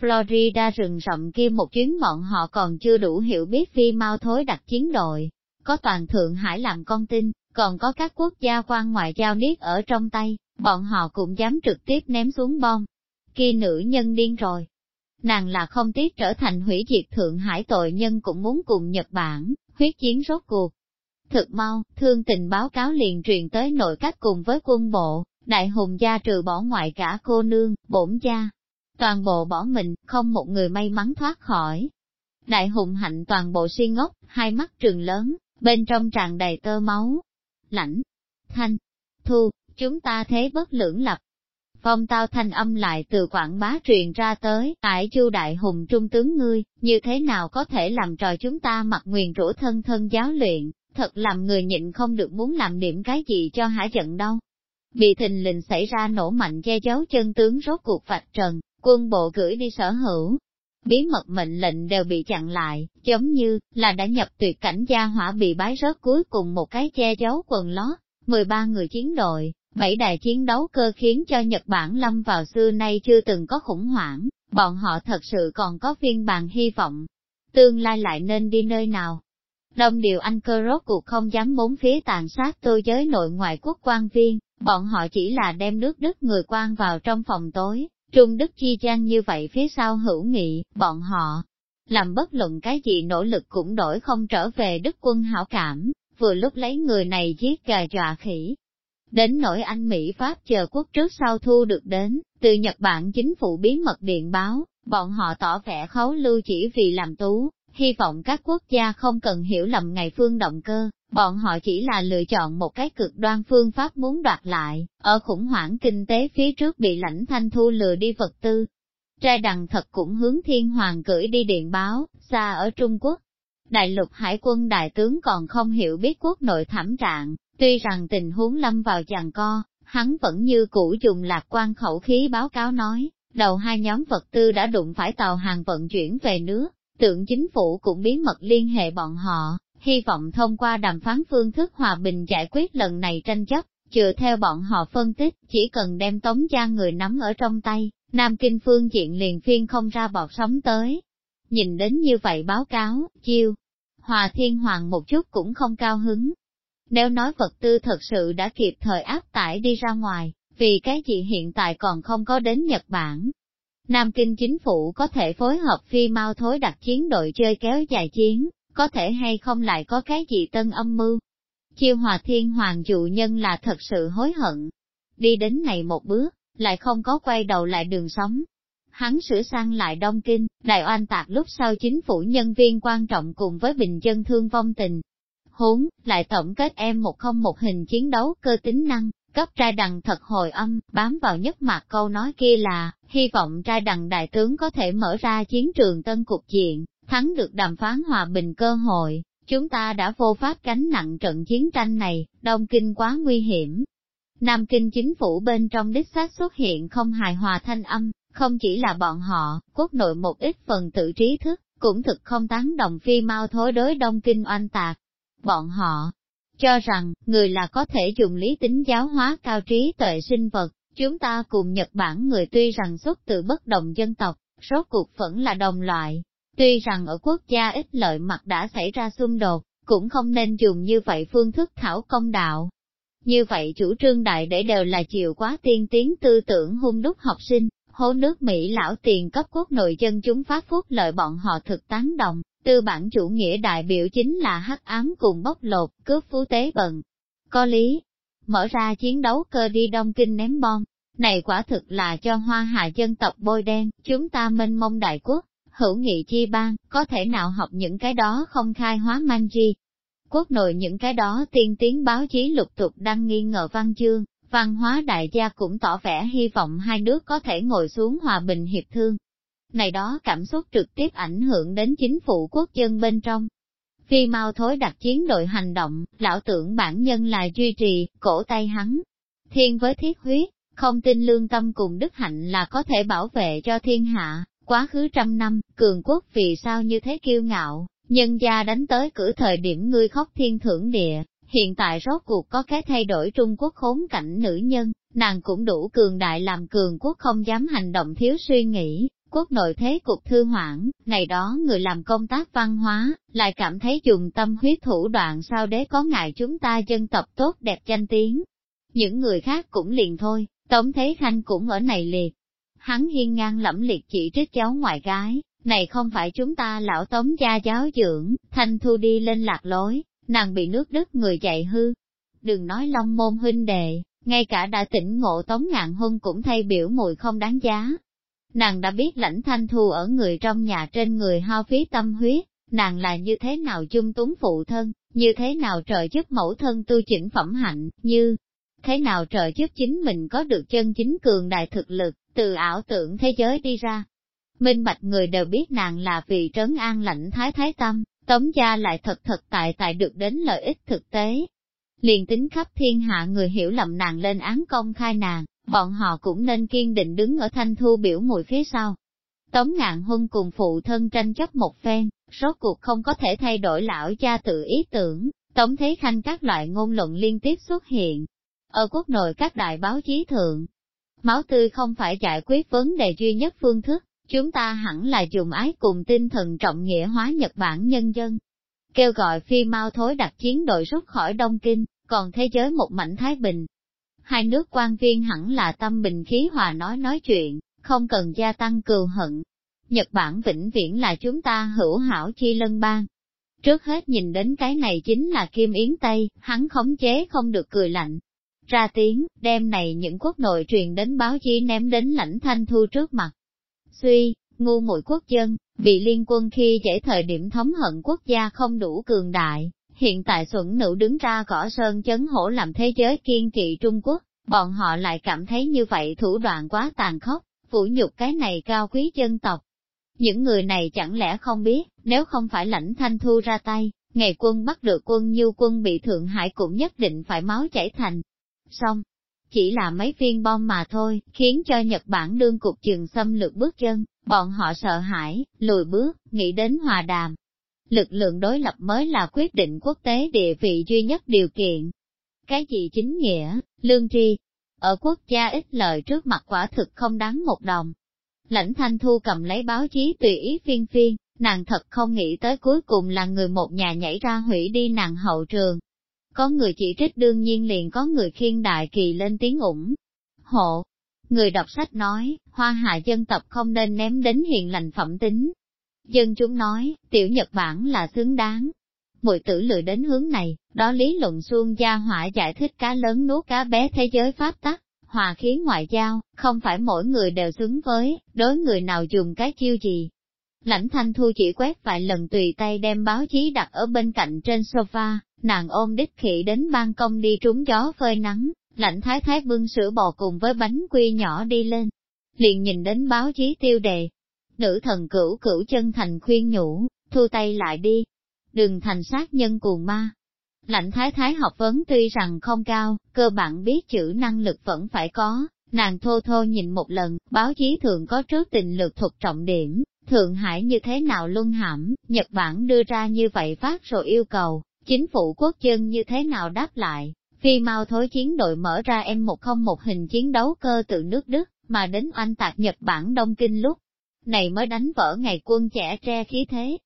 Florida rừng rậm kia một chuyến bọn họ còn chưa đủ hiểu biết phi mau thối đặt chiến đội. Có toàn Thượng Hải làm con tin, còn có các quốc gia quan ngoại giao niết ở trong tay, bọn họ cũng dám trực tiếp ném xuống bom. Kia nữ nhân điên rồi, nàng là không tiếc trở thành hủy diệt Thượng Hải tội nhân cũng muốn cùng Nhật Bản, huyết chiến rốt cuộc. Thực mau, thương tình báo cáo liền truyền tới nội các cùng với quân bộ, đại hùng gia trừ bỏ ngoại cả cô nương, bổn gia. Toàn bộ bỏ mình, không một người may mắn thoát khỏi. Đại hùng hạnh toàn bộ si ngốc, hai mắt trường lớn, bên trong tràn đầy tơ máu. Lãnh, thanh, thu, chúng ta thế bất lưỡng lập, phong tao thanh âm lại từ quảng bá truyền ra tới, ải chu đại hùng trung tướng ngươi, như thế nào có thể làm trò chúng ta mặc nguyền rủa thân thân giáo luyện, thật làm người nhịn không được muốn làm điểm cái gì cho hả giận đâu. Bị thình lình xảy ra nổ mạnh che giấu chân tướng rốt cuộc vạch trần, quân bộ gửi đi sở hữu. Bí mật mệnh lệnh đều bị chặn lại, giống như là đã nhập tuyệt cảnh gia hỏa bị bái rớt cuối cùng một cái che giấu quần lót, 13 người chiến đội, Bảy đài chiến đấu cơ khiến cho Nhật Bản lâm vào xưa nay chưa từng có khủng hoảng, bọn họ thật sự còn có phiên bản hy vọng. Tương lai lại nên đi nơi nào? Đông điều anh cơ rốt cuộc không dám bốn phía tàn sát tôi giới nội ngoại quốc quan viên, bọn họ chỉ là đem nước Đức người quan vào trong phòng tối, Trung Đức chi gian như vậy phía sau hữu nghị, bọn họ làm bất luận cái gì nỗ lực cũng đổi không trở về Đức quân hảo cảm, vừa lúc lấy người này giết gà dọa khỉ, Đến nỗi Anh Mỹ Pháp chờ quốc trước sau thu được đến, từ Nhật Bản chính phủ bí mật điện báo, bọn họ tỏ vẻ khấu lưu chỉ vì làm tú, hy vọng các quốc gia không cần hiểu lầm ngày phương động cơ, bọn họ chỉ là lựa chọn một cái cực đoan phương pháp muốn đoạt lại, ở khủng hoảng kinh tế phía trước bị lãnh thanh thu lừa đi vật tư. Trai đằng thật cũng hướng thiên hoàng gửi đi điện báo, xa ở Trung Quốc. Đại lục hải quân đại tướng còn không hiểu biết quốc nội thảm trạng, tuy rằng tình huống lâm vào chàng co, hắn vẫn như cũ dùng lạc quan khẩu khí báo cáo nói, đầu hai nhóm vật tư đã đụng phải tàu hàng vận chuyển về nước, tượng chính phủ cũng bí mật liên hệ bọn họ, hy vọng thông qua đàm phán phương thức hòa bình giải quyết lần này tranh chấp, chừa theo bọn họ phân tích, chỉ cần đem tống gia người nắm ở trong tay, Nam Kinh phương diện liền phiên không ra bọt sóng tới. Nhìn đến như vậy báo cáo, chiêu, Hòa Thiên Hoàng một chút cũng không cao hứng. Nếu nói vật tư thật sự đã kịp thời áp tải đi ra ngoài, vì cái gì hiện tại còn không có đến Nhật Bản. Nam Kinh chính phủ có thể phối hợp phi mau thối đặt chiến đội chơi kéo dài chiến, có thể hay không lại có cái gì tân âm mưu. Chiêu hòa thiên hoàng dụ nhân là thật sự hối hận. Đi đến này một bước, lại không có quay đầu lại đường sống. Hắn sửa sang lại Đông Kinh, đại oan tạc lúc sau chính phủ nhân viên quan trọng cùng với bình dân thương vong tình. Huống, lại tổng kết em một không một hình chiến đấu cơ tính năng, cấp trai đằng thật hồi âm, bám vào nhất mặt câu nói kia là, hy vọng trai đằng đại tướng có thể mở ra chiến trường tân cục diện, thắng được đàm phán hòa bình cơ hội, chúng ta đã vô pháp gánh nặng trận chiến tranh này, Đông Kinh quá nguy hiểm. Nam Kinh chính phủ bên trong đích xác xuất hiện không hài hòa thanh âm, không chỉ là bọn họ, quốc nội một ít phần tự trí thức, cũng thực không tán đồng phi mau thối đối Đông Kinh oanh tạc. Bọn họ cho rằng, người là có thể dùng lý tính giáo hóa cao trí tuệ sinh vật, chúng ta cùng Nhật Bản người tuy rằng xuất từ bất đồng dân tộc, số cuộc vẫn là đồng loại, Tuy rằng ở quốc gia ít lợi mặt đã xảy ra xung đột, cũng không nên dùng như vậy phương thức thảo công đạo. Như vậy chủ trương đại để đều là chiều quá tiên tiến tư tưởng hung đúc học sinh, hố nước Mỹ lão tiền cấp quốc nội dân chúng phát phúc lợi bọn họ thực tán đồng, tư bản chủ nghĩa đại biểu chính là hắc ám cùng bóc lột, cướp phú tế bần. Có lý, mở ra chiến đấu cơ đi Đông Kinh ném bom, này quả thực là cho hoa hạ dân tộc bôi đen, chúng ta mênh mông đại quốc, hữu nghị chi bang, có thể nào học những cái đó không khai hóa man chi. Quốc nội những cái đó tiên tiến báo chí lục tục đăng nghi ngờ văn chương, văn hóa đại gia cũng tỏ vẻ hy vọng hai nước có thể ngồi xuống hòa bình hiệp thương. Này đó cảm xúc trực tiếp ảnh hưởng đến chính phủ quốc dân bên trong. Phi mau thối đặt chiến đội hành động, lão tưởng bản nhân là duy trì, cổ tay hắn. Thiên với thiết huyết, không tin lương tâm cùng đức hạnh là có thể bảo vệ cho thiên hạ, Quá khứ trăm năm, cường quốc vì sao như thế kiêu ngạo, nhân gia đánh tới cử thời điểm ngươi khóc thiên thưởng địa, hiện tại rốt cuộc có cái thay đổi Trung Quốc khốn cảnh nữ nhân, nàng cũng đủ cường đại làm cường quốc không dám hành động thiếu suy nghĩ, quốc nội thế cục thư hoãn, này đó người làm công tác văn hóa, lại cảm thấy dùng tâm huyết thủ đoạn sao đế có ngại chúng ta dân tộc tốt đẹp danh tiếng. Những người khác cũng liền thôi, Tống Thế Khanh cũng ở này liệt, hắn hiên ngang lẫm liệt chỉ trích cháu ngoại gái, này không phải chúng ta lão tống gia giáo dưỡng, thanh thu đi lên lạc lối, nàng bị nước đức người dạy hư. Đừng nói long môn huynh đệ, ngay cả đã tỉnh ngộ tống ngạn huân cũng thay biểu mùi không đáng giá. Nàng đã biết lãnh thanh thu ở người trong nhà trên người hao phí tâm huyết, nàng là như thế nào chung túng phụ thân, như thế nào trợ giúp mẫu thân tu chỉnh phẩm hạnh, như thế nào trợ giúp chính mình có được chân chính cường đại thực lực, từ ảo tưởng thế giới đi ra. Minh bạch người đều biết nàng là vì trấn an lãnh thái thái tâm, tống gia lại thật thật tại tại được đến lợi ích thực tế. Liền tính khắp thiên hạ người hiểu lầm nàng lên án công khai nàng, bọn họ cũng nên kiên định đứng ở thanh thu biểu mùi phía sau. Tống ngạn huân cùng phụ thân tranh chấp một phen, rốt cuộc không có thể thay đổi lão cha tự ý tưởng, tống thế khanh các loại ngôn luận liên tiếp xuất hiện. Ở quốc nội các đại báo chí thượng, Máu tươi không phải giải quyết vấn đề duy nhất phương thức, chúng ta hẳn là dùng ái cùng tinh thần trọng nghĩa hóa Nhật Bản nhân dân. Kêu gọi phi mau thối đặt chiến đội rút khỏi Đông Kinh, còn thế giới một mảnh thái bình. Hai nước quan viên hẳn là tâm bình khí hòa nói nói chuyện, không cần gia tăng cừu hận. Nhật Bản vĩnh viễn là chúng ta hữu hảo chi lân bang. Trước hết nhìn đến cái này chính là Kim Yến Tây, hắn khống chế không được cười lạnh. ra tiếng, đem này những quốc nội truyền đến báo chí ném đến lãnh thanh thu trước mặt. Suy, ngu muội quốc dân, bị liên quân khi dễ thời điểm thống hận quốc gia không đủ cường đại, hiện tại xuẩn nữ đứng ra cỏ sơn chấn hổ làm thế giới kiên kỵ Trung Quốc, bọn họ lại cảm thấy như vậy thủ đoạn quá tàn khốc, phủ nhục cái này cao quý dân tộc. Những người này chẳng lẽ không biết, nếu không phải lãnh thanh thu ra tay, ngày quân bắt được quân như quân bị Thượng Hải cũng nhất định phải máu chảy thành. Xong, chỉ là mấy viên bom mà thôi, khiến cho Nhật Bản đương cục trường xâm lược bước chân, bọn họ sợ hãi, lùi bước, nghĩ đến hòa đàm. Lực lượng đối lập mới là quyết định quốc tế địa vị duy nhất điều kiện. Cái gì chính nghĩa, lương tri, ở quốc gia ít lợi trước mặt quả thực không đáng một đồng. Lãnh Thanh Thu cầm lấy báo chí tùy ý phiên phiên, nàng thật không nghĩ tới cuối cùng là người một nhà nhảy ra hủy đi nàng hậu trường. Có người chỉ trích đương nhiên liền có người khiên đại kỳ lên tiếng ủng. Hộ, người đọc sách nói, hoa hạ dân tộc không nên ném đến hiền lành phẩm tính. Dân chúng nói, tiểu Nhật Bản là xứng đáng. Mùi tử lười đến hướng này, đó lý luận xuông gia hỏa giải thích cá lớn nuốt cá bé thế giới pháp tắc, hòa khí ngoại giao, không phải mỗi người đều xứng với, đối người nào dùng cái chiêu gì, Lãnh thanh thu chỉ quét vài lần tùy tay đem báo chí đặt ở bên cạnh trên sofa, nàng ôm đích khỉ đến ban công đi trúng gió phơi nắng, lãnh thái thái bưng sữa bò cùng với bánh quy nhỏ đi lên. Liền nhìn đến báo chí tiêu đề. Nữ thần cửu cửu chân thành khuyên nhủ, thu tay lại đi. Đừng thành sát nhân cuồng ma. Lãnh thái thái học vấn tuy rằng không cao, cơ bản biết chữ năng lực vẫn phải có, nàng thô thô nhìn một lần, báo chí thường có trước tình lược thuật trọng điểm, Thượng Hải như thế nào luân hãm, Nhật Bản đưa ra như vậy phát rồi yêu cầu, chính phủ quốc dân như thế nào đáp lại, phi mau thối chiến đội mở ra M101 hình chiến đấu cơ tự nước Đức, mà đến oanh tạc Nhật Bản Đông Kinh lúc này mới đánh vỡ ngày quân trẻ tre khí thế.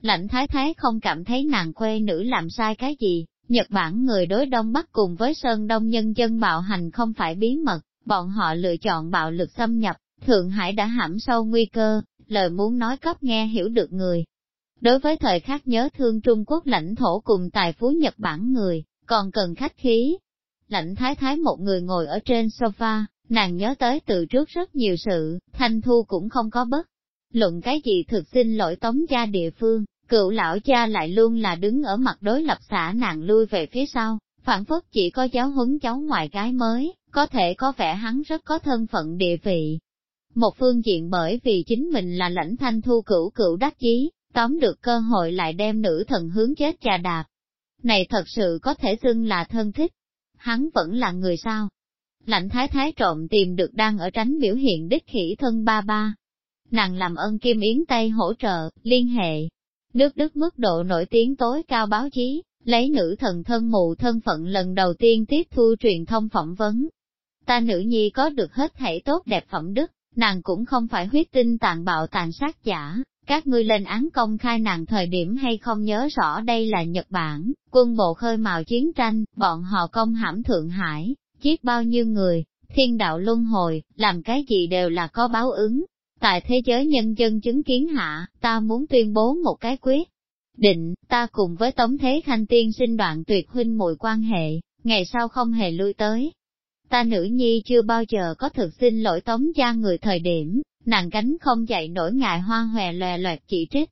Lãnh thái thái không cảm thấy nàng quê nữ làm sai cái gì, Nhật Bản người đối Đông Bắc cùng với Sơn Đông nhân dân bạo hành không phải bí mật, bọn họ lựa chọn bạo lực xâm nhập, Thượng Hải đã hãm sâu nguy cơ, lời muốn nói cấp nghe hiểu được người. Đối với thời khắc nhớ thương Trung Quốc lãnh thổ cùng tài phú Nhật Bản người, còn cần khách khí. Lãnh thái thái một người ngồi ở trên sofa, nàng nhớ tới từ trước rất nhiều sự, thanh thu cũng không có bất. Luận cái gì thực xin lỗi tống gia địa phương, cựu lão cha lại luôn là đứng ở mặt đối lập xã nàng lui về phía sau, phản phất chỉ có giáo huấn cháu ngoại gái mới, có thể có vẻ hắn rất có thân phận địa vị, một phương diện bởi vì chính mình là lãnh thanh thu cửu cửu đắc chí, tóm được cơ hội lại đem nữ thần hướng chết trà đạp. Này thật sự có thể xưng là thân thích. Hắn vẫn là người sao? Lãnh thái thái trộm tìm được đang ở tránh biểu hiện đích khỉ thân ba ba. Nàng làm ơn Kim Yến Tây hỗ trợ, liên hệ. Nước Đức mức độ nổi tiếng tối cao báo chí, lấy nữ thần thân mụ thân phận lần đầu tiên tiếp thu truyền thông phỏng vấn. Ta nữ nhi có được hết thảy tốt đẹp phẩm đức, nàng cũng không phải huyết tinh tàn bạo tàn sát giả, các ngươi lên án công khai nàng thời điểm hay không nhớ rõ đây là Nhật Bản, quân bộ khơi mào chiến tranh, bọn họ công hãm Thượng Hải, giết bao nhiêu người, thiên đạo luân hồi, làm cái gì đều là có báo ứng. Tại thế giới nhân dân chứng kiến hạ, ta muốn tuyên bố một cái quyết. Định, ta cùng với Tống Thế Khanh tiên sinh đoạn tuyệt huynh muội quan hệ, ngày sau không hề lui tới, ta nữ nhi chưa bao giờ có thực xin lỗi tống gia người thời điểm, nàng cánh không dậy nổi ngại hoa hòe lòe loẹt chỉ trích.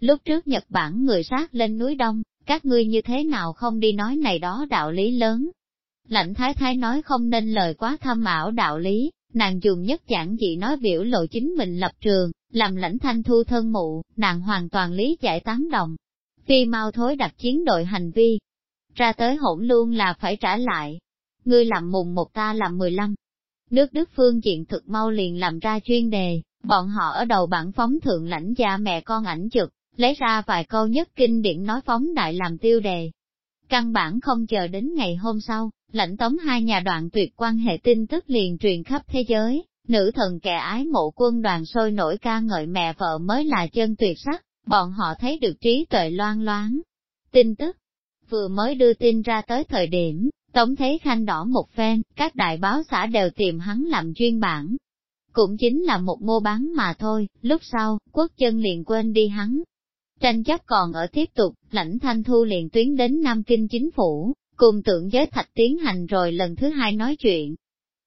Lúc trước Nhật Bản người sát lên núi Đông, các ngươi như thế nào không đi nói này đó đạo lý lớn. Lãnh thái thái nói không nên lời quá thâm ảo đạo lý, nàng dùng nhất giản dị nói biểu lộ chính mình lập trường, làm lãnh thanh thu thân mụ, nàng hoàn toàn lý giải tán đồng. Phi mau thối đặt chiến đội hành vi, ra tới hỗn luôn là phải trả lại, ngươi làm mùng một ta làm mười lăm. Nước Đức phương diện thực mau liền làm ra chuyên đề, bọn họ ở đầu bản phóng thượng lãnh gia mẹ con ảnh chụp, lấy ra vài câu nhất kinh điển nói phóng đại làm tiêu đề. Căn bản không chờ đến ngày hôm sau, lãnh tống hai nhà đoạn tuyệt quan hệ tin tức liền truyền khắp thế giới, nữ thần kẻ ái mộ quân đoàn sôi nổi ca ngợi mẹ vợ mới là chân tuyệt sắc, bọn họ thấy được trí tuệ loan loáng. Tin tức vừa mới đưa tin ra tới thời điểm, Tống Thế Khanh đỏ một phen, các đại báo xã đều tìm hắn làm chuyên bản. Cũng chính là một mua bán mà thôi, lúc sau, quốc chân liền quên đi hắn. Tranh chấp còn ở tiếp tục, lãnh thanh thu liền tuyến đến Nam Kinh chính phủ, cùng tượng giới thạch tiến hành rồi lần thứ hai nói chuyện.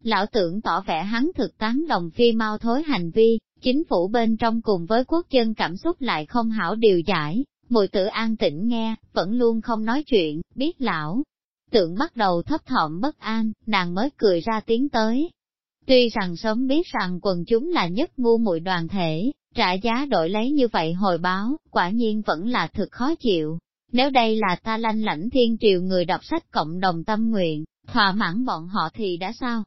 Lão tưởng tỏ vẻ hắn thực tán đồng phi mau thối hành vi, chính phủ bên trong cùng với quốc dân cảm xúc lại không hảo điều giải, mùi tử an tĩnh nghe, vẫn luôn không nói chuyện, biết lão. Tượng bắt đầu thấp thỏm bất an, nàng mới cười ra tiếng tới. Tuy rằng sớm biết rằng quần chúng là nhất ngu muội đoàn thể, trả giá đổi lấy như vậy hồi báo, quả nhiên vẫn là thực khó chịu. Nếu đây là ta lanh lãnh thiên triều người đọc sách cộng đồng tâm nguyện, thỏa mãn bọn họ thì đã sao?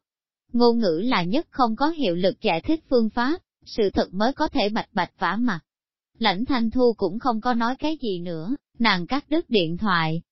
Ngôn ngữ là nhất không có hiệu lực giải thích phương pháp, sự thật mới có thể bạch bạch vả mặt. Lãnh thanh thu cũng không có nói cái gì nữa, nàng cắt đứt điện thoại.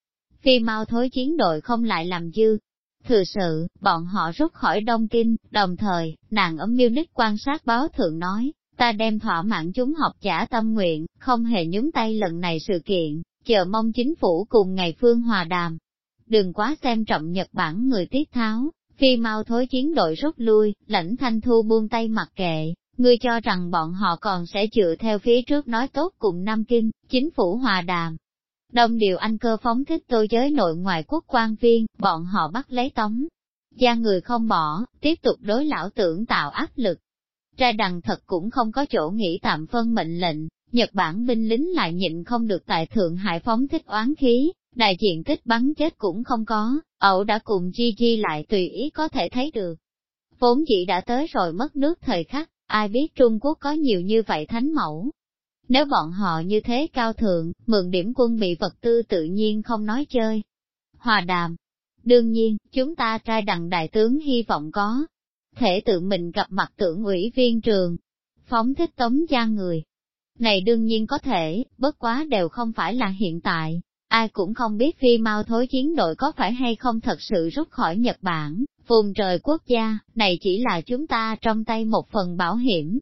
Phi mau thối chiến đội không lại làm dư. Thừa sự, bọn họ rút khỏi Đông Kinh, đồng thời, nàng ở Munich quan sát báo thượng nói, ta đem thỏa mãn chúng học giả tâm nguyện, không hề nhúng tay lần này sự kiện, chờ mong chính phủ cùng ngày phương hòa đàm. Đừng quá xem trọng Nhật Bản người tiết tháo, phi mau thối chiến đội rút lui, lãnh thanh thu buông tay mặc kệ, ngươi cho rằng bọn họ còn sẽ chịu theo phía trước nói tốt cùng Nam Kinh, chính phủ hòa đàm. Đông điều anh cơ phóng thích tôi giới nội ngoại quốc quan viên, bọn họ bắt lấy tống. Gia người không bỏ, tiếp tục đối lão tưởng tạo áp lực. ra đằng thật cũng không có chỗ nghĩ tạm phân mệnh lệnh, Nhật Bản binh lính lại nhịn không được tại Thượng Hải phóng thích oán khí, đại diện tích bắn chết cũng không có, ẩu đã cùng Chi lại tùy ý có thể thấy được. Vốn chỉ đã tới rồi mất nước thời khắc, ai biết Trung Quốc có nhiều như vậy thánh mẫu. Nếu bọn họ như thế cao thượng, mượn điểm quân bị vật tư tự nhiên không nói chơi. Hòa đàm. Đương nhiên, chúng ta trai đặng đại tướng hy vọng có. Thể tự mình gặp mặt tưởng ủy viên trường. Phóng thích tống gia người. Này đương nhiên có thể, bất quá đều không phải là hiện tại. Ai cũng không biết phi mau thối chiến đội có phải hay không thật sự rút khỏi Nhật Bản, vùng trời quốc gia, này chỉ là chúng ta trong tay một phần bảo hiểm.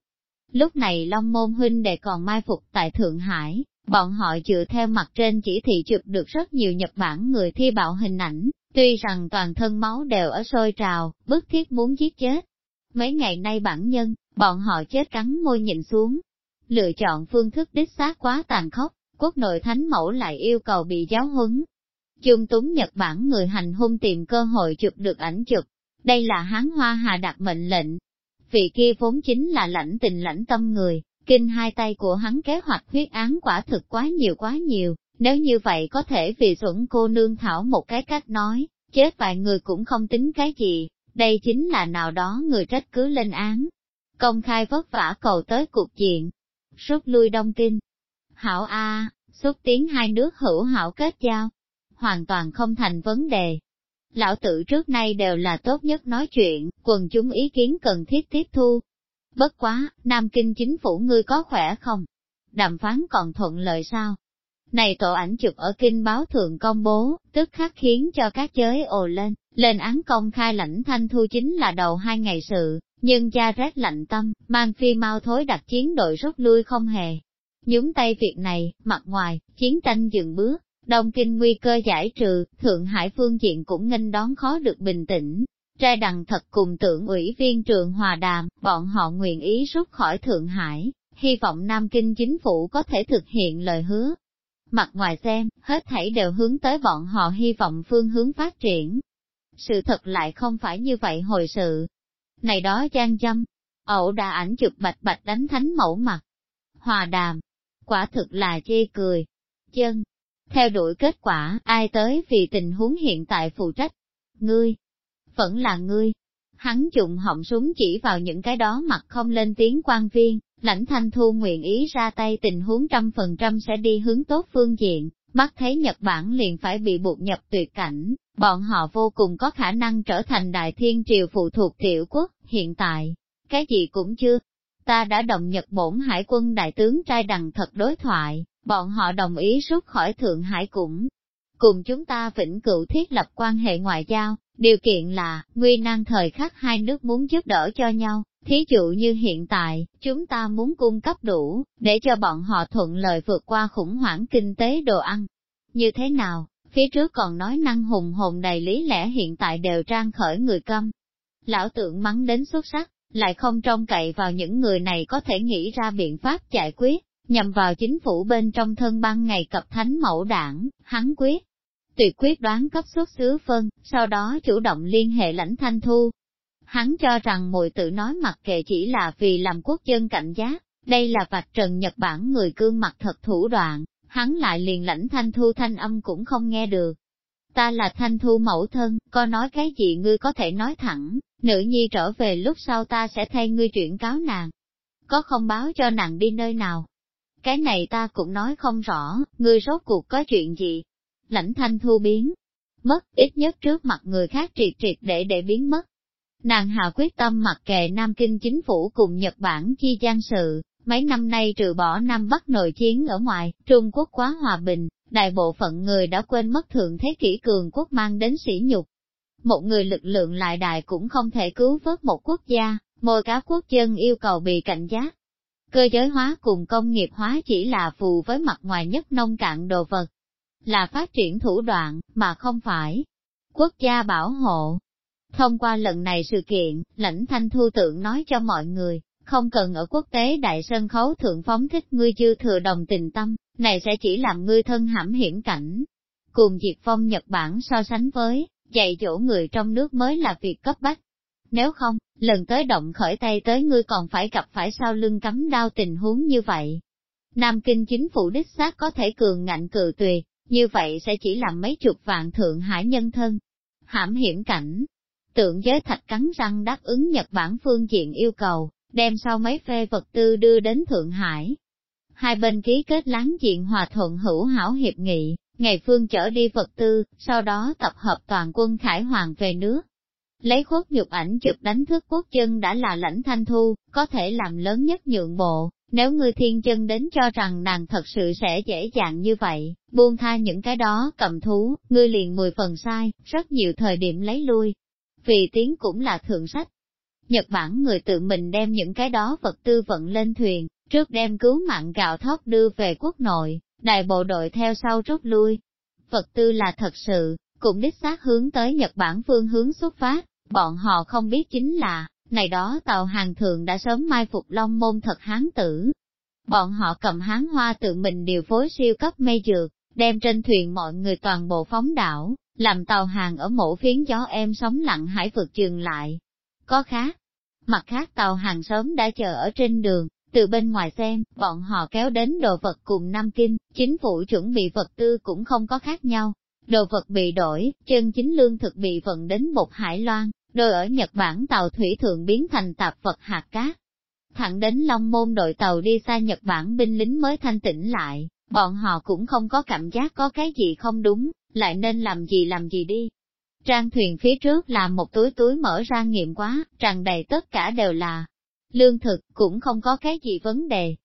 Lúc này Long Môn Huynh đệ còn mai phục tại Thượng Hải, bọn họ dựa theo mặt trên chỉ thị chụp được rất nhiều Nhật Bản người thi bạo hình ảnh, tuy rằng toàn thân máu đều ở sôi trào, bức thiết muốn giết chết. Mấy ngày nay bản nhân, bọn họ chết cắn môi nhìn xuống. Lựa chọn phương thức đích xác quá tàn khốc, quốc nội thánh mẫu lại yêu cầu bị giáo huấn. Chung túng Nhật Bản người hành hung tìm cơ hội chụp được ảnh chụp. Đây là hán hoa hà đặt mệnh lệnh. Vị kia vốn chính là lãnh tình lãnh tâm người, kinh hai tay của hắn kế hoạch huyết án quả thực quá nhiều quá nhiều, nếu như vậy có thể vì xuẩn cô nương thảo một cái cách nói, chết vài người cũng không tính cái gì, đây chính là nào đó người trách cứ lên án. Công khai vất vả cầu tới cuộc diện, rút lui Đông Kinh, Hảo A, xúc tiến hai nước hữu hảo kết giao, hoàn toàn không thành vấn đề. Lão tử trước nay đều là tốt nhất nói chuyện, quần chúng ý kiến cần thiết tiếp thu. Bất quá, Nam Kinh chính phủ ngươi có khỏe không? Đàm phán còn thuận lợi sao? Này tổ ảnh chụp ở kinh báo thượng công bố, tức khắc khiến cho các giới ồ lên, lên án công khai lãnh thanh thu chính là đầu hai ngày sự, nhưng cha rét lạnh tâm, mang phi mau thối đặt chiến đội rút lui không hề, Nhúng tay việc này, mặt ngoài, chiến tranh dừng bước, Đông Kinh nguy cơ giải trừ, Thượng Hải phương diện cũng nghênh đón khó được bình tĩnh. Trai đằng thật cùng tượng ủy viên trường hòa đàm, bọn họ nguyện ý rút khỏi Thượng Hải, hy vọng Nam Kinh chính phủ có thể thực hiện lời hứa. Mặt ngoài xem, hết thảy đều hướng tới bọn họ hy vọng phương hướng phát triển. Sự thật lại không phải như vậy hồi sự. Này đó trang châm, ẩu đã ảnh chụp bạch bạch đánh thánh mẫu mặt. Hòa đàm, quả thực là chê cười. Chân, theo đuổi kết quả, ai tới vì tình huống hiện tại phụ trách? Ngươi, vẫn là ngươi. Hắn trùng họng súng chỉ vào những cái đó mặt không lên tiếng quan viên, lãnh thanh thu nguyện ý ra tay tình huống trăm phần trăm sẽ đi hướng tốt phương diện, mắt thấy Nhật Bản liền phải bị buộc nhập tuyệt cảnh, bọn họ vô cùng có khả năng trở thành đại thiên triều phụ thuộc tiểu quốc, hiện tại, cái gì cũng chưa, ta đã đồng Nhật bổn hải quân đại tướng trai đằng thật đối thoại, bọn họ đồng ý rút khỏi Thượng Hải cũng. Cùng chúng ta vĩnh cửu thiết lập quan hệ ngoại giao, điều kiện là, nguy nan thời khắc hai nước muốn giúp đỡ cho nhau, thí dụ như hiện tại, chúng ta muốn cung cấp đủ, để cho bọn họ thuận lợi vượt qua khủng hoảng kinh tế đồ ăn. Như thế nào, phía trước còn nói năng hùng hồn đầy lý lẽ hiện tại đều trang khởi người câm. Lão tượng mắng đến xuất sắc, lại không trông cậy vào những người này có thể nghĩ ra biện pháp giải quyết, nhằm vào chính phủ bên trong thân băng ngày cập thánh mẫu đảng, hắn quyết tuyệt quyết đoán cấp xuất xứ phân, sau đó chủ động liên hệ lãnh thanh thu. Hắn cho rằng mùi tự nói mặc kệ chỉ là vì làm quốc dân cảnh giác, đây là vạch trần Nhật Bản người cương mặt thật thủ đoạn, hắn lại liền lãnh thanh thu thanh âm cũng không nghe được. Ta là thanh thu mẫu thân, có nói cái gì ngươi có thể nói thẳng, nữ nhi trở về lúc sau ta sẽ thay ngươi chuyển cáo nàng. Có không báo cho nàng đi nơi nào? Cái này ta cũng nói không rõ, ngươi rốt cuộc có chuyện gì? Lãnh thanh thu biến, mất, ít nhất trước mặt người khác triệt triệt để để biến mất. Nàng hạ quyết tâm mặc kệ Nam Kinh chính phủ cùng Nhật Bản chi gian sự, mấy năm nay trừ bỏ Nam Bắc nội chiến ở ngoài, Trung Quốc quá hòa bình, đại bộ phận người đã quên mất thượng thế kỷ cường quốc mang đến sỉ nhục. Một người lực lượng lại đại cũng không thể cứu vớt một quốc gia, môi cá quốc dân yêu cầu bị cảnh giác. Cơ giới hóa cùng công nghiệp hóa chỉ là phù với mặt ngoài nhất nông cạn đồ vật, là phát triển thủ đoạn, mà không phải quốc gia bảo hộ. Thông qua lần này sự kiện, lãnh thanh thu tượng nói cho mọi người, không cần ở quốc tế đại sân khấu thượng phóng thích ngươi dư thừa đồng tình tâm, này sẽ chỉ làm ngươi thân hãm hiểm cảnh. Cùng diệt phong Nhật Bản so sánh với, dạy dỗ người trong nước mới là việc cấp bách. Nếu không, lần tới động khởi tay tới ngươi còn phải gặp phải sau lưng cắm đau tình huống như vậy. Nam Kinh chính phủ đích xác có thể cường ngạnh cự tuyệt, như vậy sẽ chỉ làm mấy chục vạn thượng hải nhân thân. Hãm hiểm cảnh, tượng giới thạch cắn răng đáp ứng Nhật Bản phương diện yêu cầu, đem sau mấy phê vật tư đưa đến Thượng Hải. Hai bên ký kết láng diện hòa thuận hữu hảo hiệp nghị, ngày phương chở đi vật tư, sau đó tập hợp toàn quân khải hoàng về nước. Lấy khuất nhục ảnh chụp đánh thức quốc chân đã là lãnh thanh thu, có thể làm lớn nhất nhượng bộ, nếu ngươi thiên chân đến cho rằng nàng thật sự sẽ dễ dàng như vậy, buông tha những cái đó cầm thú, ngươi liền mười phần sai, rất nhiều thời điểm lấy lui. Vì tiếng cũng là thượng sách, Nhật Bản người tự mình đem những cái đó vật tư vận lên thuyền, trước đem cứu mạng gạo thóc đưa về quốc nội, đại bộ đội theo sau rút lui. Vật tư là thật sự, cũng đích xác hướng tới Nhật Bản phương hướng xuất phát, bọn họ không biết chính là, này đó tàu hàng thường đã sớm mai phục long môn thật hán tử. Bọn họ cầm hán hoa tự mình điều phối siêu cấp mê dược, đem trên thuyền mọi người toàn bộ phóng đảo, làm tàu hàng ở mổ phiến gió em sóng lặng hải vực dừng lại. Có khác, Mặt khác tàu hàng sớm đã chờ ở trên đường, từ bên ngoài xem, bọn họ kéo đến đồ vật cùng Nam Kinh, chính phủ chuẩn bị vật tư cũng không có khác nhau. Đồ vật bị đổi, chân chính lương thực bị vận đến một Hải Loan, đôi ở Nhật Bản tàu thủy thường biến thành tạp vật hạt cát. Thẳng đến Long Môn đội tàu đi xa Nhật Bản binh lính mới thanh tĩnh lại, bọn họ cũng không có cảm giác có cái gì không đúng, lại nên làm gì làm gì đi. Trang thuyền phía trước là một túi túi mở ra nghiệm quá, tràn đầy tất cả đều là lương thực, cũng không có cái gì vấn đề.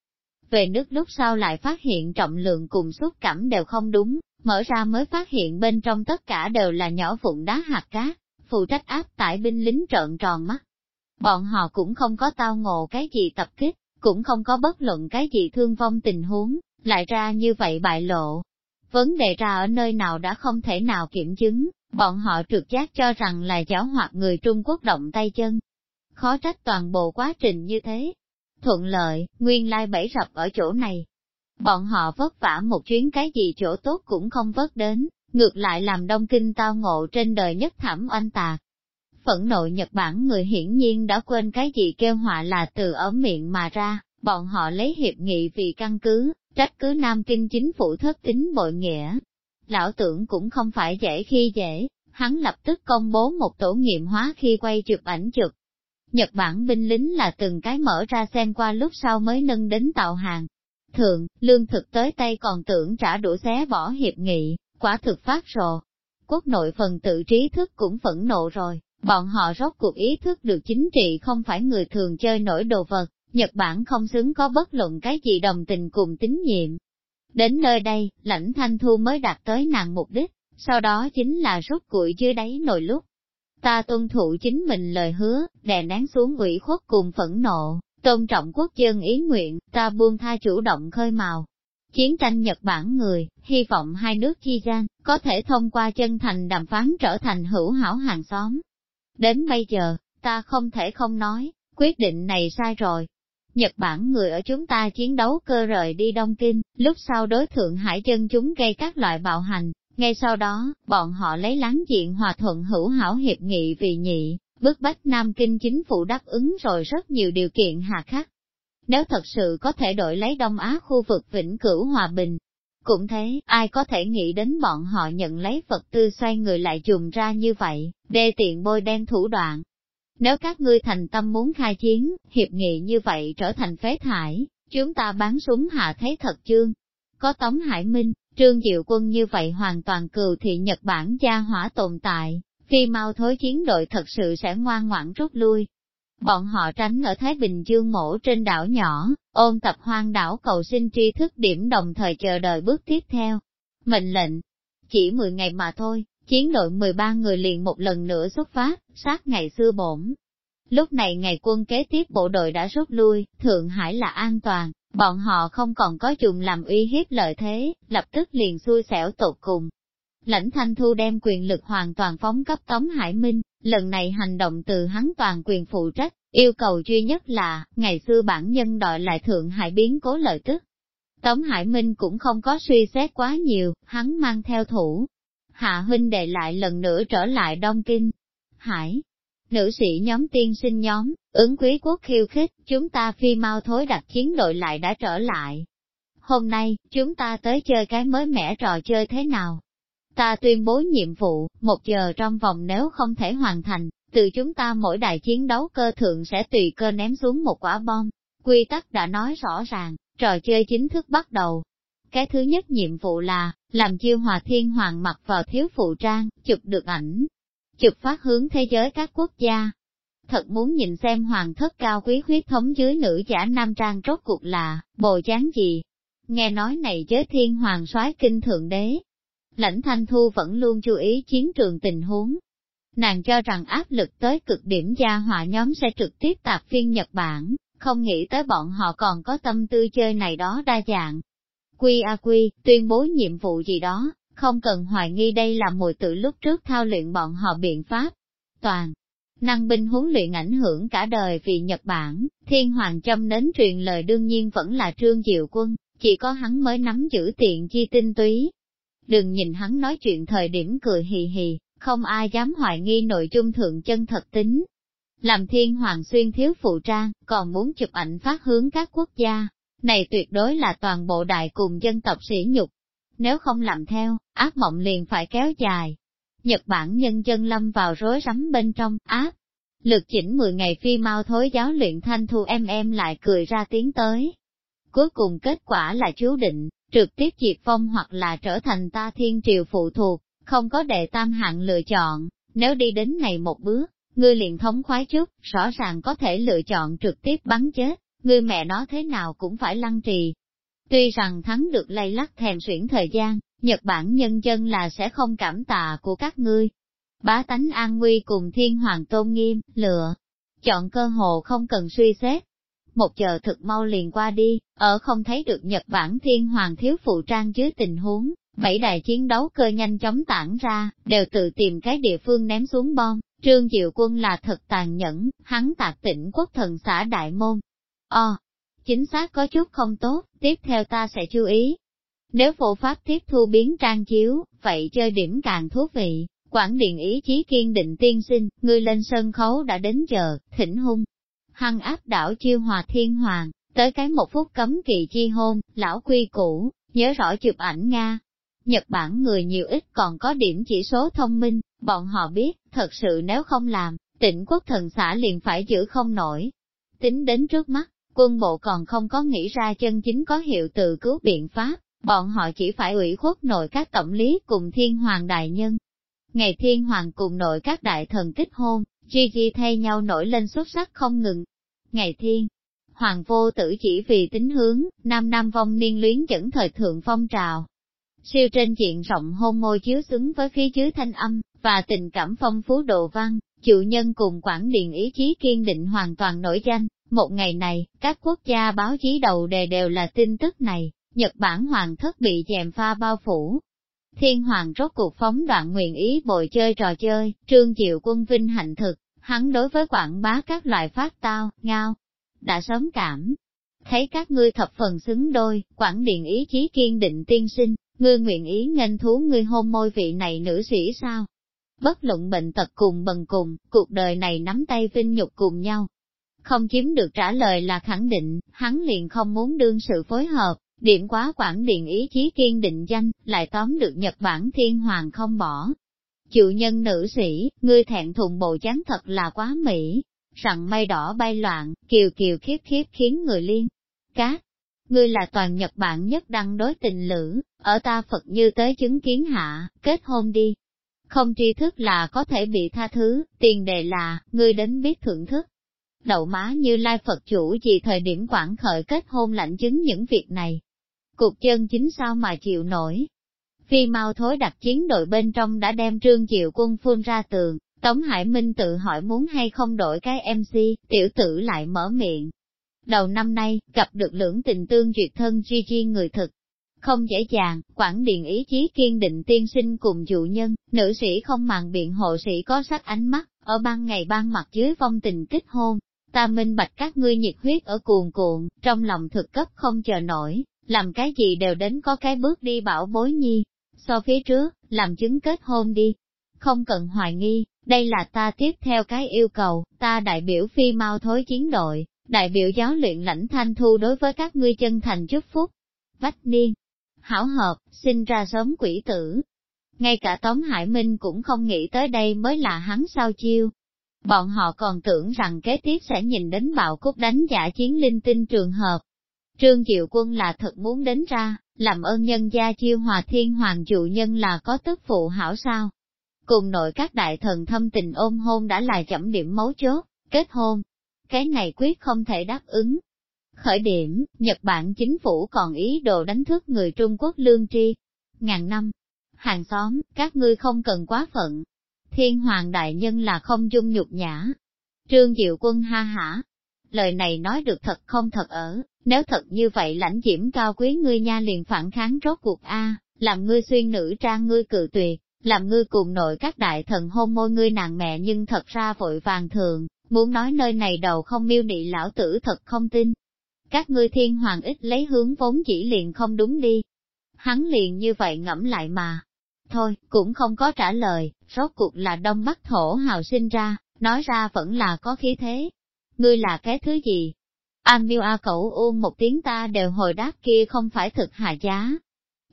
Về nước lúc sau lại phát hiện trọng lượng cùng xúc cảm đều không đúng, mở ra mới phát hiện bên trong tất cả đều là nhỏ vụn đá hạt cát, phụ trách áp tải binh lính trợn tròn mắt. Bọn họ cũng không có tao ngộ cái gì tập kích, cũng không có bất luận cái gì thương vong tình huống, lại ra như vậy bại lộ. Vấn đề ra ở nơi nào đã không thể nào kiểm chứng, Bọn họ trực giác cho rằng là giáo hoạt người Trung Quốc động tay chân. Khó trách toàn bộ quá trình như thế. Thuận lợi, nguyên lai bẫy rập ở chỗ này. Bọn họ vất vả một chuyến cái gì chỗ tốt cũng không vớt đến, ngược lại làm đông kinh tao ngộ trên đời nhất thảm oanh tạc. Phẫn nộ Nhật Bản người hiển nhiên đã quên cái gì kêu họa là từ ở miệng mà ra, bọn họ lấy hiệp nghị vì căn cứ, trách cứ Nam Kinh chính phủ thất tính bội nghĩa, Lão tưởng cũng không phải dễ khi dễ, hắn lập tức công bố một tổ nghiệm hóa khi quay chụp ảnh chụp. Nhật Bản binh lính là từng cái mở ra xem qua lúc sau mới nâng đến tàu hàng. Thường, lương thực tới tay còn tưởng trả đủ xé bỏ hiệp nghị, quả thực phát rồ. Quốc nội phần tự trí thức cũng phẫn nộ rồi, bọn họ rốt cuộc ý thức được chính trị không phải người thường chơi nổi đồ vật, Nhật Bản không xứng có bất luận cái gì đồng tình cùng tín nhiệm, Đến nơi đây, lãnh thanh thu mới đạt tới nàng mục đích, sau đó chính là rút củi dưới đáy nồi lúc. Ta tuân thủ chính mình lời hứa, đè nén xuống ủy khuất cùng phẫn nộ, tôn trọng quốc dân ý nguyện, ta buông tha chủ động khơi màu. Chiến tranh Nhật Bản người, hy vọng hai nước chi gian, có thể thông qua chân thành đàm phán trở thành hữu hảo hàng xóm. Đến bây giờ, ta không thể không nói, quyết định này sai rồi, Nhật Bản người ở chúng ta chiến đấu cơ rời đi Đông Kinh, lúc sau đối thượng hải chân chúng gây các loại bạo hành, Ngay sau đó, bọn họ lấy láng diện hòa thuận hữu hảo hiệp nghị vì nhị, bức bách Nam Kinh chính phủ đáp ứng rồi rất nhiều điều kiện hà khắc. Nếu thật sự có thể đổi lấy Đông Á khu vực vĩnh cửu hòa bình, cũng thế, ai có thể nghĩ đến bọn họ nhận lấy vật tư xoay người lại dùng ra như vậy, đê tiện bôi đen thủ đoạn. Nếu các ngươi thành tâm muốn khai chiến, hiệp nghị như vậy trở thành phế thải, chúng ta bán súng hạ thấy thật chương. Có Tống Hải Minh, Trương Diệu Quân như vậy hoàn toàn cừu thị Nhật Bản gia hỏa tồn tại, phi mau thối chiến đội thật sự sẽ ngoan ngoãn rút lui. Bọn họ tránh ở Thái Bình Dương mổ trên đảo nhỏ, ôn tập hoang đảo cầu sinh tri thức điểm đồng thời chờ đợi bước tiếp theo. Mệnh lệnh, chỉ 10 ngày mà thôi, chiến đội 13 người liền một lần nữa xuất phát, sát ngày xưa bổn. Lúc này ngày quân kế tiếp bộ đội đã rút lui, Thượng Hải là an toàn, bọn họ không còn có dùng làm uy hiếp lợi thế, lập tức liền xui xẻo tột cùng. Lãnh Thanh Thu đem quyền lực hoàn toàn phóng cấp Tống Hải Minh, lần này hành động từ hắn toàn quyền phụ trách, yêu cầu duy nhất là, ngày xưa bản nhân đòi lại Thượng Hải biến cố lợi tức. Tống Hải Minh cũng không có suy xét quá nhiều, hắn mang theo thủ. Hạ huynh đệ lại lần nữa trở lại Đông Kinh. Hải, nữ sĩ nhóm tiên sinh nhóm, ứng quý quốc khiêu khích, chúng ta phi mau thối đặt chiến đội lại đã trở lại. Hôm nay, chúng ta tới chơi cái mới mẻ trò chơi thế nào? Ta tuyên bố nhiệm vụ, một giờ trong vòng nếu không thể hoàn thành, từ chúng ta mỗi đại chiến đấu cơ thượng sẽ tùy cơ ném xuống một quả bom. Quy tắc đã nói rõ ràng, trò chơi chính thức bắt đầu. Cái thứ nhất nhiệm vụ là, làm chiêu hòa thiên hoàng mặc vào thiếu phụ trang, chụp được ảnh. Chụp phát hướng thế giới các quốc gia. Thật muốn nhìn xem hoàng thất cao quý huyết thống dưới nữ giả nam trang rốt cuộc là, bồ chán gì. Nghe nói này giới thiên hoàng soái kinh thượng đế, Lãnh Thanh Thu vẫn luôn chú ý chiến trường tình huống. Nàng cho rằng áp lực tới cực điểm gia hỏa nhóm sẽ trực tiếp tạp phiên Nhật Bản, không nghĩ tới bọn họ còn có tâm tư chơi này đó đa dạng. Quy a quy, tuyên bố nhiệm vụ gì đó, không cần hoài nghi đây là mùi tự lúc trước thao luyện bọn họ biện pháp. Toàn, năng binh huấn luyện ảnh hưởng cả đời vì Nhật Bản, thiên hoàng châm đến truyền lời đương nhiên vẫn là trương diệu quân, chỉ có hắn mới nắm giữ tiện chi tinh túy, Đừng nhìn hắn nói chuyện thời điểm cười hì hì, không ai dám hoài nghi nội dung thượng chân thật tính. Làm thiên hoàng xuyên thiếu phụ trang, còn muốn chụp ảnh phát hướng các quốc gia, này tuyệt đối là toàn bộ đại cùng dân tộc sỉ nhục. Nếu không làm theo, ác mộng liền phải kéo dài. Nhật Bản nhân dân lâm vào rối rắm bên trong, áp. Lực chỉnh 10 ngày phi mau thối giáo luyện thanh thu em em lại cười ra tiếng tới. Cuối cùng kết quả là chú định, trực tiếp diệt phong hoặc là trở thành ta thiên triều phụ thuộc, không có đệ tam hạng lựa chọn, nếu đi đến này một bước, ngươi liền thống khoái chút, rõ ràng có thể lựa chọn trực tiếp bắn chết, ngươi mẹ nó thế nào cũng phải lăng trì. Tuy rằng thắng được lay lắc thèm xuyển thời gian, Nhật Bản nhân dân là sẽ không cảm tạ của các ngươi. Bá tánh an nguy cùng thiên hoàng tôn nghiêm, lựa. Chọn cơ hồ không cần suy xét, một giờ thực mau liền qua đi, ở không thấy được Nhật Bản thiên hoàng thiếu phụ trang dưới tình huống, bảy đại chiến đấu cơ nhanh chóng tản ra, đều tự tìm cái địa phương ném xuống bom. Trương Diệu Quân là thật tàn nhẫn, hắn tạc tỉnh quốc thần xã Đại Môn. O, chính xác có chút không tốt, tiếp theo ta sẽ chú ý. Nếu phổ pháp tiếp thu biến trang chiếu, vậy chơi điểm càng thú vị. Quảng điện ý chí kiên định tiên sinh, ngươi lên sân khấu đã đến giờ, thỉnh hung hăng áp đảo chiêu hòa thiên hoàng, tới cái một phút cấm kỳ chi hôn, lão quy cũ, nhớ rõ chụp ảnh Nga. Nhật Bản người nhiều ít còn có điểm chỉ số thông minh, bọn họ biết, thật sự nếu không làm, tỉnh quốc thần xã liền phải giữ không nổi. Tính đến trước mắt, quân bộ còn không có nghĩ ra chân chính có hiệu từ cứu biện pháp, bọn họ chỉ phải ủy khuất nội các tổng lý cùng thiên hoàng đại nhân. Ngày thiên hoàng cùng nội các đại thần kết hôn, Gigi thay nhau nổi lên xuất sắc không ngừng. Ngày thiên, hoàng vô tử chỉ vì tính hướng, nam nam vong niên luyến dẫn thời thượng phong trào. Siêu trên diện rộng hôn môi chiếu xứng với phía dưới thanh âm, và tình cảm phong phú đồ văn, chủ nhân cùng quản điện ý chí kiên định hoàn toàn nổi danh. Một ngày này, các quốc gia báo chí đầu đề đều là tin tức này, Nhật Bản hoàng thất bị dèm pha bao phủ, Thiên hoàng rốt cuộc phóng đoạn nguyện ý bồi chơi trò chơi, trương diệu quân vinh hạnh thực, hắn đối với quảng bá các loại phát tao, ngao, đã sớm cảm. Thấy các ngươi thập phần xứng đôi, quảng điện ý chí kiên định tiên sinh, Ngươi nguyện ý nghênh thú ngươi hôn môi vị này nữ sĩ sao? Bất luận bệnh tật cùng bần cùng, cuộc đời này nắm tay vinh nhục cùng nhau. Không chiếm được trả lời là khẳng định, hắn liền không muốn đương sự phối hợp, điểm quá quản điện ý chí kiên định danh, lại tóm được Nhật Bản thiên hoàng không bỏ. Chịu nhân nữ sĩ, ngươi thẹn thùng bộ chán thật là quá mỹ, rằng mây đỏ bay loạn, kiều kiều khiếp khiếp khiến người liên. Cát, ngươi là toàn Nhật Bản nhất đăng đối tình lữ, ở ta Phật như tới chứng kiến hạ, kết hôn đi. Không tri thức là có thể bị tha thứ, tiền đề là, ngươi đến biết thưởng thức. Đậu má như lai Phật chủ gì thời điểm quảng khởi kết hôn lãnh chứng những việc này. Cục chân chính sao mà chịu nổi. Phi mau thối đặt chiến đội bên trong đã đem trương triệu quân phun ra tường, Tống Hải Minh tự hỏi muốn hay không đổi cái MC, tiểu tử lại mở miệng. Đầu năm nay, gặp được lưỡng tình tương duyệt thân Gigi người thực. Không dễ dàng, quản điện ý chí kiên định tiên sinh cùng dụ nhân, nữ sĩ không màng biện hộ sĩ có sắc ánh mắt, ở ban ngày ban mặt dưới phong tình kích hôn. Ta minh bạch các ngươi nhiệt huyết ở cuồn cuộn, trong lòng thực cấp không chờ nổi, làm cái gì đều đến có cái bước đi bảo bối nhi. So phía trước, làm chứng kết hôn đi. Không cần hoài nghi, đây là ta tiếp theo cái yêu cầu, ta đại biểu phi mau thối chiến đội, đại biểu giáo luyện lãnh thanh thu đối với các ngươi chân thành chúc phúc. Vách niên, hảo hợp, sinh ra sớm quỷ tử. Ngay cả Tống Hải Minh cũng không nghĩ tới đây mới là hắn sao chiêu. Bọn họ còn tưởng rằng kế tiếp sẽ nhìn đến bạo cúc đánh giả chiến linh tinh trường hợp. Trương Diệu Quân là thật muốn đến ra, làm ơn nhân gia chiêu hòa thiên hoàng dụ nhân là có tức phụ hảo sao. Cùng nội các đại thần thâm tình ôm hôn đã là chậm điểm mấu chốt, kết hôn. Cái này quyết không thể đáp ứng. Khởi điểm, Nhật Bản chính phủ còn ý đồ đánh thức người Trung Quốc lương tri. Ngàn năm, hàng xóm, các ngươi không cần quá phận. Thiên hoàng đại nhân là không dung nhục nhã. Trương Diệu Quân ha hả. Lời này nói được thật không thật ở, nếu thật như vậy lãnh diễm cao quý ngươi nha liền phản kháng rốt cuộc A, làm ngươi xuyên nữ trang ngươi cự tuyệt, làm ngươi cùng nội các đại thần hôn môi ngươi nàng mẹ nhưng thật ra vội vàng thường, muốn nói nơi này đầu không miêu nị lão tử thật không tin. Các ngươi thiên hoàng ít lấy hướng vốn chỉ liền không đúng đi. Hắn liền như vậy ngẫm lại mà. Thôi, cũng không có trả lời, rốt cuộc là đông bắc thổ hào sinh ra, nói ra vẫn là có khí thế. Ngươi là cái thứ gì? An miêu A cậu u một tiếng ta đều hồi đáp kia không phải thực hạ giá,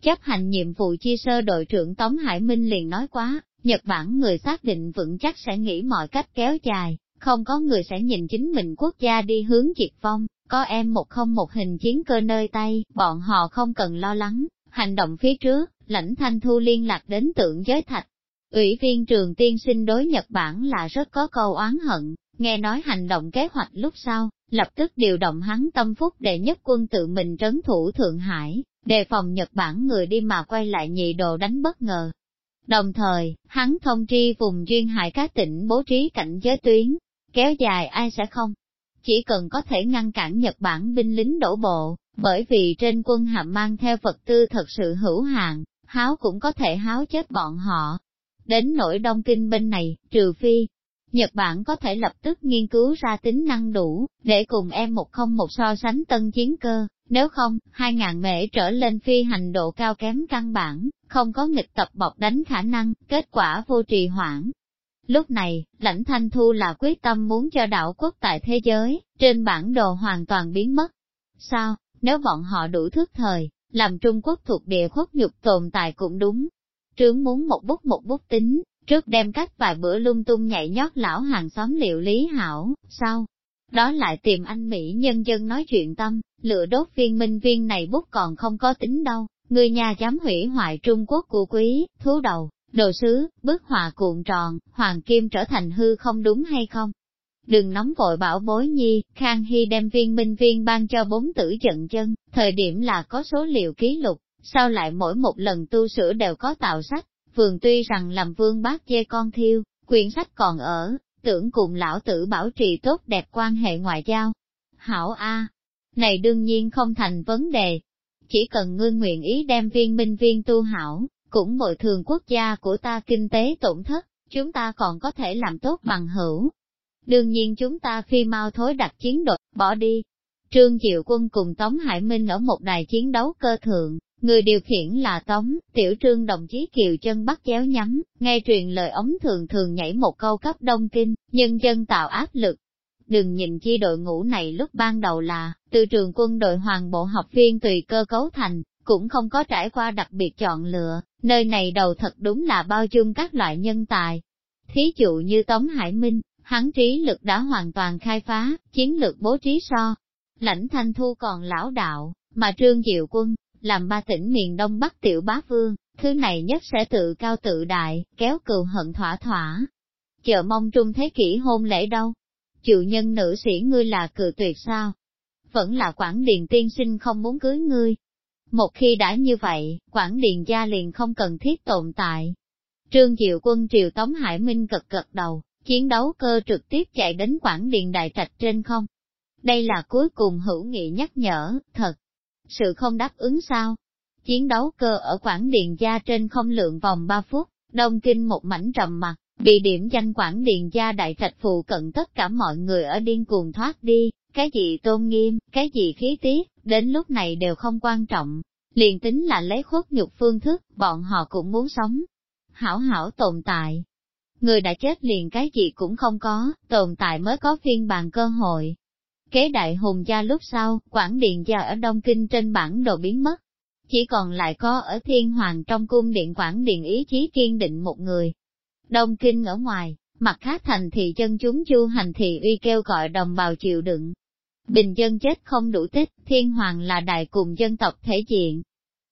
Chấp hành nhiệm vụ chi sơ đội trưởng Tống Hải Minh liền nói quá, Nhật Bản người xác định vững chắc sẽ nghĩ mọi cách kéo dài, không có người sẽ nhìn chính mình quốc gia đi hướng diệt vong, có em một không một hình chiến cơ nơi tay, bọn họ không cần lo lắng, hành động phía trước, lãnh thanh thu liên lạc đến tượng giới thạch. Ủy viên trường tiên sinh đối Nhật Bản là rất có câu oán hận, nghe nói hành động kế hoạch lúc sau, lập tức điều động hắn tâm phúc để nhất quân tự mình trấn thủ Thượng Hải, đề phòng Nhật Bản người đi mà quay lại nhị đồ đánh bất ngờ. Đồng thời, hắn thông tri vùng duyên hải các tỉnh bố trí cảnh giới tuyến, kéo dài ai sẽ không. Chỉ cần có thể ngăn cản Nhật Bản binh lính đổ bộ, bởi vì trên quân hàm mang theo vật tư thật sự hữu hạn, háo cũng có thể háo chết bọn họ. Đến nỗi đông kinh bên này, trừ phi, Nhật Bản có thể lập tức nghiên cứu ra tính năng đủ, để cùng em một không một so sánh tân chiến cơ, nếu không, 2.000 mễ trở lên phi hành độ cao kém căn bản, không có nghịch tập bọc đánh khả năng, kết quả vô trì hoãn. Lúc này, lãnh thanh thu là quyết tâm muốn cho đảo quốc tại thế giới, trên bản đồ hoàn toàn biến mất. Sao, nếu bọn họ đủ thức thời, làm Trung Quốc thuộc địa khuất nhục tồn tại cũng đúng. Trướng muốn một bút một bút tính, trước đem cách vài bữa lung tung nhảy nhót lão hàng xóm liệu lý hảo, sau Đó lại tìm anh Mỹ nhân dân nói chuyện tâm, lựa đốt viên minh viên này bút còn không có tính đâu, người nhà dám hủy hoại Trung Quốc của quý, thú đầu, đồ sứ, bức họa cuộn tròn, hoàng kim trở thành hư không đúng hay không? Đừng nóng vội bảo bối nhi, Khang Hy đem viên minh viên ban cho bốn tử giận chân, thời điểm là có số liệu ký lục, sao lại mỗi một lần tu sửa đều có tạo sách, vườn tuy rằng làm vương bác chê con thiêu, quyển sách còn ở, tưởng cùng lão tử bảo trì tốt đẹp quan hệ ngoại giao. Hảo A, này đương nhiên không thành vấn đề. Chỉ cần ngươi nguyện ý đem viên minh viên tu hảo, cũng bồi thường quốc gia của ta kinh tế tổn thất, chúng ta còn có thể làm tốt bằng hữu. Đương nhiên chúng ta phi mau thối đặt chiến đội, bỏ đi. Trương Diệu Quân cùng Tống Hải Minh ở một đài chiến đấu cơ thượng, Người điều khiển là Tống, tiểu trương đồng chí kiều chân bắt chéo nhắm, nghe truyền lời ống thường thường nhảy một câu cấp đông kinh, nhân dân tạo áp lực. Đừng nhìn chi đội ngũ này lúc ban đầu là, từ trường quân đội hoàng bộ học viên tùy cơ cấu thành, cũng không có trải qua đặc biệt chọn lựa, nơi này đầu thật đúng là bao dung các loại nhân tài. Thí dụ như Tống Hải Minh, hắn trí lực đã hoàn toàn khai phá, chiến lược bố trí so. Lãnh thanh thu còn lão đạo, mà trương diệu quân, làm ba tỉnh miền Đông Bắc tiểu bá vương, thứ này nhất sẽ tự cao tự đại, kéo cừu hận thỏa thỏa. Chờ mong trung thế kỷ hôn lễ đâu? Chịu nhân nữ sĩ ngươi là cự tuyệt sao? Vẫn là quản điền tiên sinh không muốn cưới ngươi. Một khi đã như vậy, quản điền gia liền không cần thiết tồn tại. Trương Diệu quân triều Tống Hải Minh cực cực đầu, chiến đấu cơ trực tiếp chạy đến quản điền đại trạch trên không. Đây là cuối cùng hữu nghị nhắc nhở, thật, sự không đáp ứng sao? Chiến đấu cơ ở Quảng điện Gia trên không lượng vòng 3 phút, Đông Kinh một mảnh trầm mặt, bị điểm danh Quảng điện Gia đại trạch phụ cận tất cả mọi người ở điên cuồng thoát đi, cái gì tôn nghiêm, cái gì khí tiết, đến lúc này đều không quan trọng. Liền tính là lấy khuất nhục phương thức, bọn họ cũng muốn sống. Hảo hảo tồn tại. Người đã chết liền cái gì cũng không có, tồn tại mới có phiên bàn cơ hội. Kế đại hùng gia lúc sau, Quảng Điện gia ở Đông Kinh trên bản đồ biến mất. Chỉ còn lại có ở thiên hoàng trong cung điện Quảng Điện ý chí kiên định một người. Đông Kinh ở ngoài, mặt khác thành thị dân chúng chu hành thị uy kêu gọi đồng bào chịu đựng. Bình dân chết không đủ tích, thiên hoàng là đại cùng dân tộc thể diện.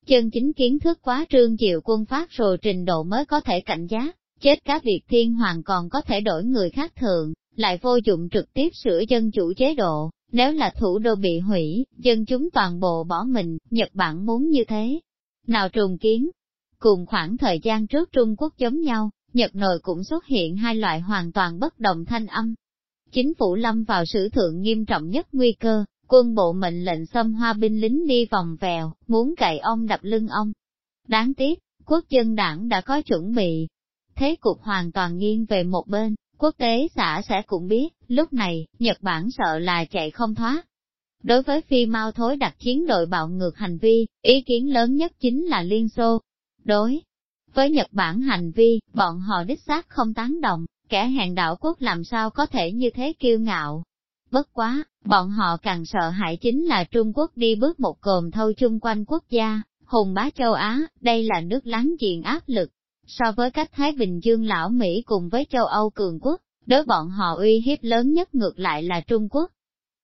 Chân chính kiến thức quá trương diệu quân phát rồi trình độ mới có thể cảnh giác, chết các việc thiên hoàng còn có thể đổi người khác thượng lại vô dụng trực tiếp sửa dân chủ chế độ, nếu là thủ đô bị hủy, dân chúng toàn bộ bỏ mình, Nhật Bản muốn như thế. Nào trùng kiến? Cùng khoảng thời gian trước Trung Quốc giống nhau, Nhật nội cũng xuất hiện hai loại hoàn toàn bất đồng thanh âm. Chính phủ lâm vào sử thượng nghiêm trọng nhất nguy cơ, quân bộ mệnh lệnh xâm hoa binh lính đi vòng vèo, muốn cậy ông đập lưng ông. Đáng tiếc, quốc dân đảng đã có chuẩn bị. Thế cục hoàn toàn nghiêng về một bên, Quốc tế xã sẽ cũng biết, lúc này, Nhật Bản sợ là chạy không thoát. Đối với phi mau thối đặt chiến đội bạo ngược hành vi, ý kiến lớn nhất chính là Liên Xô. Đối với Nhật Bản hành vi, bọn họ đích xác không tán đồng, kẻ hàng đạo quốc làm sao có thể như thế kiêu ngạo. Bất quá, bọn họ càng sợ hãi chính là Trung Quốc đi bước một cồm thâu chung quanh quốc gia, hùng bá châu Á, đây là nước láng giềng áp lực, So với cách Thái Bình Dương lão Mỹ cùng với châu Âu cường quốc, đối bọn họ uy hiếp lớn nhất ngược lại là Trung Quốc.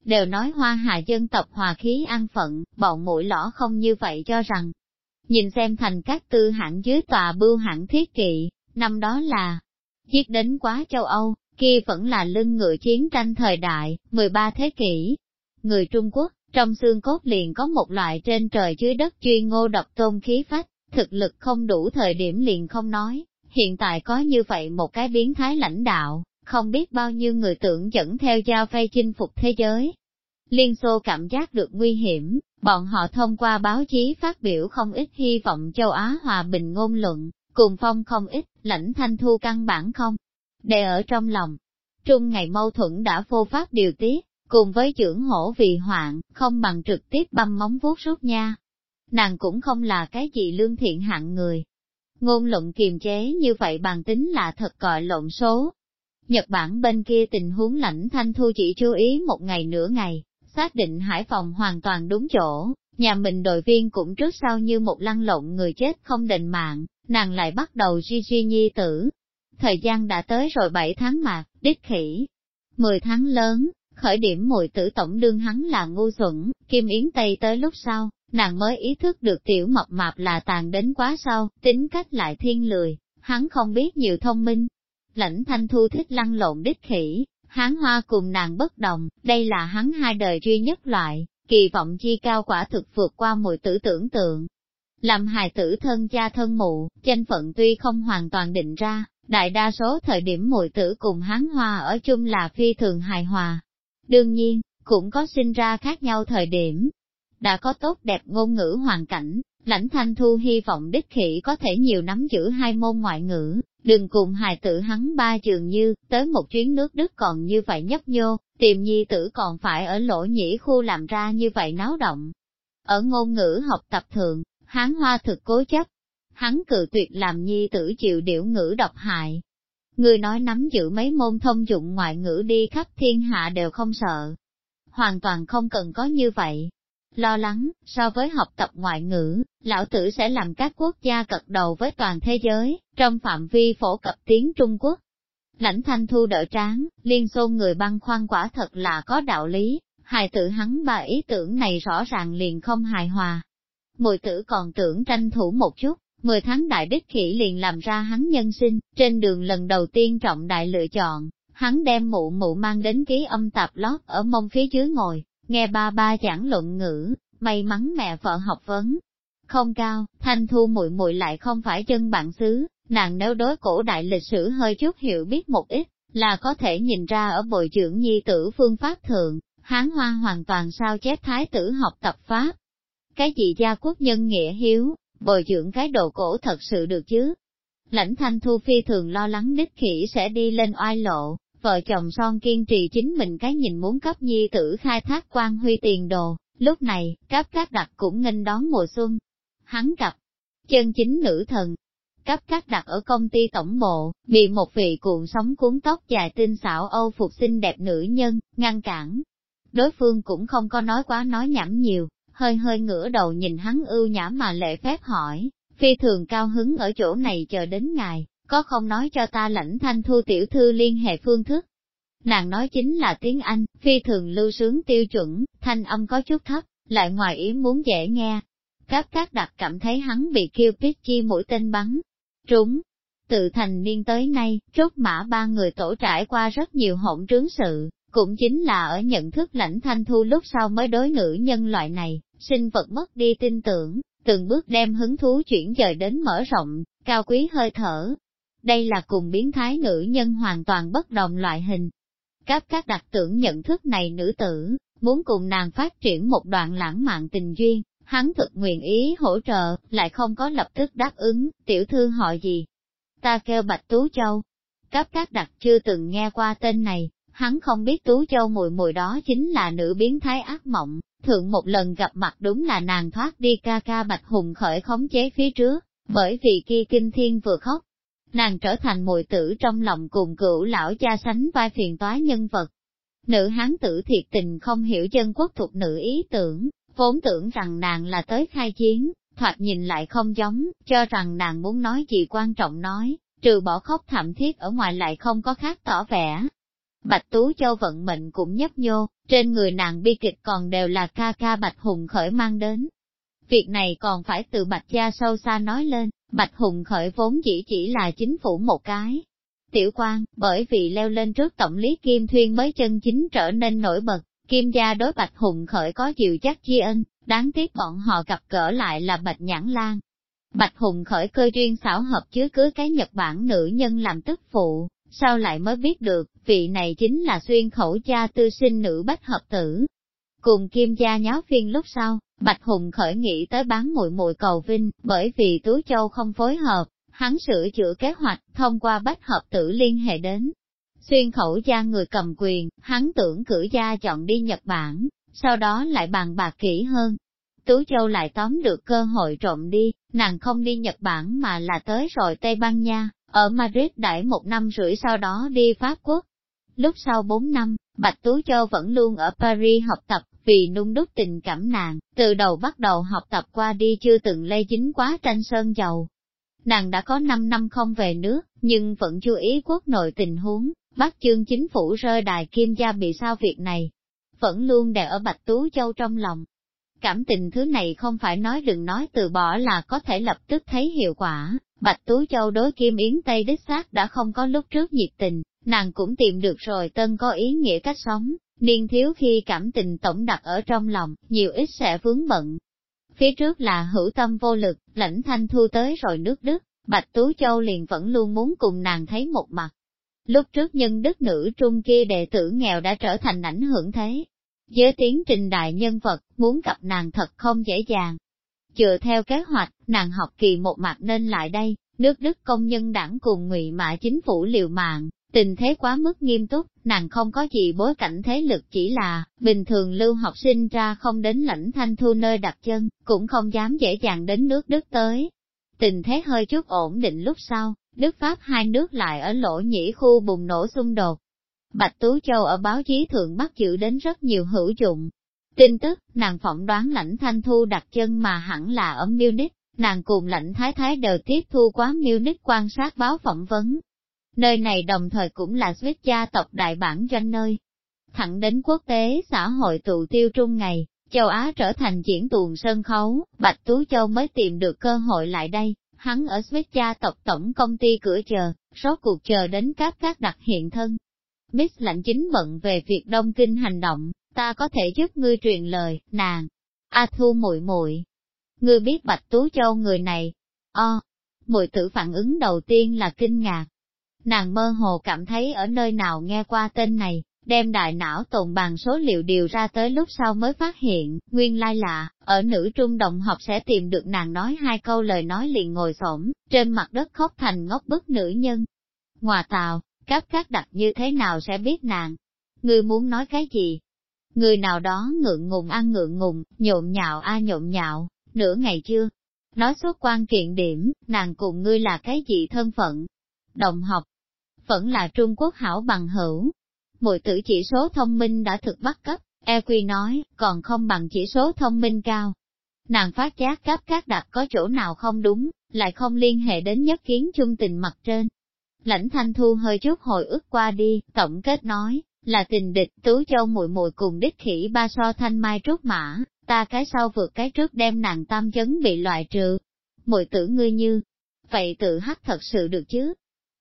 Đều nói hoa hạ dân tộc hòa khí an phận, bọn mũi lõ không như vậy cho rằng. Nhìn xem thành các tư hãng dưới tòa bưu hãng thiết kỵ, năm đó là giết đến quá châu Âu, kia vẫn là lưng ngựa chiến tranh thời đại, 13 thế kỷ. Người Trung Quốc, trong xương cốt liền có một loại trên trời dưới đất chuyên ngô độc tôn khí phách, thực lực không đủ thời điểm liền không nói, hiện tại có như vậy một cái biến thái lãnh đạo, không biết bao nhiêu người tưởng dẫn theo giao phay chinh phục thế giới. Liên Xô cảm giác được nguy hiểm, bọn họ thông qua báo chí phát biểu không ít hy vọng châu Á hòa bình ngôn luận, cùng phong không ít, lãnh thanh thu căn bản không. Để ở trong lòng, trung ngày mâu thuẫn đã vô pháp điều tiết, cùng với trưởng hổ vì hoạn, không bằng trực tiếp băm móng vuốt rút nha nàng cũng không là cái gì lương thiện hạng người. Ngôn luận kiềm chế như vậy bằng tính là thật gọi lộn số. Nhật Bản bên kia tình huống lãnh thanh thu chỉ chú ý một ngày nửa ngày, xác định hải phòng hoàn toàn đúng chỗ, nhà mình đội viên cũng trước sau như một lăn lộn người chết không định mạng, nàng lại bắt đầu di di nhi tử. Thời gian đã tới rồi 7 tháng mạc, đích khỉ. 10 tháng lớn, khởi điểm mùi tử tổng đương hắn là ngu xuẩn, Kim Yến Tây tới lúc sau, nàng mới ý thức được tiểu mập mạp là tàn đến quá sâu, tính cách lại thiên lười, hắn không biết nhiều thông minh. Lãnh thanh thu thích lăn lộn đích khỉ, hắn hoa cùng nàng bất đồng, đây là hắn hai đời duy nhất loại, kỳ vọng chi cao quả thực vượt qua mùi tử tưởng tượng. Làm hài tử thân cha thân mụ, danh phận tuy không hoàn toàn định ra, đại đa số thời điểm mùi tử cùng hắn hoa ở chung là phi thường hài hòa. Đương nhiên, cũng có sinh ra khác nhau thời điểm, đã có tốt đẹp ngôn ngữ hoàn cảnh, lãnh thanh thu hy vọng đích khỉ có thể nhiều nắm giữ hai môn ngoại ngữ, đừng cùng hài tử hắn ba trường như, tới một chuyến nước Đức còn như vậy nhấp nhô, tìm nhi tử còn phải ở lỗ nhĩ khu làm ra như vậy náo động. Ở ngôn ngữ học tập thường, Hán hoa thực cố chấp, hắn cự tuyệt làm nhi tử chịu điểu ngữ độc hại. Người nói nắm giữ mấy môn thông dụng ngoại ngữ đi khắp thiên hạ đều không sợ. Hoàn toàn không cần có như vậy. Lo lắng, so với học tập ngoại ngữ, lão tử sẽ làm các quốc gia cật đầu với toàn thế giới, trong phạm vi phổ cập tiếng Trung Quốc. Lãnh thanh thu đỡ tráng, liên xô người băng khoăn quả thật là có đạo lý, hài tử hắn ba ý tưởng này rõ ràng liền không hài hòa. Mùi tử còn tưởng tranh thủ một chút, Mười tháng đại đích khỉ liền làm ra hắn nhân sinh, trên đường lần đầu tiên trọng đại lựa chọn, hắn đem mụ mụ mang đến ký âm tạp lót ở mông phía dưới ngồi, nghe ba ba giảng luận ngữ, may mắn mẹ vợ học vấn. Không cao, thanh thu muội muội lại không phải chân bạn xứ, nàng nếu đối cổ đại lịch sử hơi chút hiểu biết một ít, là có thể nhìn ra ở bồi dưỡng nhi tử phương pháp thượng, hán hoa hoàn toàn sao chép thái tử học tập pháp. Cái gì gia quốc nhân nghĩa hiếu, bồi dưỡng cái đồ cổ thật sự được chứ. Lãnh thanh thu phi thường lo lắng đích khỉ sẽ đi lên oai lộ, vợ chồng son kiên trì chính mình cái nhìn muốn cấp nhi tử khai thác quan huy tiền đồ, lúc này, cấp các đặc cũng nghênh đón mùa xuân. Hắn gặp, chân chính nữ thần, cấp các đặt ở công ty tổng bộ, bị một vị cuộn sóng cuốn tóc dài tinh xảo Âu phục xinh đẹp nữ nhân, ngăn cản. Đối phương cũng không có nói quá nói nhảm nhiều, hơi hơi ngửa đầu nhìn hắn ưu nhã mà lệ phép hỏi, phi thường cao hứng ở chỗ này chờ đến ngài, có không nói cho ta lãnh thanh thu tiểu thư liên hệ phương thức. Nàng nói chính là tiếng Anh, phi thường lưu sướng tiêu chuẩn, thanh âm có chút thấp, lại ngoài ý muốn dễ nghe. Các các đặc cảm thấy hắn bị kêu pít chi mũi tên bắn. Trúng, tự thành niên tới nay, trốt mã ba người tổ trải qua rất nhiều hỗn trướng sự, cũng chính là ở nhận thức lãnh thanh thu lúc sau mới đối nữ nhân loại này, sinh vật mất đi tin tưởng, từng bước đem hứng thú chuyển dời đến mở rộng, cao quý hơi thở. Đây là cùng biến thái nữ nhân hoàn toàn bất đồng loại hình. Các các đặc tưởng nhận thức này nữ tử, muốn cùng nàng phát triển một đoạn lãng mạn tình duyên, hắn thực nguyện ý hỗ trợ, lại không có lập tức đáp ứng, tiểu thư họ gì. Ta kêu Bạch Tú Châu. Các các đặc chưa từng nghe qua tên này, hắn không biết Tú Châu mùi mùi đó chính là nữ biến thái ác mộng, thượng một lần gặp mặt đúng là nàng thoát đi ca ca Bạch Hùng khởi khống chế phía trước, bởi vì kia kinh thiên vừa khóc. Nàng trở thành mùi tử trong lòng cùng cửu lão cha sánh vai phiền toái nhân vật. Nữ hán tử thiệt tình không hiểu chân quốc thuộc nữ ý tưởng, vốn tưởng rằng nàng là tới khai chiến, thoạt nhìn lại không giống, cho rằng nàng muốn nói gì quan trọng nói, trừ bỏ khóc thảm thiết ở ngoài lại không có khác tỏ vẻ, Bạch Tú Châu vận mệnh cũng nhấp nhô, trên người nàng bi kịch còn đều là ca ca Bạch Hùng Khởi mang đến. Việc này còn phải từ Bạch Gia sâu xa nói lên, Bạch Hùng Khởi vốn chỉ chỉ là chính phủ một cái. Tiểu quan, bởi vì leo lên trước Tổng lý Kim Thuyên mới chân chính trở nên nổi bật, Kim gia đối Bạch Hùng Khởi có chịu chắc chi ân, đáng tiếc bọn họ gặp cỡ lại là Bạch Nhãn Lan. Bạch Hùng Khởi cơ duyên xảo hợp chứa cưới cái Nhật Bản nữ nhân làm tức phụ, sao lại mới biết được, vị này chính là xuyên khẩu cha tư sinh nữ bách hợp tử. Cùng kim gia nháo phiên lúc sau, Bạch Hùng khởi nghĩ tới bán muội muội cầu vinh, bởi vì Tú Châu không phối hợp, hắn sửa chữa kế hoạch, thông qua bách hợp tử liên hệ đến. Xuyên khẩu gia người cầm quyền, hắn tưởng cử gia chọn đi Nhật Bản, sau đó lại bàn bạc kỹ hơn. Tú Châu lại tóm được cơ hội trộm đi, nàng không đi Nhật Bản mà là tới rồi Tây Ban Nha, ở Madrid đãi một năm rưỡi sau đó đi Pháp Quốc. Lúc sau bốn năm, Bạch Tú Châu vẫn luôn ở Paris học tập, vì nung đúc tình cảm nàng, từ đầu bắt đầu học tập qua đi chưa từng lây dính quá tranh sơn dầu. Nàng đã có 5 năm không về nước, nhưng vẫn chú ý quốc nội tình huống, bắt chương chính phủ rơi đài kim gia bị sao việc này. Vẫn luôn đè ở Bạch Tú Châu trong lòng. Cảm tình thứ này không phải nói đừng nói từ bỏ là có thể lập tức thấy hiệu quả, Bạch Tú Châu đối Kim Yến Tây đích xác đã không có lúc trước nhiệt tình, nàng cũng tìm được rồi tân có ý nghĩa cách sống, niên thiếu khi cảm tình tổng đặt ở trong lòng, nhiều ít sẽ vướng bận. Phía trước là hữu tâm vô lực, lãnh thanh thu tới rồi nước Đức, Bạch Tú Châu liền vẫn luôn muốn cùng nàng thấy một mặt. Lúc trước nhân đức nữ trung kia đệ tử nghèo đã trở thành ảnh hưởng thế. giới tiến trình đại nhân vật, muốn gặp nàng thật không dễ dàng, Chừa theo kế hoạch, nàng học kỳ một mặt nên lại đây, nước Đức công nhân đảng cùng ngụy mã chính phủ liều mạng, Tình thế quá mức nghiêm túc, nàng không có gì bối cảnh thế lực chỉ là, bình thường lưu học sinh ra không đến lãnh thanh thu nơi đặt chân, cũng không dám dễ dàng đến nước Đức tới. Tình thế hơi chút ổn định lúc sau, Đức Pháp hai nước lại ở lỗ nhĩ khu bùng nổ xung đột. Bạch Tú Châu ở báo chí thượng bắt giữ đến rất nhiều hữu dụng. Tin tức, nàng phỏng đoán lãnh thanh thu đặt chân mà hẳn là ở Munich, nàng cùng lãnh thái thái đều tiếp thu quá Munich quan sát báo phỏng vấn, Nơi này đồng thời cũng là Swiss gia tộc đại bản doanh nơi. Thẳng đến quốc tế xã hội tụ tiêu trung ngày, châu Á trở thành diễn tuồng sân khấu, Bạch Tú Châu mới tìm được cơ hội lại đây, hắn ở Swiss gia tộc tổng công ty cửa chờ, số cuộc chờ đến các các đặc hiện thân. Miss lạnh chính bận về việc Đông Kinh hành động, ta có thể giúp ngươi truyền lời, nàng. A Thu muội muội, ngươi biết Bạch Tú Châu người này? O, muội tử phản ứng đầu tiên là kinh ngạc, Nàng mơ hồ cảm thấy ở nơi nào nghe qua tên này, đem đại não tồn bàn số liệu điều ra tới lúc sau mới phát hiện, nguyên lai lạ, ở nữ trung đồng học sẽ tìm được nàng nói hai câu lời nói liền ngồi xổm trên mặt đất khóc thành ngốc bức nữ nhân. Ngoà tào, các các đặt như thế nào sẽ biết nàng? Ngươi muốn nói cái gì? Người nào đó ngượng ngùng ăn ngượng ngùng, nhộn nhạo a nhộn nhạo, nửa ngày chưa? Nói suốt quan kiện điểm, nàng cùng ngươi là cái gì thân phận? Đồng học, vẫn là Trung Quốc hảo bằng hữu. Mùi tử chỉ số thông minh đã thực bắt cấp, EQ nói, còn không bằng chỉ số thông minh cao. Nàng phát giác cấp các đặt có chỗ nào không đúng, lại không liên hệ đến nhất kiến chung tình mặt trên. Lãnh thanh thu hơi chút hồi ức qua đi, tổng kết nói, là tình địch tú châu muội muội cùng đích khỉ ba so thanh mai trúc mã, ta cái sau vượt cái trước đem nàng tam chấn bị loại trừ. Muội tử ngươi như, vậy tự hắc thật sự được chứ,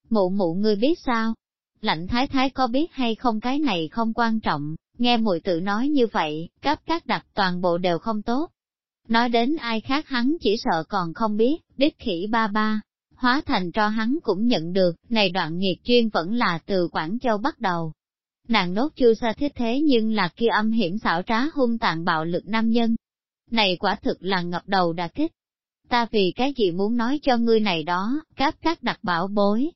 Mụ mụ ngươi biết sao? Lạnh thái thái có biết hay không cái này không quan trọng, nghe mùi tự nói như vậy, cấp các đặt toàn bộ đều không tốt. Nói đến ai khác hắn chỉ sợ còn không biết, đích khỉ ba ba, hóa thành cho hắn cũng nhận được, này đoạn nghiệt chuyên vẫn là từ Quảng Châu bắt đầu. Nàng nốt chưa xa thiết thế nhưng là kia âm hiểm xảo trá hung tàn bạo lực nam nhân. Này quả thực là ngập đầu đã kích. Ta vì cái gì muốn nói cho ngươi này đó, cáp các đặc bảo bối,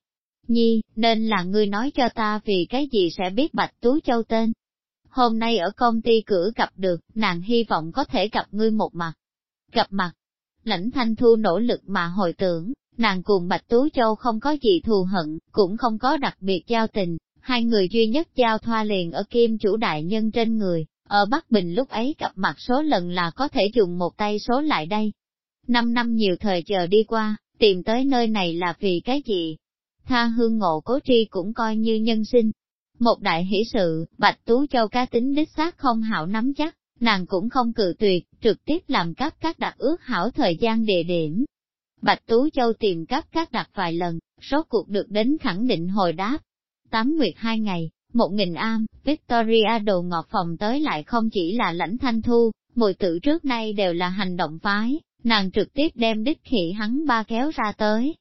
Nhi, nên là ngươi nói cho ta vì cái gì sẽ biết Bạch Tú Châu tên. Hôm nay ở công ty cử gặp được, nàng hy vọng có thể gặp ngươi một mặt. Gặp mặt, lãnh thanh thu nỗ lực mà hồi tưởng, nàng cùng Bạch Tú Châu không có gì thù hận, cũng không có đặc biệt giao tình, hai người duy nhất giao thoa liền ở kim chủ đại nhân trên người, ở Bắc Bình lúc ấy gặp mặt số lần là có thể dùng một tay số lại đây. Năm năm nhiều thời chờ đi qua, tìm tới nơi này là vì cái gì, tha hương ngộ cố tri cũng coi như nhân sinh. Một đại hỷ sự, Bạch Tú Châu cá tính đích xác không hảo nắm chắc, nàng cũng không cự tuyệt, trực tiếp làm cấp các đặt ước hảo thời gian địa điểm. Bạch Tú Châu tìm cấp các đặt vài lần, số cuộc được đến khẳng định hồi đáp. Tám nguyệt hai ngày, một nghìn am, Victoria đồ ngọt phòng tới lại không chỉ là lãnh thanh thu, mùi tử trước nay đều là hành động phái, nàng trực tiếp đem đích khỉ hắn ba kéo ra tới,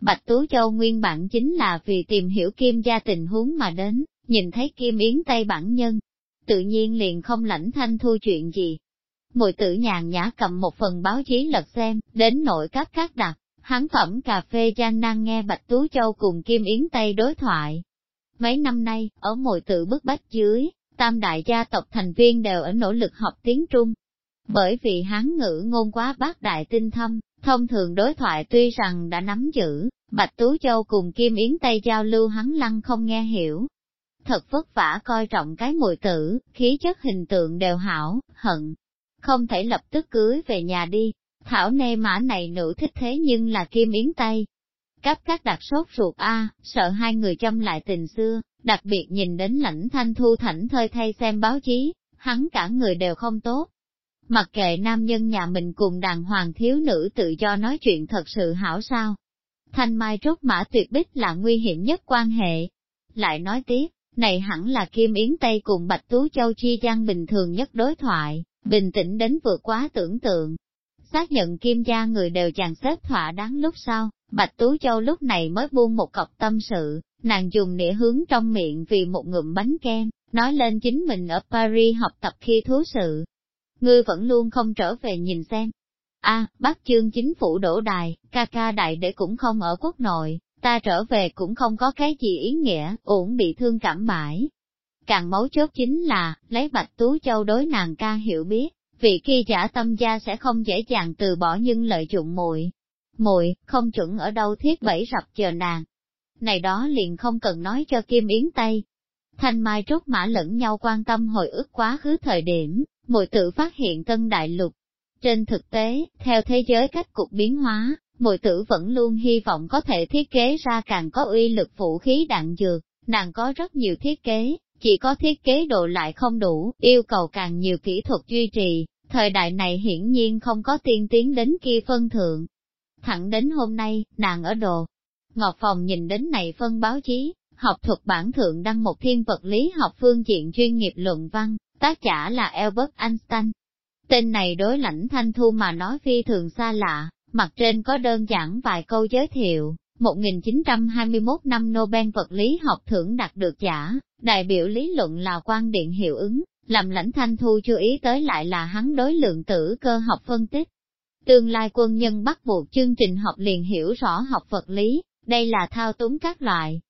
Bạch Tú Châu nguyên bản chính là vì tìm hiểu Kim gia tình huống mà đến, nhìn thấy Kim Yến Tây bản nhân, tự nhiên liền không lãnh thanh thu chuyện gì. Mùi tử nhàn nhã cầm một phần báo chí lật xem, đến nội các các đặc, hắn phẩm cà phê gian năng nghe Bạch Tú Châu cùng Kim Yến Tây đối thoại. Mấy năm nay, ở mùi tử bức bách dưới, tam đại gia tộc thành viên đều ở nỗ lực học tiếng Trung. Bởi vì hắn ngữ ngôn quá bác đại tinh thâm, Thông thường đối thoại tuy rằng đã nắm giữ, Bạch Tú Châu cùng Kim Yến Tây giao lưu hắn lăng không nghe hiểu. Thật vất vả coi trọng cái mùi tử, khí chất hình tượng đều hảo, hận. Không thể lập tức cưới về nhà đi. Thảo nê mã này nữ thích thế nhưng là Kim Yến Tây. Cấp các đặc sốt ruột A, sợ hai người châm lại tình xưa, đặc biệt nhìn đến lãnh thanh thu thảnh thơi thay xem báo chí, hắn cả người đều không tốt, Mặc kệ nam nhân nhà mình cùng đàng hoàng thiếu nữ tự do nói chuyện thật sự hảo sao. Thanh mai trúc mã tuyệt bích là nguy hiểm nhất quan hệ. Lại nói tiếp, này hẳn là Kim Yến Tây cùng Bạch Tú Châu chi gian bình thường nhất đối thoại, bình tĩnh đến vượt quá tưởng tượng. Xác nhận Kim gia người đều chàng xếp thỏa đáng lúc sau, Bạch Tú Châu lúc này mới buông một cọc tâm sự, nàng dùng nĩa hướng trong miệng vì một ngụm bánh kem, nói lên chính mình ở Paris học tập khi thú sự, ngươi vẫn luôn không trở về nhìn xem. A, à, bác chương chính phủ đổ đài, ca ca đại để cũng không ở quốc nội, ta trở về cũng không có cái gì ý nghĩa, uổng bị thương cảm mãi. Càng mấu chốt chính là, lấy Bạch Tú Châu đối nàng ca hiểu biết, vị kia giả tâm gia sẽ không dễ dàng từ bỏ nhưng lợi dụng muội muội không chuẩn ở đâu thiết bẫy rập chờ nàng. Này đó liền không cần nói cho Kim Yến Tây. Thanh Mai trúc mã lẫn nhau quan tâm hồi ức quá khứ thời điểm, Mội tự phát hiện tân đại lục. Trên thực tế, theo thế giới cách cục biến hóa, Mội tử vẫn luôn hy vọng có thể thiết kế ra càng có uy lực vũ khí đạn dược, nàng có rất nhiều thiết kế, chỉ có thiết kế độ lại không đủ, yêu cầu càng nhiều kỹ thuật duy trì, thời đại này hiển nhiên không có tiên tiến đến kia phân thượng. Thẳng đến hôm nay, nàng ở đồ. Ngọc Phòng nhìn đến này phân báo chí, học thuật bản thượng đăng một thiên vật lý học phương diện chuyên nghiệp luận văn, tác giả là Albert Einstein. Tên này đối lãnh thanh thu mà nói phi thường xa lạ, mặt trên có đơn giản vài câu giới thiệu, 1921 năm Nobel vật lý học thưởng đạt được giả, đại biểu lý luận là quan điện hiệu ứng, làm lãnh thanh thu chú ý tới lại là hắn đối lượng tử cơ học phân tích. Tương lai quân nhân bắt buộc chương trình học liền hiểu rõ học vật lý, đây là thao túng các loại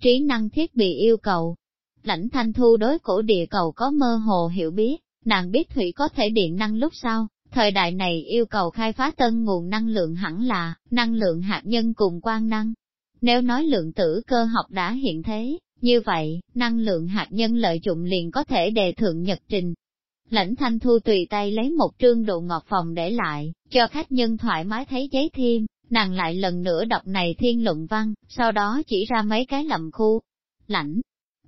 trí năng thiết bị yêu cầu. Lãnh thanh thu đối cổ địa cầu có mơ hồ hiểu biết, nàng biết thủy có thể điện năng lúc sau, thời đại này yêu cầu khai phá tân nguồn năng lượng hẳn là năng lượng hạt nhân cùng quang năng. Nếu nói lượng tử cơ học đã hiện thế, như vậy, năng lượng hạt nhân lợi dụng liền có thể đề thượng nhật trình. Lãnh thanh thu tùy tay lấy một trương đồ ngọt phòng để lại, cho khách nhân thoải mái thấy giấy thêm, nàng lại lần nữa đọc này thiên luận văn, sau đó chỉ ra mấy cái lầm khu. Lãnh,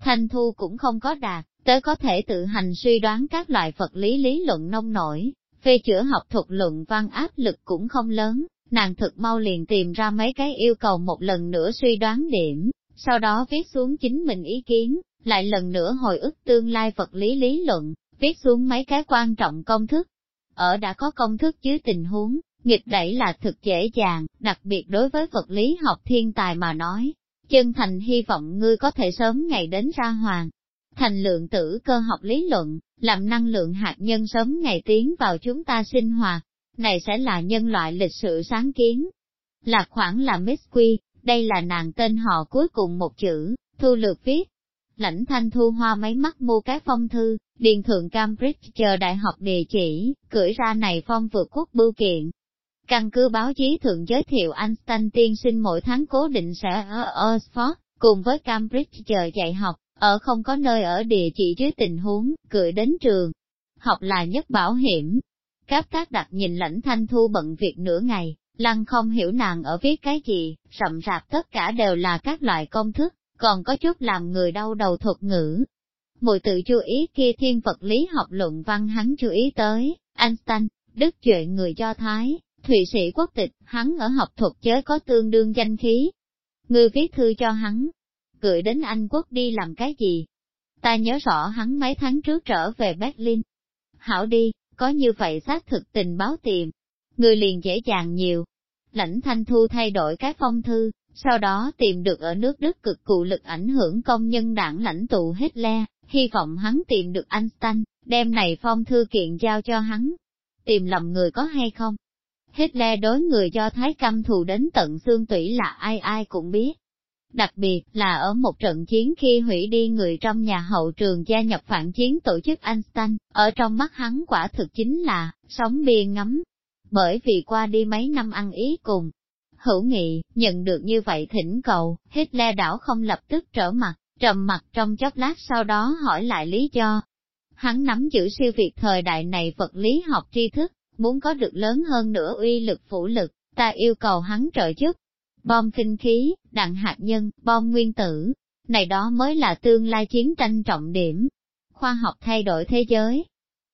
thanh thu cũng không có đạt, tới có thể tự hành suy đoán các loại vật lý lý luận nông nổi, phê chữa học thuật luận văn áp lực cũng không lớn, nàng thực mau liền tìm ra mấy cái yêu cầu một lần nữa suy đoán điểm, sau đó viết xuống chính mình ý kiến, lại lần nữa hồi ức tương lai vật lý lý luận, viết xuống mấy cái quan trọng công thức. Ở đã có công thức chứ tình huống, nghịch đẩy là thực dễ dàng, đặc biệt đối với vật lý học thiên tài mà nói. Chân thành hy vọng ngươi có thể sớm ngày đến ra hoàng. Thành lượng tử cơ học lý luận, làm năng lượng hạt nhân sớm ngày tiến vào chúng ta sinh hoạt. Này sẽ là nhân loại lịch sử sáng kiến. Lạc khoảng là Miss Quy, đây là nàng tên họ cuối cùng một chữ, thu lược viết. Lãnh thanh thu hoa mấy mắt mua cái phong thư, điền thượng Cambridge chờ đại học địa chỉ, gửi ra này phong vượt quốc bưu kiện. Căn cứ báo chí thường giới thiệu Einstein tiên sinh mỗi tháng cố định sẽ ở Oxford, cùng với Cambridge chờ dạy học, ở không có nơi ở địa chỉ dưới tình huống, gửi đến trường. Học là nhất bảo hiểm. Cáp tác đặt nhìn lãnh thanh thu bận việc nửa ngày, Lăng không hiểu nàng ở viết cái gì, rậm rạp tất cả đều là các loại công thức, còn có chút làm người đau đầu thuật ngữ. Mùi tự chú ý kia thiên vật lý học luận văn hắn chú ý tới, Einstein, Đức chuyện người Do Thái, Thụy sĩ quốc tịch, hắn ở học thuật giới có tương đương danh khí. Người viết thư cho hắn, gửi đến Anh quốc đi làm cái gì? Ta nhớ rõ hắn mấy tháng trước trở về Berlin. Hảo đi, có như vậy xác thực tình báo tìm, người liền dễ dàng nhiều. Lãnh thanh thu thay đổi cái phong thư, sau đó tìm được ở nước Đức cực cụ lực ảnh hưởng công nhân đảng lãnh tụ Hitler, hy vọng hắn tìm được Einstein, đem này phong thư kiện giao cho hắn. Tìm lầm người có hay không? Hitler đối người do Thái căm thù đến tận xương tủy là ai ai cũng biết. Đặc biệt là ở một trận chiến khi hủy đi người trong nhà hậu trường gia nhập phản chiến tổ chức Einstein, ở trong mắt hắn quả thực chính là, sống bia ngắm, bởi vì qua đi mấy năm ăn ý cùng. Hữu nghị, nhận được như vậy thỉnh cầu, Hitler đảo không lập tức trở mặt, trầm mặt trong chốc lát sau đó hỏi lại lý do. Hắn nắm giữ siêu việt thời đại này vật lý học tri thức, muốn có được lớn hơn nữa uy lực phủ lực, ta yêu cầu hắn trợ giúp. Bom kinh khí, đạn hạt nhân, bom nguyên tử, này đó mới là tương lai chiến tranh trọng điểm. Khoa học thay đổi thế giới,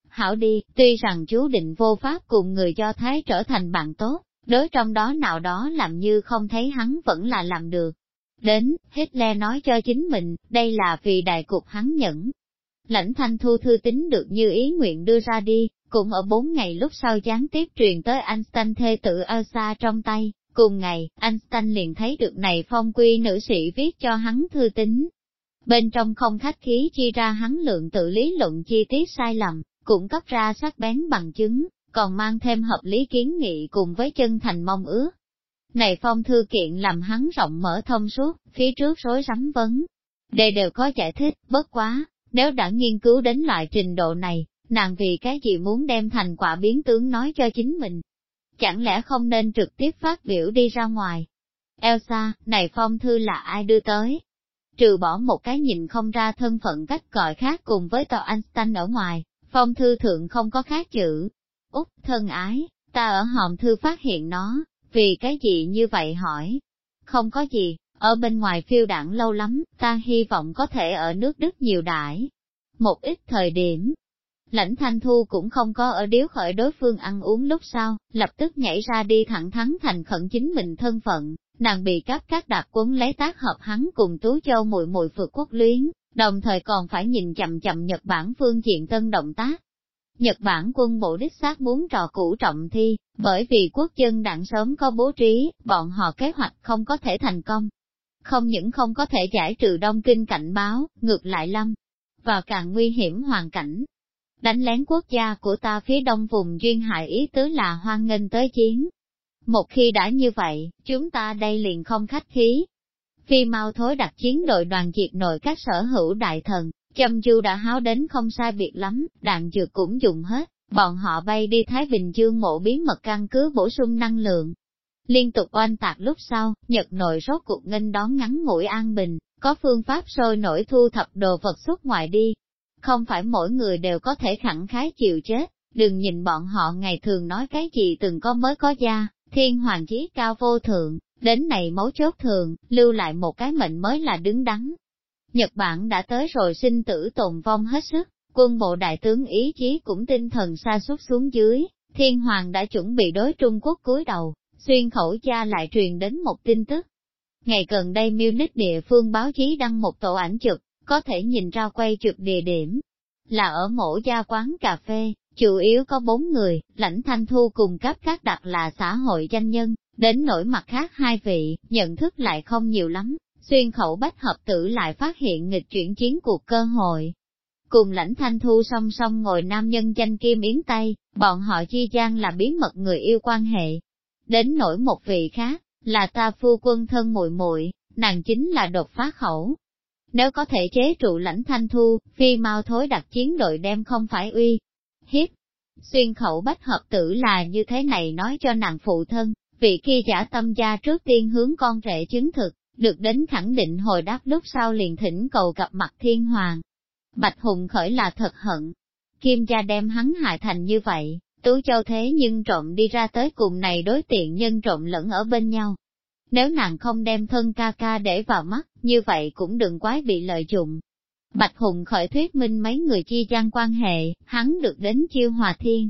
hảo đi, tuy rằng chú định vô pháp cùng người Do Thái trở thành bạn tốt, đối trong đó nào đó làm như không thấy hắn vẫn là làm được. Đến, Hitler nói cho chính mình, đây là vì đại cục hắn nhẫn. Lãnh thanh thu thư tính được như ý nguyện đưa ra đi, cũng ở bốn ngày lúc sau gián tiếp truyền tới Einstein thê tự Elsa trong tay. Cùng ngày, Einstein liền thấy được này phong quy nữ sĩ viết cho hắn thư tính. Bên trong không khách khí chi ra hắn lượng tự lý luận chi tiết sai lầm, cũng cấp ra sắc bén bằng chứng, còn mang thêm hợp lý kiến nghị cùng với chân thành mong ước. Này phong thư kiện làm hắn rộng mở thông suốt, phía trước rối rắm vấn. Đề đều có giải thích, bất quá, nếu đã nghiên cứu đến loại trình độ này, nàng vì cái gì muốn đem thành quả biến tướng nói cho chính mình. Chẳng lẽ không nên trực tiếp phát biểu đi ra ngoài? Elsa, này phong thư là ai đưa tới? Trừ bỏ một cái nhìn không ra thân phận cách gọi khác cùng với tàu Einstein ở ngoài, phong thư thượng không có khác chữ. Úc, thân ái, ta ở hòm thư phát hiện nó, vì cái gì như vậy hỏi? Không có gì, ở bên ngoài phiêu đảng lâu lắm, ta hy vọng có thể ở nước Đức nhiều đại Một ít thời điểm, lãnh thanh thu cũng không có ở điếu khởi đối phương ăn uống lúc sau, lập tức nhảy ra đi thẳng thắn thành khẩn chính mình thân phận, nàng bị các các đặc cuốn lấy tác hợp hắn cùng Tú Châu mùi mùi vượt quốc luyến, đồng thời còn phải nhìn chậm chậm Nhật Bản phương diện tân động tác. Nhật Bản quân bộ đích xác muốn trò cũ trọng thi, bởi vì quốc dân đảng sớm có bố trí, bọn họ kế hoạch không có thể thành công. Không những không có thể giải trừ đông kinh cảnh báo, ngược lại lâm, vào càng nguy hiểm hoàn cảnh. Đánh lén quốc gia của ta phía đông vùng duyên hải ý tứ là hoan nghênh tới chiến. Một khi đã như vậy, chúng ta đây liền không khách khí. Phi mau thối đặt chiến đội đoàn diệt nội các sở hữu đại thần, châm du đã háo đến không sai biệt lắm, đạn dược cũng dùng hết, bọn họ bay đi Thái Bình Dương mộ bí mật căn cứ bổ sung năng lượng. Liên tục oanh tạc lúc sau, Nhật nội rốt cuộc nghênh đón ngắn ngủi an bình, có phương pháp sôi nổi thu thập đồ vật xuất ngoài đi. Không phải mỗi người đều có thể khẳng khái chịu chết, đừng nhìn bọn họ ngày thường nói cái gì từng có mới có gia thiên hoàng chí cao vô thượng, đến này mấu chốt thường, lưu lại một cái mệnh mới là đứng đắn. Nhật Bản đã tới rồi sinh tử tồn vong hết sức, quân bộ đại tướng ý chí cũng tinh thần xa suốt xuống dưới, thiên hoàng đã chuẩn bị đối Trung Quốc cúi đầu, xuyên khẩu cha lại truyền đến một tin tức. Ngày gần đây Munich địa phương báo chí đăng một tổ ảnh chụp, có thể nhìn ra quay chụp địa điểm, là ở mổ gia quán cà phê, chủ yếu có bốn người, lãnh thanh thu cùng cấp các đặc là xã hội danh nhân, đến nỗi mặt khác hai vị, nhận thức lại không nhiều lắm, xuyên khẩu bách hợp tử lại phát hiện nghịch chuyển chiến cuộc cơ hội. Cùng lãnh thanh thu song song ngồi nam nhân danh kim yến tây, bọn họ chi gian là bí mật người yêu quan hệ. Đến nỗi một vị khác, là ta phu quân thân muội muội, nàng chính là đột phá khẩu. Nếu có thể chế trụ lãnh thanh thu, phi mau thối đặt chiến đội đem không phải uy, hiếp. Xuyên khẩu bách hợp tử là như thế này nói cho nàng phụ thân, vị kia giả tâm gia trước tiên hướng con rể chứng thực, được đến khẳng định hồi đáp lúc sau liền thỉnh cầu gặp mặt thiên hoàng. Bạch Hùng khởi là thật hận. Kim gia đem hắn hại thành như vậy, Tú Châu thế nhưng trộm đi ra tới cùng này đối tiện nhân trộm lẫn ở bên nhau. Nếu nàng không đem thân ca ca để vào mắt, như vậy cũng đừng quái bị lợi dụng. Bạch Hùng khởi thuyết minh mấy người chi gian quan hệ, hắn được đến chiêu hòa thiên.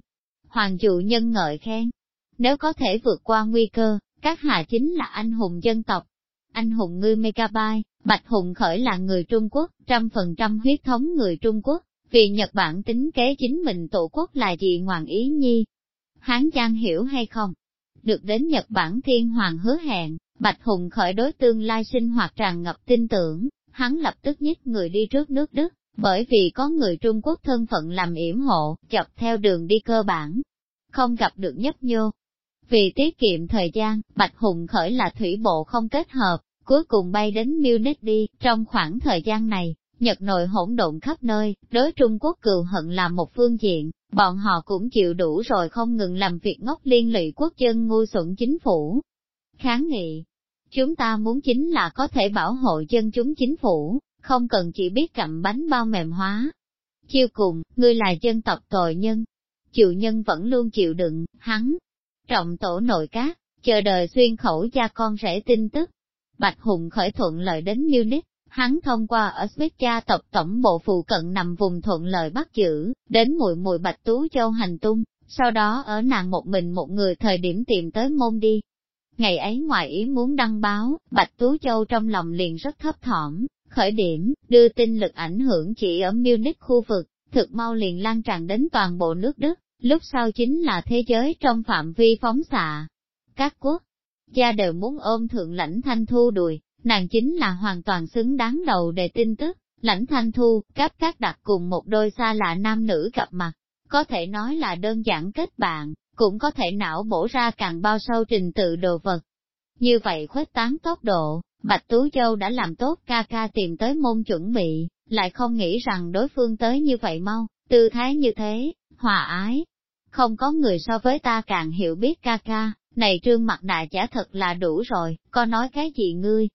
Hoàng dụ nhân ngợi khen. Nếu có thể vượt qua nguy cơ, các hạ chính là anh hùng dân tộc. Anh hùng ngư Megabyte, Bạch Hùng khởi là người Trung Quốc, trăm phần trăm huyết thống người Trung Quốc, vì Nhật Bản tính kế chính mình tổ quốc là gì ngoạn ý nhi. Hán Giang hiểu hay không? Được đến Nhật Bản thiên hoàng hứa hẹn, Bạch Hùng khởi đối tương lai sinh hoạt tràn ngập tin tưởng, hắn lập tức nhích người đi trước nước Đức, bởi vì có người Trung Quốc thân phận làm yểm hộ, chọc theo đường đi cơ bản, không gặp được nhấp nhô. Vì tiết kiệm thời gian, Bạch Hùng khởi là thủy bộ không kết hợp, cuối cùng bay đến Munich đi, trong khoảng thời gian này, Nhật nội hỗn độn khắp nơi, đối Trung Quốc cừu hận là một phương diện, bọn họ cũng chịu đủ rồi không ngừng làm việc ngốc liên lụy quốc dân ngu xuẩn chính phủ. Kháng nghị, Chúng ta muốn chính là có thể bảo hộ dân chúng chính phủ, không cần chỉ biết cặm bánh bao mềm hóa. Chiêu cùng, ngươi là dân tộc tội nhân. Chịu nhân vẫn luôn chịu đựng, hắn. Trọng tổ nội các chờ đời xuyên khẩu gia con rể tin tức. Bạch Hùng khởi thuận lợi đến Munich, hắn thông qua ở Smith gia tộc tổng bộ phụ cận nằm vùng thuận lợi bắt giữ, đến mùi mùi Bạch Tú Châu hành tung, sau đó ở nàng một mình một người thời điểm tìm tới môn đi, Ngày ấy ngoài ý muốn đăng báo, Bạch Tú Châu trong lòng liền rất thấp thỏm, khởi điểm, đưa tin lực ảnh hưởng chỉ ở Munich khu vực, thực mau liền lan tràn đến toàn bộ nước Đức, lúc sau chính là thế giới trong phạm vi phóng xạ. Các quốc gia đều muốn ôm thượng lãnh thanh thu đùi, nàng chính là hoàn toàn xứng đáng đầu để tin tức, lãnh thanh thu, cấp các đặt cùng một đôi xa lạ nam nữ gặp mặt, có thể nói là đơn giản kết bạn, cũng có thể não bổ ra càng bao sâu trình tự đồ vật. Như vậy khuếch tán tốc độ, Bạch Tú Châu đã làm tốt ca ca tìm tới môn chuẩn bị, lại không nghĩ rằng đối phương tới như vậy mau, tư thái như thế, hòa ái. Không có người so với ta càng hiểu biết ca ca, này trương mặt nạ giả thật là đủ rồi, có nói cái gì ngươi?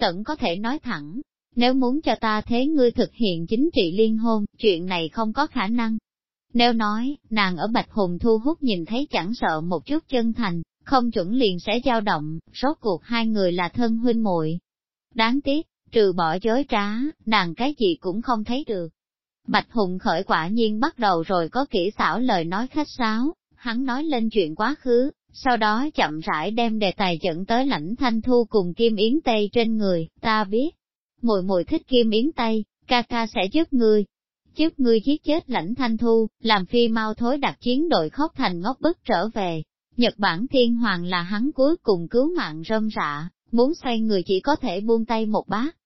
Tận có thể nói thẳng, nếu muốn cho ta thế ngươi thực hiện chính trị liên hôn, chuyện này không có khả năng. Nếu nói, nàng ở Bạch Hùng thu hút nhìn thấy chẳng sợ một chút chân thành, không chuẩn liền sẽ dao động, rốt cuộc hai người là thân huynh muội. Đáng tiếc, trừ bỏ dối trá, nàng cái gì cũng không thấy được. Bạch Hùng khởi quả nhiên bắt đầu rồi có kỹ xảo lời nói khách sáo, hắn nói lên chuyện quá khứ, sau đó chậm rãi đem đề tài dẫn tới lãnh thanh thu cùng kim yến tây trên người, ta biết. Mùi mùi thích kim yến tây, ca ca sẽ giúp ngươi. Giúp ngươi giết chết lãnh thanh thu, làm phi mau thối đặt chiến đội khóc thành ngốc bức trở về. Nhật Bản thiên hoàng là hắn cuối cùng cứu mạng rơm rạ, muốn xoay người chỉ có thể buông tay một bát.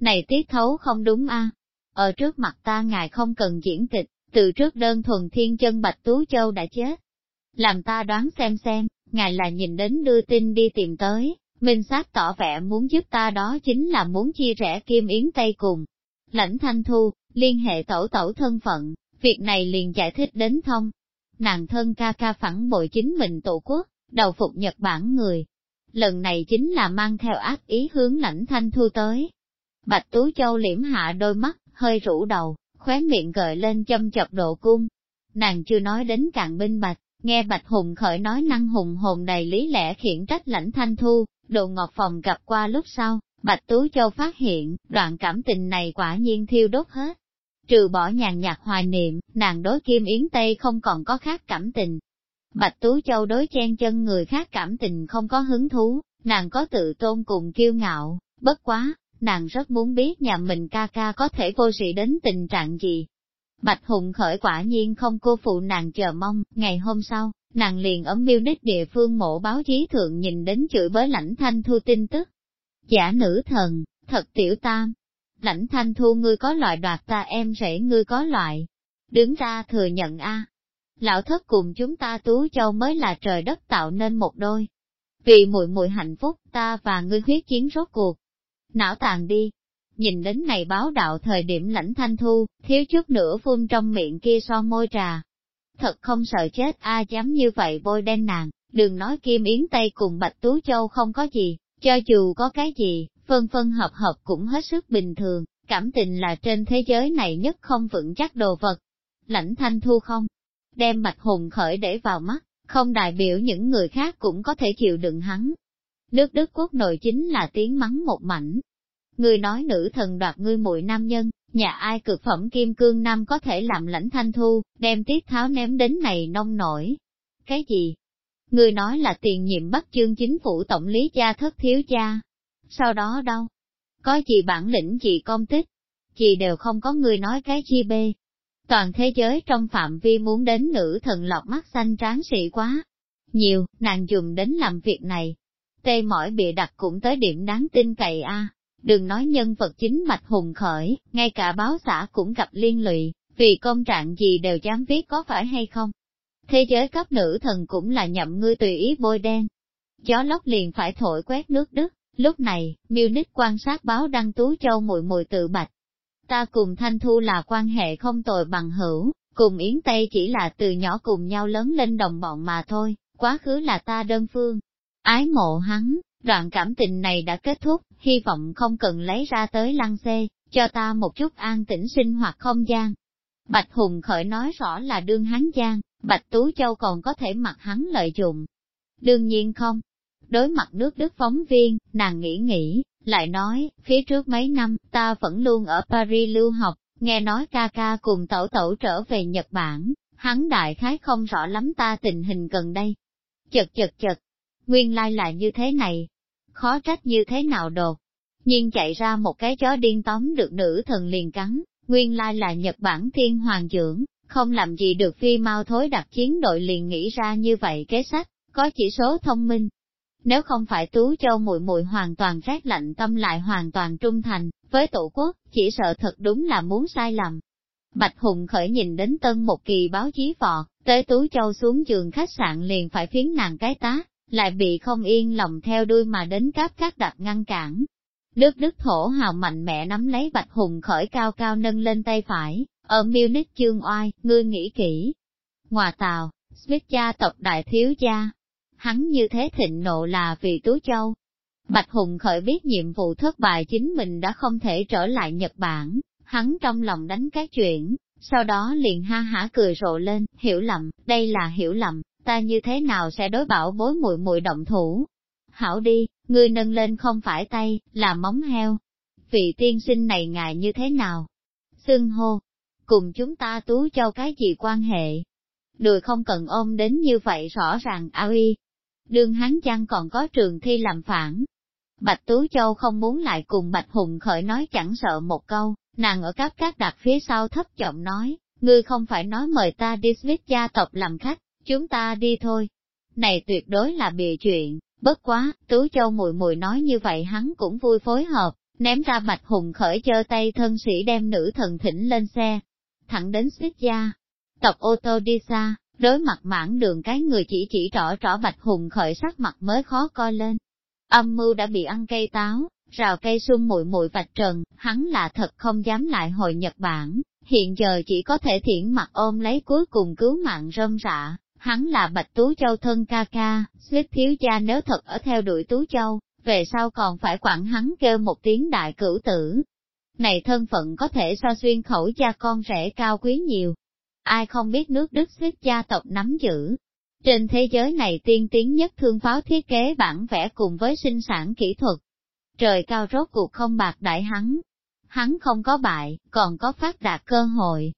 Này tiết thấu không đúng a Ở trước mặt ta ngài không cần diễn kịch, từ trước đơn thuần thiên chân Bạch Tú Châu đã chết. Làm ta đoán xem xem, ngài là nhìn đến đưa tin đi tìm tới, Minh sát tỏ vẻ muốn giúp ta đó chính là muốn chia rẽ Kim Yến Tây cùng. Lãnh Thanh Thu, liên hệ tẩu tẩu thân phận, việc này liền giải thích đến thông. Nàng thân ca ca phản bội chính mình tổ quốc, đầu phục Nhật Bản người. Lần này chính là mang theo ác ý hướng lãnh Thanh Thu tới. Bạch Tú Châu liễm hạ đôi mắt, hơi rũ đầu, khóe miệng gợi lên châm chọc độ cung. Nàng chưa nói đến cạn binh bạch, Nghe Bạch Hùng khởi nói năng hùng hồn đầy lý lẽ khiển trách lãnh thanh thu, đồ ngọt phòng gặp qua lúc sau, Bạch Tú Châu phát hiện, đoạn cảm tình này quả nhiên thiêu đốt hết. Trừ bỏ nhàn nhạt hoài niệm, nàng đối Kim Yến Tây không còn có khác cảm tình. Bạch Tú Châu đối chen chân người khác cảm tình không có hứng thú, nàng có tự tôn cùng kiêu ngạo, bất quá, nàng rất muốn biết nhà mình ca ca có thể vô sĩ đến tình trạng gì, Bạch Hùng khởi quả nhiên không cô phụ nàng chờ mong, ngày hôm sau, nàng liền ở miêu đích địa phương mộ báo chí thượng nhìn đến chửi bới lãnh thanh thu tin tức. Giả nữ thần, thật tiểu tam. Lãnh thanh thu ngươi có loại đoạt ta em rể ngươi có loại. Đứng ra thừa nhận a. Lão thất cùng chúng ta tú châu mới là trời đất tạo nên một đôi. Vì muội muội hạnh phúc ta và ngươi huyết chiến rốt cuộc. Não tàn đi, Nhìn đến này báo đạo thời điểm lãnh thanh thu, thiếu chút nữa phun trong miệng kia so môi trà. Thật không sợ chết a dám như vậy bôi đen nàng, đừng nói kim yến tây cùng bạch tú châu không có gì, cho dù có cái gì, phân phân hợp hợp cũng hết sức bình thường, cảm tình là trên thế giới này nhất không vững chắc đồ vật. Lãnh thanh thu không, đem bạch hùng khởi để vào mắt, không đại biểu những người khác cũng có thể chịu đựng hắn. Nước Đức quốc nội chính là tiếng mắng một mảnh, Ngươi nói nữ thần đoạt ngươi muội nam nhân, nhà ai cực phẩm kim cương nam có thể làm lãnh thanh thu, đem tiết tháo ném đến này nông nổi. Cái gì? Ngươi nói là tiền nhiệm bắt chương chính phủ tổng lý cha thất thiếu cha. Sau đó đâu? Có gì bản lĩnh gì công tích? Chị đều không có người nói cái chi bê. Toàn thế giới trong phạm vi muốn đến nữ thần lọc mắt xanh tráng sĩ quá. Nhiều, nàng dùng đến làm việc này. Tê mỏi bịa đặt cũng tới điểm đáng tin cậy a đừng nói nhân vật chính mạch hùng khởi, ngay cả báo xã cũng gặp liên lụy, vì công trạng gì đều dám viết có phải hay không. Thế giới cấp nữ thần cũng là nhậm ngươi tùy ý bôi đen. Gió lốc liền phải thổi quét nước Đức, lúc này, Munich quan sát báo đăng tú châu mùi mùi tự bạch. Ta cùng Thanh Thu là quan hệ không tồi bằng hữu, cùng Yến Tây chỉ là từ nhỏ cùng nhau lớn lên đồng bọn mà thôi, quá khứ là ta đơn phương. Ái mộ hắn, Đoạn cảm tình này đã kết thúc, hy vọng không cần lấy ra tới lăng xê, cho ta một chút an tĩnh sinh hoạt không gian. Bạch Hùng khởi nói rõ là đương hắn gian, Bạch Tú Châu còn có thể mặc hắn lợi dụng. Đương nhiên không. Đối mặt nước Đức phóng viên, nàng nghĩ nghĩ, lại nói, phía trước mấy năm, ta vẫn luôn ở Paris lưu học, nghe nói ca ca cùng tẩu tẩu trở về Nhật Bản, hắn đại khái không rõ lắm ta tình hình gần đây. Chật chật chật, nguyên lai like là như thế này, khó trách như thế nào đột. Nhưng chạy ra một cái chó điên tóm được nữ thần liền cắn, nguyên lai là Nhật Bản thiên hoàng dưỡng, không làm gì được phi mau thối đặt chiến đội liền nghĩ ra như vậy kế sách, có chỉ số thông minh. Nếu không phải Tú Châu muội muội hoàn toàn rét lạnh tâm lại hoàn toàn trung thành, với tổ quốc, chỉ sợ thật đúng là muốn sai lầm. Bạch Hùng khởi nhìn đến tân một kỳ báo chí vọt, tới Tú Châu xuống giường khách sạn liền phải phiến nàng cái tá, lại bị không yên lòng theo đuôi mà đến cáp các đặt ngăn cản. Đức đức thổ hào mạnh mẽ nắm lấy bạch hùng khởi cao cao nâng lên tay phải, ở Munich chương oai, ngươi nghĩ kỹ. Ngoà tàu, Smith gia tộc đại thiếu gia, hắn như thế thịnh nộ là vì Tú Châu. Bạch Hùng khởi biết nhiệm vụ thất bại chính mình đã không thể trở lại Nhật Bản, hắn trong lòng đánh cái chuyện, sau đó liền ha hả cười rộ lên, hiểu lầm, đây là hiểu lầm, ta như thế nào sẽ đối bảo bối muội muội động thủ. Hảo đi, ngươi nâng lên không phải tay, là móng heo. Vị tiên sinh này ngài như thế nào? Xưng hô, cùng chúng ta tú châu cái gì quan hệ? Đùi không cần ôm đến như vậy rõ ràng ao y. Đương hắn chăng còn có trường thi làm phản. Bạch Tú Châu không muốn lại cùng Bạch Hùng khởi nói chẳng sợ một câu, nàng ở các các đặt phía sau thấp giọng nói, ngươi không phải nói mời ta đi Smith gia tộc làm khách, chúng ta đi thôi. Này tuyệt đối là bịa chuyện, bất quá, Tú Châu mùi mùi nói như vậy hắn cũng vui phối hợp, ném ra Bạch Hùng khởi chơ tay thân sĩ đem nữ thần thỉnh lên xe, thẳng đến Smith gia. Tộc ô tô đi xa, đối mặt mãn đường cái người chỉ chỉ rõ rõ Bạch Hùng khởi sắc mặt mới khó coi lên. Âm mưu đã bị ăn cây táo, rào cây sung mùi mùi vạch trần, hắn là thật không dám lại hồi Nhật Bản, hiện giờ chỉ có thể thiển mặt ôm lấy cuối cùng cứu mạng rơm rạ, hắn là Bạch Tú Châu thân ca ca, suýt thiếu cha nếu thật ở theo đuổi Tú Châu, về sau còn phải quản hắn kêu một tiếng đại cửu tử. Này thân phận có thể so xuyên khẩu cha con rẻ cao quý nhiều. Ai không biết nước Đức suýt gia tộc nắm giữ. Trên thế giới này tiên tiến nhất thương pháo thiết kế bản vẽ cùng với sinh sản kỹ thuật. Trời cao rốt cuộc không bạc đại hắn. Hắn không có bại, còn có phát đạt cơ hội,